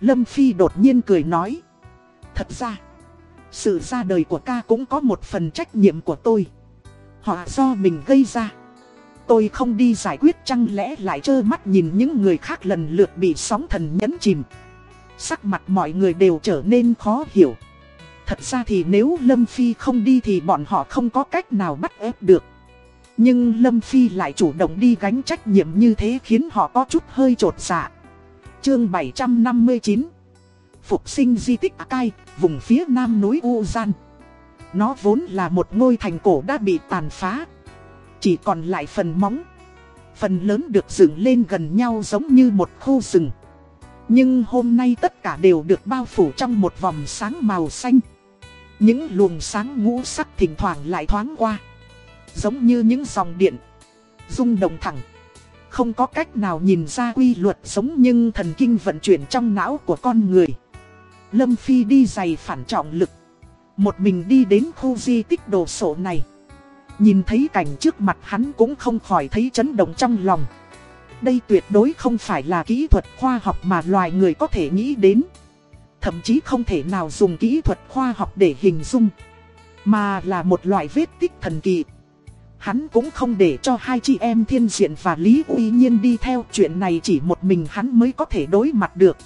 Lâm Phi đột nhiên cười nói. Thật ra, sự ra đời của ca cũng có một phần trách nhiệm của tôi. Họ do mình gây ra. Tôi không đi giải quyết chăng lẽ lại trơ mắt nhìn những người khác lần lượt bị sóng thần nhấn chìm. Sắc mặt mọi người đều trở nên khó hiểu. Thật ra thì nếu Lâm Phi không đi thì bọn họ không có cách nào bắt ép được. Nhưng Lâm Phi lại chủ động đi gánh trách nhiệm như thế khiến họ có chút hơi trột dạ. Chương 759 Phục sinh di tích Akai, vùng phía nam núi U Gian. Nó vốn là một ngôi thành cổ đã bị tàn phá. Chỉ còn lại phần móng. Phần lớn được dựng lên gần nhau giống như một khu rừng. Nhưng hôm nay tất cả đều được bao phủ trong một vòng sáng màu xanh. Những luồng sáng ngũ sắc thỉnh thoảng lại thoáng qua. Giống như những dòng điện. rung động thẳng. Không có cách nào nhìn ra quy luật giống nhưng thần kinh vận chuyển trong não của con người. Lâm Phi đi giày phản trọng lực. Một mình đi đến khu di tích đồ sộ này. Nhìn thấy cảnh trước mặt hắn cũng không khỏi thấy chấn động trong lòng. Đây tuyệt đối không phải là kỹ thuật khoa học mà loài người có thể nghĩ đến. Thậm chí không thể nào dùng kỹ thuật khoa học để hình dung. Mà là một loại vết tích thần kỳ. Hắn cũng không để cho hai chị em thiên diện và Lý Uy Nhiên đi theo chuyện này chỉ một mình hắn mới có thể đối mặt được.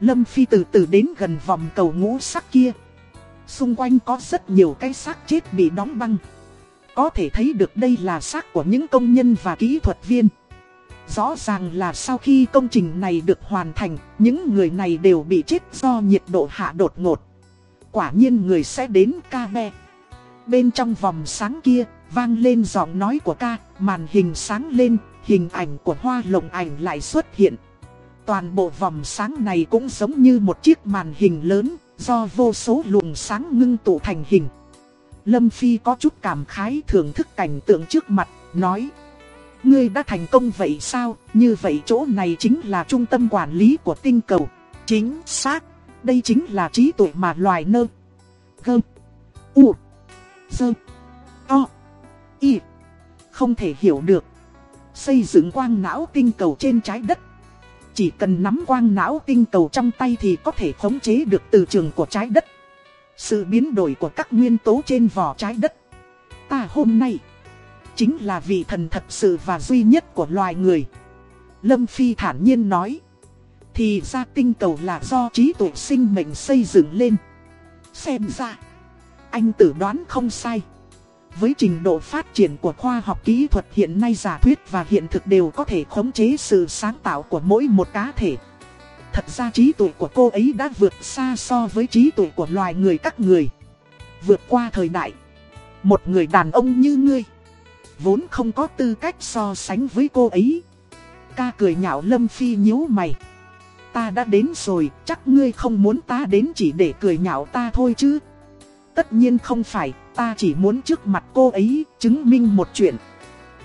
Lâm Phi từ từ đến gần vòng cầu ngũ sắc kia. Xung quanh có rất nhiều cái xác chết bị đóng băng. Có thể thấy được đây là xác của những công nhân và kỹ thuật viên. Rõ ràng là sau khi công trình này được hoàn thành, những người này đều bị chết do nhiệt độ hạ đột ngột. Quả nhiên người sẽ đến ca be. Bên trong vòng sáng kia, vang lên giọng nói của ca, màn hình sáng lên, hình ảnh của hoa lồng ảnh lại xuất hiện. Toàn bộ vòng sáng này cũng giống như một chiếc màn hình lớn, do vô số luồng sáng ngưng tụ thành hình. Lâm Phi có chút cảm khái thưởng thức cảnh tượng trước mặt, nói Ngươi đã thành công vậy sao, như vậy chỗ này chính là trung tâm quản lý của tinh cầu. Chính xác, đây chính là trí tuệ mà loài nơ. Gơm, U Dơ O Y Không thể hiểu được. Xây dựng quang não tinh cầu trên trái đất chỉ cần nắm quang não tinh cầu trong tay thì có thể khống chế được từ trường của trái đất. Sự biến đổi của các nguyên tố trên vỏ trái đất. Ta hôm nay Chính là vị thần thật sự và duy nhất của loài người. Lâm Phi thản nhiên nói, Thì ra tinh cầu là do trí tuệ sinh mệnh xây dựng lên. Xem ra, Anh tử đoán không sai với trình độ phát triển của khoa học kỹ thuật hiện nay giả thuyết và hiện thực đều có thể khống chế sự sáng tạo của mỗi một cá thể. Thật ra trí tuệ của cô ấy đã vượt xa so với trí tuệ của loài người các người. Vượt qua thời đại. Một người đàn ông như ngươi. Vốn không có tư cách so sánh với cô ấy. Ca cười nhạo Lâm Phi nhíu mày. Ta đã đến rồi, chắc ngươi không muốn ta đến chỉ để cười nhạo ta thôi chứ. Tất nhiên không phải, ta chỉ muốn trước mặt cô ấy chứng minh một chuyện.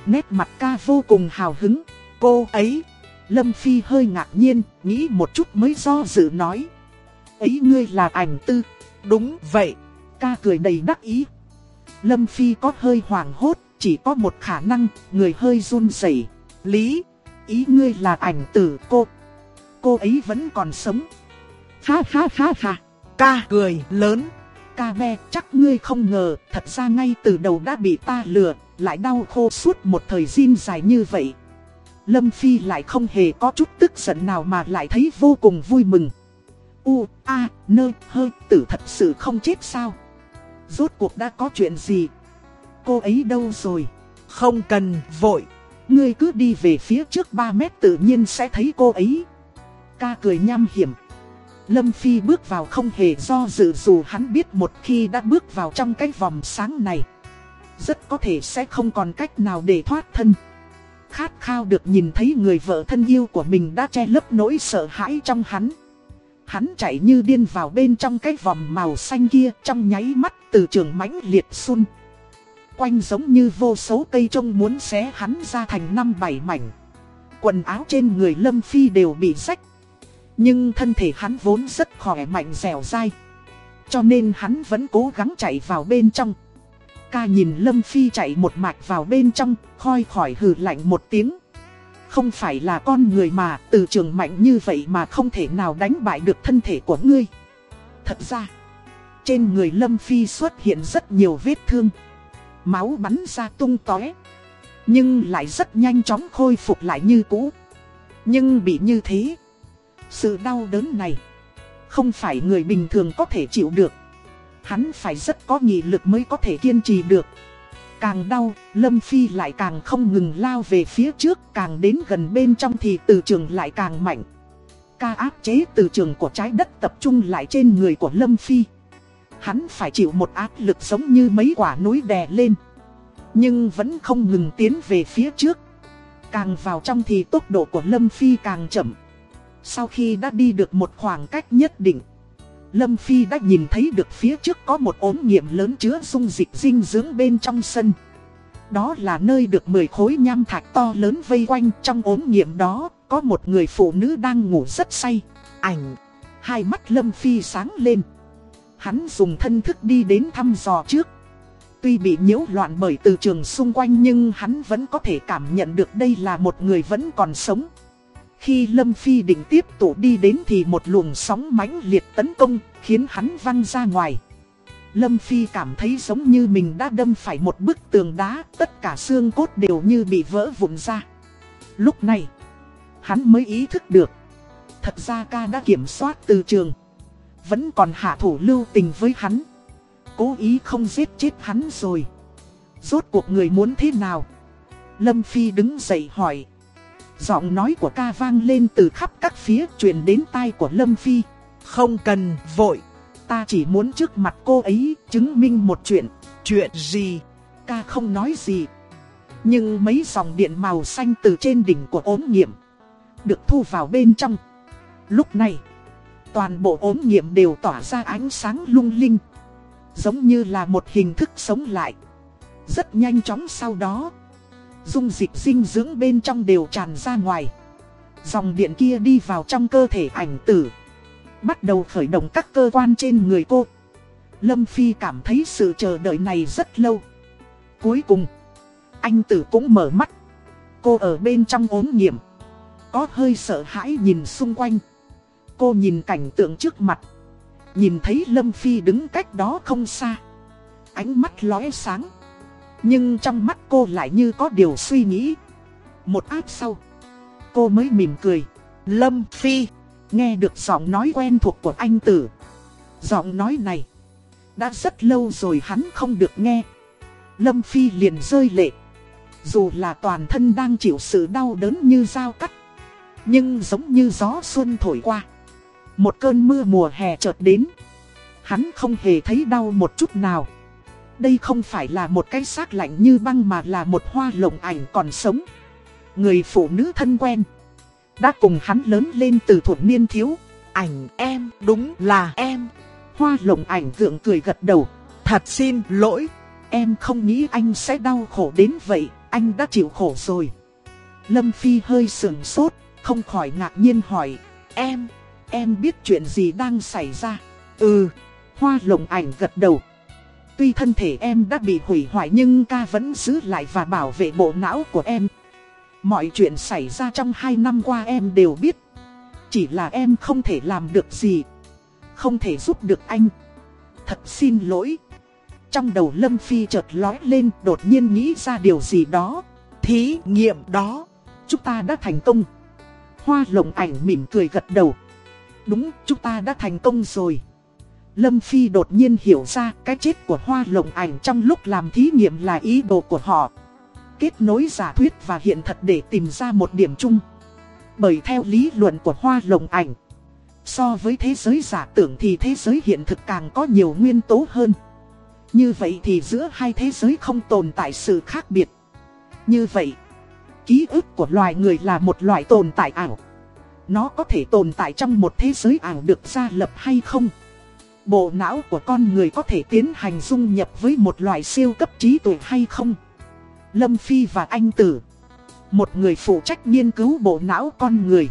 Nét mặt ca vô cùng hào hứng. Cô ấy, Lâm Phi hơi ngạc nhiên, nghĩ một chút mới do dự nói. Ấy ngươi là ảnh tư. Đúng vậy, ca cười đầy đắc ý. Lâm Phi có hơi hoảng hốt, chỉ có một khả năng, người hơi run rẩy. Lý, ý ngươi là ảnh tử cô. Cô ấy vẫn còn sống. Ha ha ha ha, ca cười lớn ca ve chắc ngươi không ngờ, thật ra ngay từ đầu đã bị ta lừa, lại đau khô suốt một thời gian dài như vậy. Lâm Phi lại không hề có chút tức giận nào mà lại thấy vô cùng vui mừng. U, A, nơ, hơ, tử thật sự không chết sao? Rốt cuộc đã có chuyện gì? Cô ấy đâu rồi? Không cần vội. Ngươi cứ đi về phía trước 3 mét tự nhiên sẽ thấy cô ấy. Ca cười nham hiểm. Lâm Phi bước vào không hề do dự dù hắn biết một khi đã bước vào trong cái vòng sáng này. Rất có thể sẽ không còn cách nào để thoát thân. Khát khao được nhìn thấy người vợ thân yêu của mình đã che lấp nỗi sợ hãi trong hắn. Hắn chạy như điên vào bên trong cái vòng màu xanh kia trong nháy mắt từ trường mãnh liệt xuân. Quanh giống như vô số cây trông muốn xé hắn ra thành năm bảy mảnh. Quần áo trên người Lâm Phi đều bị rách nhưng thân thể hắn vốn rất khỏe mạnh dẻo dai. Cho nên hắn vẫn cố gắng chạy vào bên trong. Ca nhìn Lâm Phi chạy một mạch vào bên trong, khoi khỏi hừ lạnh một tiếng. Không phải là con người mà, từ trường mạnh như vậy mà không thể nào đánh bại được thân thể của ngươi. Thật ra, trên người Lâm Phi xuất hiện rất nhiều vết thương. Máu bắn ra tung tóe. Nhưng lại rất nhanh chóng khôi phục lại như cũ. Nhưng bị như thế sự đau đớn này Không phải người bình thường có thể chịu được. Hắn phải rất có nghị lực mới có thể kiên trì được. Càng đau, Lâm Phi lại càng không ngừng lao về phía trước Càng đến gần bên trong thì từ trường lại càng mạnh. Ca áp chế từ trường của trái đất tập trung lại trên người của Lâm Phi. Hắn phải chịu một áp lực giống như mấy quả núi đè lên. Nhưng vẫn không ngừng tiến về phía trước. Càng vào trong thì tốc độ của Lâm Phi càng chậm sau khi đã đi được một khoảng cách nhất định, Lâm Phi đã nhìn thấy được phía trước có một ốm nghiệm lớn chứa dung dịch dinh dưỡng bên trong sân. Đó là nơi được 10 khối nham thạch to lớn vây quanh trong ốm nghiệm đó, có một người phụ nữ đang ngủ rất say. Ảnh, hai mắt Lâm Phi sáng lên. Hắn dùng thân thức đi đến thăm dò trước. Tuy bị nhiễu loạn bởi từ trường xung quanh nhưng hắn vẫn có thể cảm nhận được đây là một người vẫn còn sống. Khi Lâm Phi định tiếp tục đi đến thì một luồng sóng mãnh liệt tấn công, khiến hắn văng ra ngoài. Lâm Phi cảm thấy giống như mình đã đâm phải một bức tường đá, tất cả xương cốt đều như bị vỡ vụn ra. Lúc này, hắn mới ý thức được. Thật ra ca đã kiểm soát từ trường. Vẫn còn hạ thủ lưu tình với hắn. Cố ý không giết chết hắn rồi. Rốt cuộc người muốn thế nào? Lâm Phi đứng dậy hỏi. Giọng nói của ca vang lên từ khắp các phía truyền đến tai của Lâm Phi. Không cần vội. Ta chỉ muốn trước mặt cô ấy chứng minh một chuyện. Chuyện gì? Ca không nói gì. Nhưng mấy dòng điện màu xanh từ trên đỉnh của ốm nghiệm Được thu vào bên trong Lúc này Toàn bộ ốm nghiệm đều tỏa ra ánh sáng lung linh Giống như là một hình thức sống lại Rất nhanh chóng sau đó Dung dịch dinh dưỡng bên trong đều tràn ra ngoài. Dòng điện kia đi vào trong cơ thể ảnh tử. Bắt đầu khởi động các cơ quan trên người cô. Lâm Phi cảm thấy sự chờ đợi này rất lâu. Cuối cùng, Anh tử cũng mở mắt. Cô ở bên trong ốm nghiệm. Có hơi sợ hãi nhìn xung quanh. Cô nhìn cảnh tượng trước mặt. Nhìn thấy Lâm Phi đứng cách đó không xa. Ánh mắt lóe sáng. Nhưng trong mắt cô lại như có điều suy nghĩ. Một áp sau, Cô mới mỉm cười. Lâm Phi, Nghe được giọng nói quen thuộc của anh tử. Giọng nói này, Đã rất lâu rồi hắn không được nghe. Lâm Phi liền rơi lệ. Dù là toàn thân đang chịu sự đau đớn như dao cắt, Nhưng giống như gió xuân thổi qua. Một cơn mưa mùa hè chợt đến. Hắn không hề thấy đau một chút nào. Đây không phải là một cái xác lạnh như băng mà là một hoa lộng ảnh còn sống. Người phụ nữ thân quen. Đã cùng hắn lớn lên từ thuộc niên thiếu. Ảnh em, đúng là em. Hoa lộng ảnh gượng cười gật đầu. Thật xin lỗi. Em không nghĩ anh sẽ đau khổ đến vậy. Anh đã chịu khổ rồi. Lâm Phi hơi sườn sốt Không khỏi ngạc nhiên hỏi. Em, em biết chuyện gì đang xảy ra? Ừ. Hoa lồng ảnh gật đầu. Tuy thân thể em đã bị hủy hoại nhưng ca vẫn giữ lại và bảo vệ bộ não của em. Mọi chuyện xảy ra trong hai năm qua em đều biết. Chỉ là em không thể làm được gì. Không thể giúp được anh. Thật xin lỗi. Trong đầu Lâm Phi chợt lói lên đột nhiên nghĩ ra điều gì đó. Thí nghiệm đó. Chúng ta đã thành công. Hoa lồng ảnh mỉm cười gật đầu. Đúng, chúng ta đã thành công rồi. Lâm Phi đột nhiên hiểu ra cái chết của hoa lồng ảnh trong lúc làm thí nghiệm là ý đồ của họ. Kết nối giả thuyết và hiện thật để tìm ra một điểm chung. Bởi theo lý luận của hoa lồng ảnh, so với thế giới giả tưởng thì thế giới hiện thực càng có nhiều nguyên tố hơn. Như vậy thì giữa hai thế giới không tồn tại sự khác biệt. Như vậy, ký ức của loài người là một loại tồn tại ảo. Nó có thể tồn tại trong một thế giới ảo được gia lập hay không? Bộ não của con người có thể tiến hành dung nhập với một loại siêu cấp trí tuệ hay không? Lâm Phi và anh Tử. Một người phụ trách nghiên cứu bộ não con người.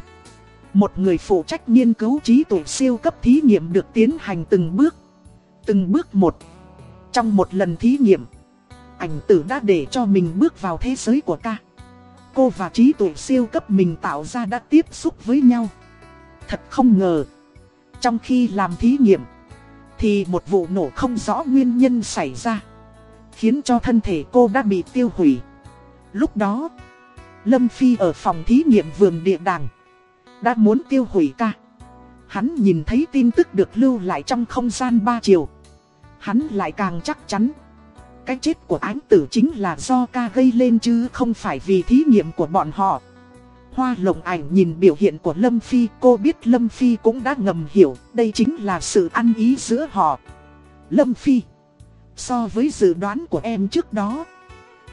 Một người phụ trách nghiên cứu trí tuệ siêu cấp thí nghiệm được tiến hành từng bước. Từng bước một. Trong một lần thí nghiệm, Ảnh tử đã để cho mình bước vào thế giới của ca Cô và trí tuệ siêu cấp mình tạo ra đã tiếp xúc với nhau. Thật không ngờ, Trong khi làm thí nghiệm thì một vụ nổ không rõ nguyên nhân xảy ra, Khiến cho thân thể cô đã bị tiêu hủy. Lúc đó, Lâm Phi ở phòng thí nghiệm vườn địa đàng, Đã muốn tiêu hủy ca. Hắn nhìn thấy tin tức được lưu lại trong không gian ba chiều. Hắn lại càng chắc chắn, Cái chết của ánh tử chính là do ca gây lên chứ không phải vì thí nghiệm của bọn họ. Hoa lồng ảnh nhìn biểu hiện của Lâm Phi, cô biết Lâm Phi cũng đã ngầm hiểu, đây chính là sự ăn ý giữa họ. Lâm Phi, so với dự đoán của em trước đó,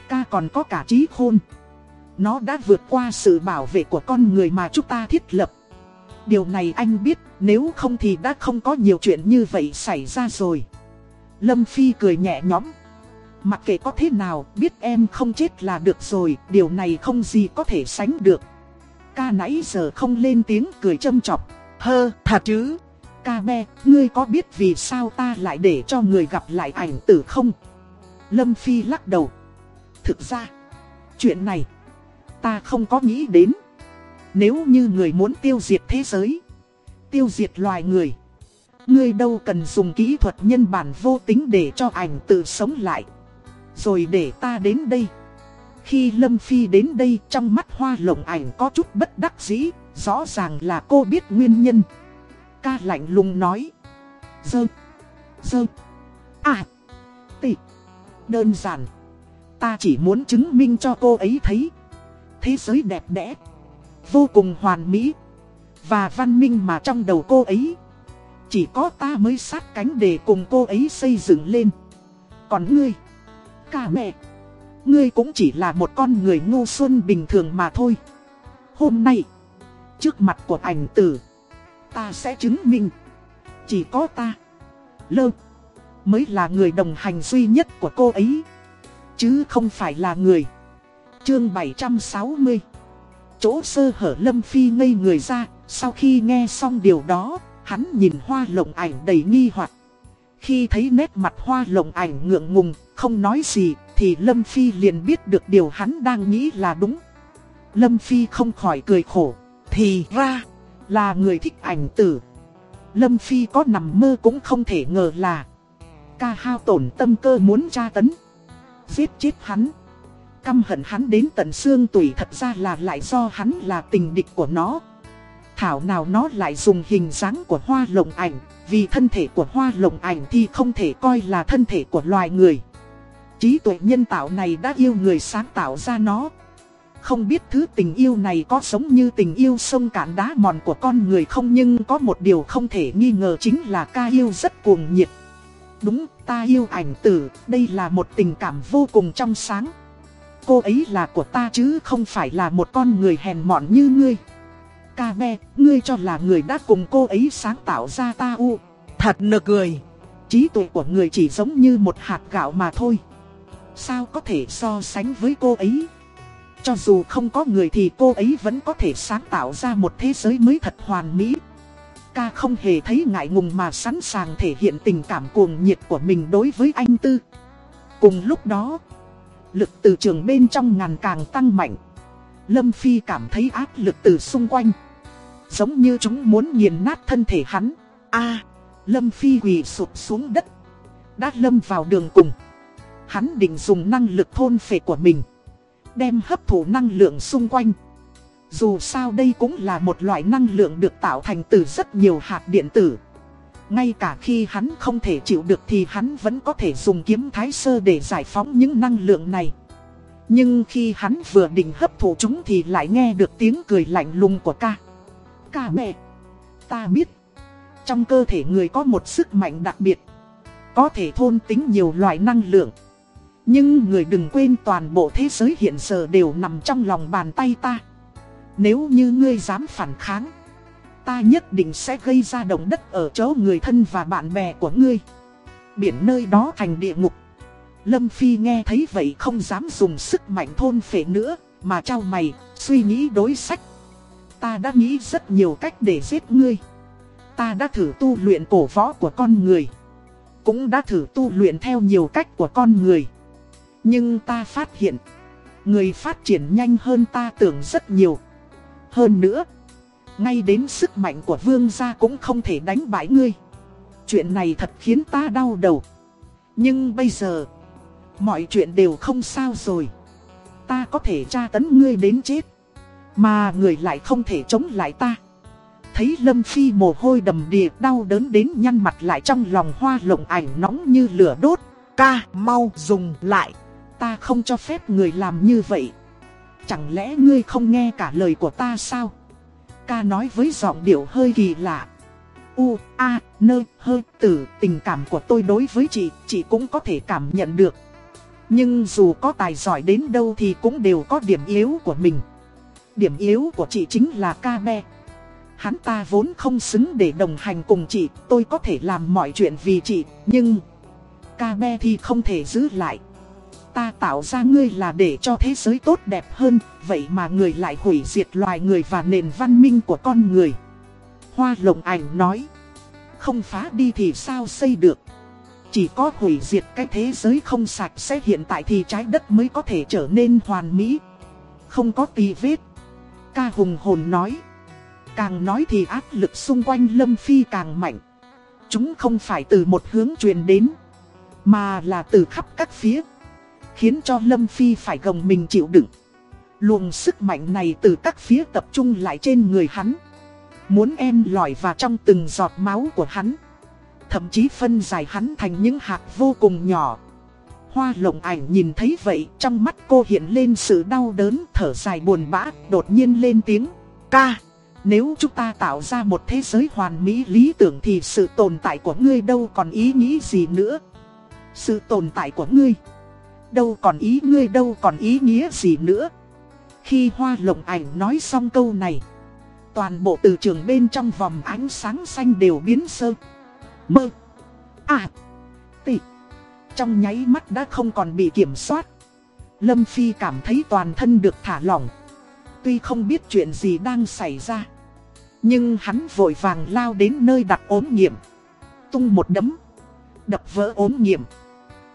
ca còn có cả trí khôn. Nó đã vượt qua sự bảo vệ của con người mà chúng ta thiết lập. Điều này anh biết, nếu không thì đã không có nhiều chuyện như vậy xảy ra rồi. Lâm Phi cười nhẹ nhõm. Mặc kệ có thế nào, biết em không chết là được rồi, điều này không gì có thể sánh được. Ca nãy giờ không lên tiếng cười châm chọc. Hơ, thật chứ. Ca be, ngươi có biết vì sao ta lại để cho người gặp lại ảnh tử không? Lâm Phi lắc đầu. Thực ra, chuyện này, ta không có nghĩ đến. Nếu như người muốn tiêu diệt thế giới, tiêu diệt loài người, ngươi đâu cần dùng kỹ thuật nhân bản vô tính để cho ảnh tự sống lại. Rồi để ta đến đây. Khi Lâm Phi đến đây trong mắt hoa lộng ảnh có chút bất đắc dĩ, rõ ràng là cô biết nguyên nhân. Ca lạnh lùng nói. Dơ, dơ, à, tị, đơn giản. Ta chỉ muốn chứng minh cho cô ấy thấy. Thế giới đẹp đẽ, vô cùng hoàn mỹ, và văn minh mà trong đầu cô ấy. Chỉ có ta mới sát cánh để cùng cô ấy xây dựng lên. Còn ngươi, cả mẹ, ngươi cũng chỉ là một con người ngu xuân bình thường mà thôi. Hôm nay, trước mặt của ảnh tử, ta sẽ chứng minh. Chỉ có ta, lơ, mới là người đồng hành duy nhất của cô ấy. Chứ không phải là người. Chương 760 Chỗ sơ hở Lâm Phi ngây người ra, sau khi nghe xong điều đó, hắn nhìn hoa lộng ảnh đầy nghi hoặc Khi thấy nét mặt hoa lộng ảnh ngượng ngùng, không nói gì, thì Lâm Phi liền biết được điều hắn đang nghĩ là đúng. Lâm Phi không khỏi cười khổ, thì ra là người thích ảnh tử. Lâm Phi có nằm mơ cũng không thể ngờ là ca hao tổn tâm cơ muốn tra tấn. Giết chết hắn. Căm hận hắn đến tận xương tủy thật ra là lại do hắn là tình địch của nó. Thảo nào nó lại dùng hình dáng của hoa lồng ảnh, vì thân thể của hoa lồng ảnh thì không thể coi là thân thể của loài người. Trí tuệ nhân tạo này đã yêu người sáng tạo ra nó. Không biết thứ tình yêu này có giống như tình yêu sông cạn đá mòn của con người không nhưng có một điều không thể nghi ngờ chính là ca yêu rất cuồng nhiệt. Đúng, ta yêu ảnh tử, đây là một tình cảm vô cùng trong sáng. Cô ấy là của ta chứ không phải là một con người hèn mọn như ngươi. Ca be, ngươi cho là người đã cùng cô ấy sáng tạo ra ta u. Thật nực cười. Trí tuệ của người chỉ giống như một hạt gạo mà thôi. Sao có thể so sánh với cô ấy? Cho dù không có người thì cô ấy vẫn có thể sáng tạo ra một thế giới mới thật hoàn mỹ. Ca không hề thấy ngại ngùng mà sẵn sàng thể hiện tình cảm cuồng nhiệt của mình đối với anh Tư. Cùng lúc đó, lực từ trường bên trong ngàn càng tăng mạnh. Lâm Phi cảm thấy áp lực từ xung quanh. Giống như chúng muốn nghiền nát thân thể hắn. a Lâm Phi quỳ sụp xuống đất. Đã lâm vào đường cùng. Hắn định dùng năng lực thôn phệ của mình. Đem hấp thụ năng lượng xung quanh. Dù sao đây cũng là một loại năng lượng được tạo thành từ rất nhiều hạt điện tử. Ngay cả khi hắn không thể chịu được thì hắn vẫn có thể dùng kiếm thái sơ để giải phóng những năng lượng này. Nhưng khi hắn vừa định hấp thụ chúng thì lại nghe được tiếng cười lạnh lùng của ca. Ca mẹ, ta biết, trong cơ thể người có một sức mạnh đặc biệt, có thể thôn tính nhiều loại năng lượng. Nhưng người đừng quên toàn bộ thế giới hiện giờ đều nằm trong lòng bàn tay ta. Nếu như ngươi dám phản kháng, ta nhất định sẽ gây ra động đất ở chỗ người thân và bạn bè của ngươi. Biển nơi đó thành địa ngục. Lâm Phi nghe thấy vậy không dám dùng sức mạnh thôn phệ nữa, mà trao mày, suy nghĩ đối sách. Ta đã nghĩ rất nhiều cách để giết ngươi. Ta đã thử tu luyện cổ võ của con người. Cũng đã thử tu luyện theo nhiều cách của con người. Nhưng ta phát hiện, người phát triển nhanh hơn ta tưởng rất nhiều. Hơn nữa, ngay đến sức mạnh của vương gia cũng không thể đánh bại ngươi. Chuyện này thật khiến ta đau đầu. Nhưng bây giờ, mọi chuyện đều không sao rồi. Ta có thể tra tấn ngươi đến chết. Mà người lại không thể chống lại ta. Thấy Lâm Phi mồ hôi đầm đìa đau đớn đến nhăn mặt lại trong lòng hoa lộng ảnh nóng như lửa đốt. Ca mau dùng lại. Ta không cho phép người làm như vậy. Chẳng lẽ ngươi không nghe cả lời của ta sao? Ca nói với giọng điệu hơi kỳ lạ. U, A, nơ, hơ, tử, tình cảm của tôi đối với chị, chị cũng có thể cảm nhận được. Nhưng dù có tài giỏi đến đâu thì cũng đều có điểm yếu của mình. Điểm yếu của chị chính là ca be. Hắn ta vốn không xứng để đồng hành cùng chị, tôi có thể làm mọi chuyện vì chị, nhưng... Ca be thì không thể giữ lại. Ta tạo ra ngươi là để cho thế giới tốt đẹp hơn, vậy mà người lại hủy diệt loài người và nền văn minh của con người. Hoa lồng ảnh nói, không phá đi thì sao xây được. Chỉ có hủy diệt cái thế giới không sạch sẽ hiện tại thì trái đất mới có thể trở nên hoàn mỹ. Không có tì vết. Ca hùng hồn nói. Càng nói thì áp lực xung quanh Lâm Phi càng mạnh. Chúng không phải từ một hướng truyền đến, mà là từ khắp các phía. Khiến cho Lâm Phi phải gồng mình chịu đựng. Luồng sức mạnh này từ các phía tập trung lại trên người hắn. Muốn em lòi vào trong từng giọt máu của hắn. Thậm chí phân giải hắn thành những hạt vô cùng nhỏ. Hoa lộng ảnh nhìn thấy vậy, trong mắt cô hiện lên sự đau đớn, thở dài buồn bã, đột nhiên lên tiếng. Ca! Nếu chúng ta tạo ra một thế giới hoàn mỹ lý tưởng thì sự tồn tại của ngươi đâu còn ý nghĩ gì nữa. Sự tồn tại của ngươi, đâu còn ý ngươi đâu còn ý nghĩa gì nữa. Khi hoa lộng ảnh nói xong câu này, toàn bộ từ trường bên trong vòng ánh sáng xanh đều biến sơ. Mơ. À. Tị. Trong nháy mắt đã không còn bị kiểm soát. Lâm Phi cảm thấy toàn thân được thả lỏng. Tuy không biết chuyện gì đang xảy ra Nhưng hắn vội vàng lao đến nơi đặt ốm nghiệm Tung một đấm Đập vỡ ốm nghiệm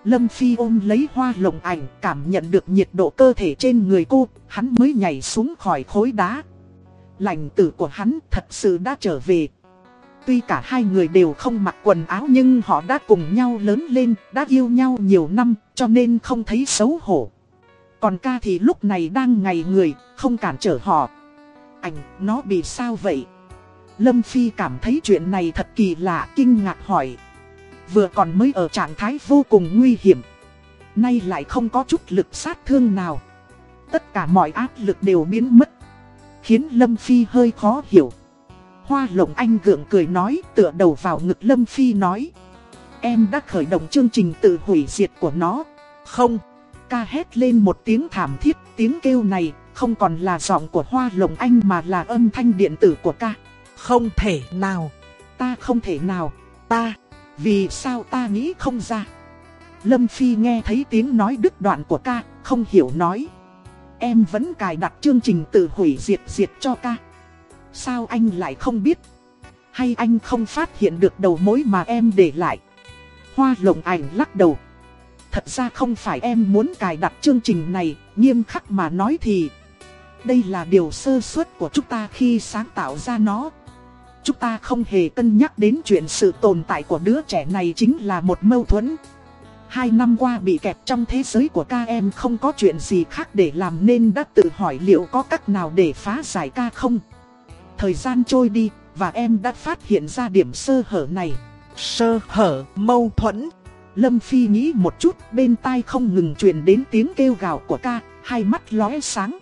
Lâm Phi ôm lấy hoa lồng ảnh cảm nhận được nhiệt độ cơ thể trên người cô Hắn mới nhảy xuống khỏi khối đá Lành tử của hắn thật sự đã trở về Tuy cả hai người đều không mặc quần áo nhưng họ đã cùng nhau lớn lên, đã yêu nhau nhiều năm, cho nên không thấy xấu hổ. Còn ca thì lúc này đang ngày người, không cản trở họ. Ảnh, nó bị sao vậy? Lâm Phi cảm thấy chuyện này thật kỳ lạ, kinh ngạc hỏi. Vừa còn mới ở trạng thái vô cùng nguy hiểm. Nay lại không có chút lực sát thương nào. Tất cả mọi áp lực đều biến mất. Khiến Lâm Phi hơi khó hiểu. Hoa lộng anh gượng cười nói tựa đầu vào ngực Lâm Phi nói. Em đã khởi động chương trình tự hủy diệt của nó. Không ca hét lên một tiếng thảm thiết, tiếng kêu này không còn là giọng của hoa lồng anh mà là âm thanh điện tử của ca. Không thể nào, ta không thể nào, ta, vì sao ta nghĩ không ra. Lâm Phi nghe thấy tiếng nói đứt đoạn của ca, không hiểu nói. Em vẫn cài đặt chương trình tự hủy diệt diệt cho ca. Sao anh lại không biết? Hay anh không phát hiện được đầu mối mà em để lại? Hoa lồng ảnh lắc đầu. Thật ra không phải em muốn cài đặt chương trình này, nghiêm khắc mà nói thì Đây là điều sơ suất của chúng ta khi sáng tạo ra nó Chúng ta không hề cân nhắc đến chuyện sự tồn tại của đứa trẻ này chính là một mâu thuẫn Hai năm qua bị kẹp trong thế giới của ca em không có chuyện gì khác để làm nên đã tự hỏi liệu có cách nào để phá giải ca không Thời gian trôi đi và em đã phát hiện ra điểm sơ hở này Sơ hở, mâu thuẫn Lâm Phi nghĩ một chút bên tai không ngừng truyền đến tiếng kêu gào của ca, hai mắt lóe sáng.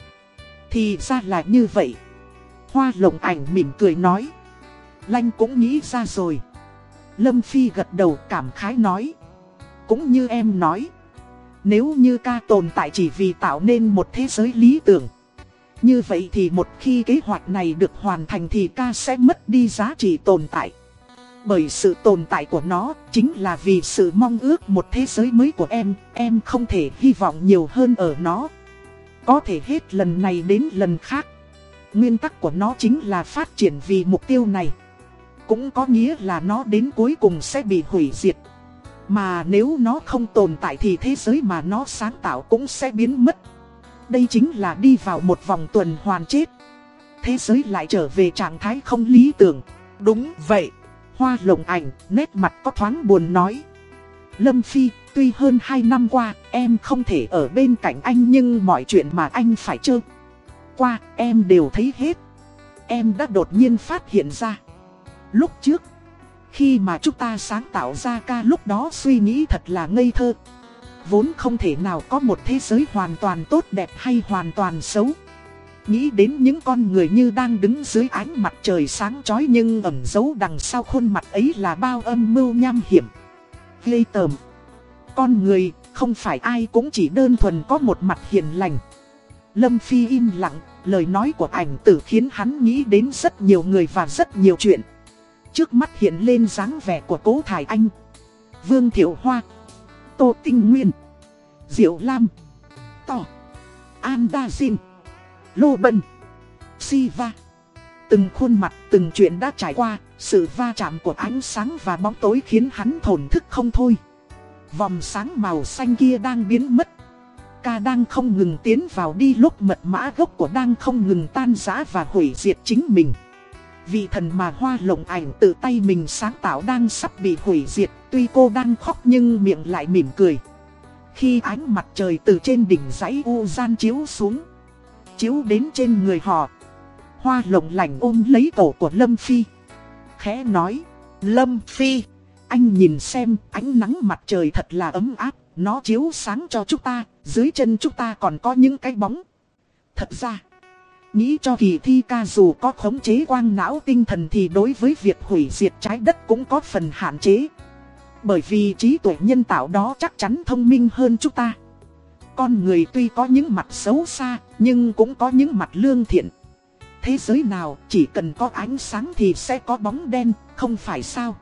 Thì ra là như vậy. Hoa lồng ảnh mỉm cười nói. Lanh cũng nghĩ ra rồi. Lâm Phi gật đầu cảm khái nói. Cũng như em nói. Nếu như ca tồn tại chỉ vì tạo nên một thế giới lý tưởng. Như vậy thì một khi kế hoạch này được hoàn thành thì ca sẽ mất đi giá trị tồn tại. Bởi sự tồn tại của nó chính là vì sự mong ước một thế giới mới của em, em không thể hy vọng nhiều hơn ở nó. Có thể hết lần này đến lần khác. Nguyên tắc của nó chính là phát triển vì mục tiêu này. Cũng có nghĩa là nó đến cuối cùng sẽ bị hủy diệt. Mà nếu nó không tồn tại thì thế giới mà nó sáng tạo cũng sẽ biến mất. Đây chính là đi vào một vòng tuần hoàn chết. Thế giới lại trở về trạng thái không lý tưởng. Đúng vậy. Hoa lồng ảnh, nét mặt có thoáng buồn nói. Lâm Phi, tuy hơn 2 năm qua, em không thể ở bên cạnh anh nhưng mọi chuyện mà anh phải chơi. Qua, em đều thấy hết. Em đã đột nhiên phát hiện ra. Lúc trước, khi mà chúng ta sáng tạo ra ca lúc đó suy nghĩ thật là ngây thơ. Vốn không thể nào có một thế giới hoàn toàn tốt đẹp hay hoàn toàn xấu. Nghĩ đến những con người như đang đứng dưới ánh mặt trời sáng chói nhưng ẩn giấu đằng sau khuôn mặt ấy là bao âm mưu nham hiểm. Lê tờm. Con người, không phải ai cũng chỉ đơn thuần có một mặt hiền lành. Lâm Phi im lặng, lời nói của ảnh tử khiến hắn nghĩ đến rất nhiều người và rất nhiều chuyện. Trước mắt hiện lên dáng vẻ của cố Thải Anh, Vương Thiệu Hoa, Tô Tinh Nguyên, Diệu Lam, to, An Đa Dinh. Lô Bân, Siva. Từng khuôn mặt, từng chuyện đã trải qua, sự va chạm của ánh sáng và bóng tối khiến hắn thổn thức không thôi. Vòng sáng màu xanh kia đang biến mất. Ca đang không ngừng tiến vào đi lúc mật mã gốc của đang không ngừng tan rã và hủy diệt chính mình. Vị thần mà hoa lồng ảnh tự tay mình sáng tạo đang sắp bị hủy diệt, tuy cô đang khóc nhưng miệng lại mỉm cười. Khi ánh mặt trời từ trên đỉnh dãy U gian chiếu xuống, chiếu đến trên người họ. Hoa lồng lành ôm lấy cổ của Lâm Phi. Khẽ nói, Lâm Phi, anh nhìn xem ánh nắng mặt trời thật là ấm áp, nó chiếu sáng cho chúng ta, dưới chân chúng ta còn có những cái bóng. Thật ra, nghĩ cho kỳ thi ca dù có khống chế quang não tinh thần thì đối với việc hủy diệt trái đất cũng có phần hạn chế. Bởi vì trí tuệ nhân tạo đó chắc chắn thông minh hơn chúng ta. Con người tuy có những mặt xấu xa, nhưng cũng có những mặt lương thiện. Thế giới nào chỉ cần có ánh sáng thì sẽ có bóng đen, không phải sao?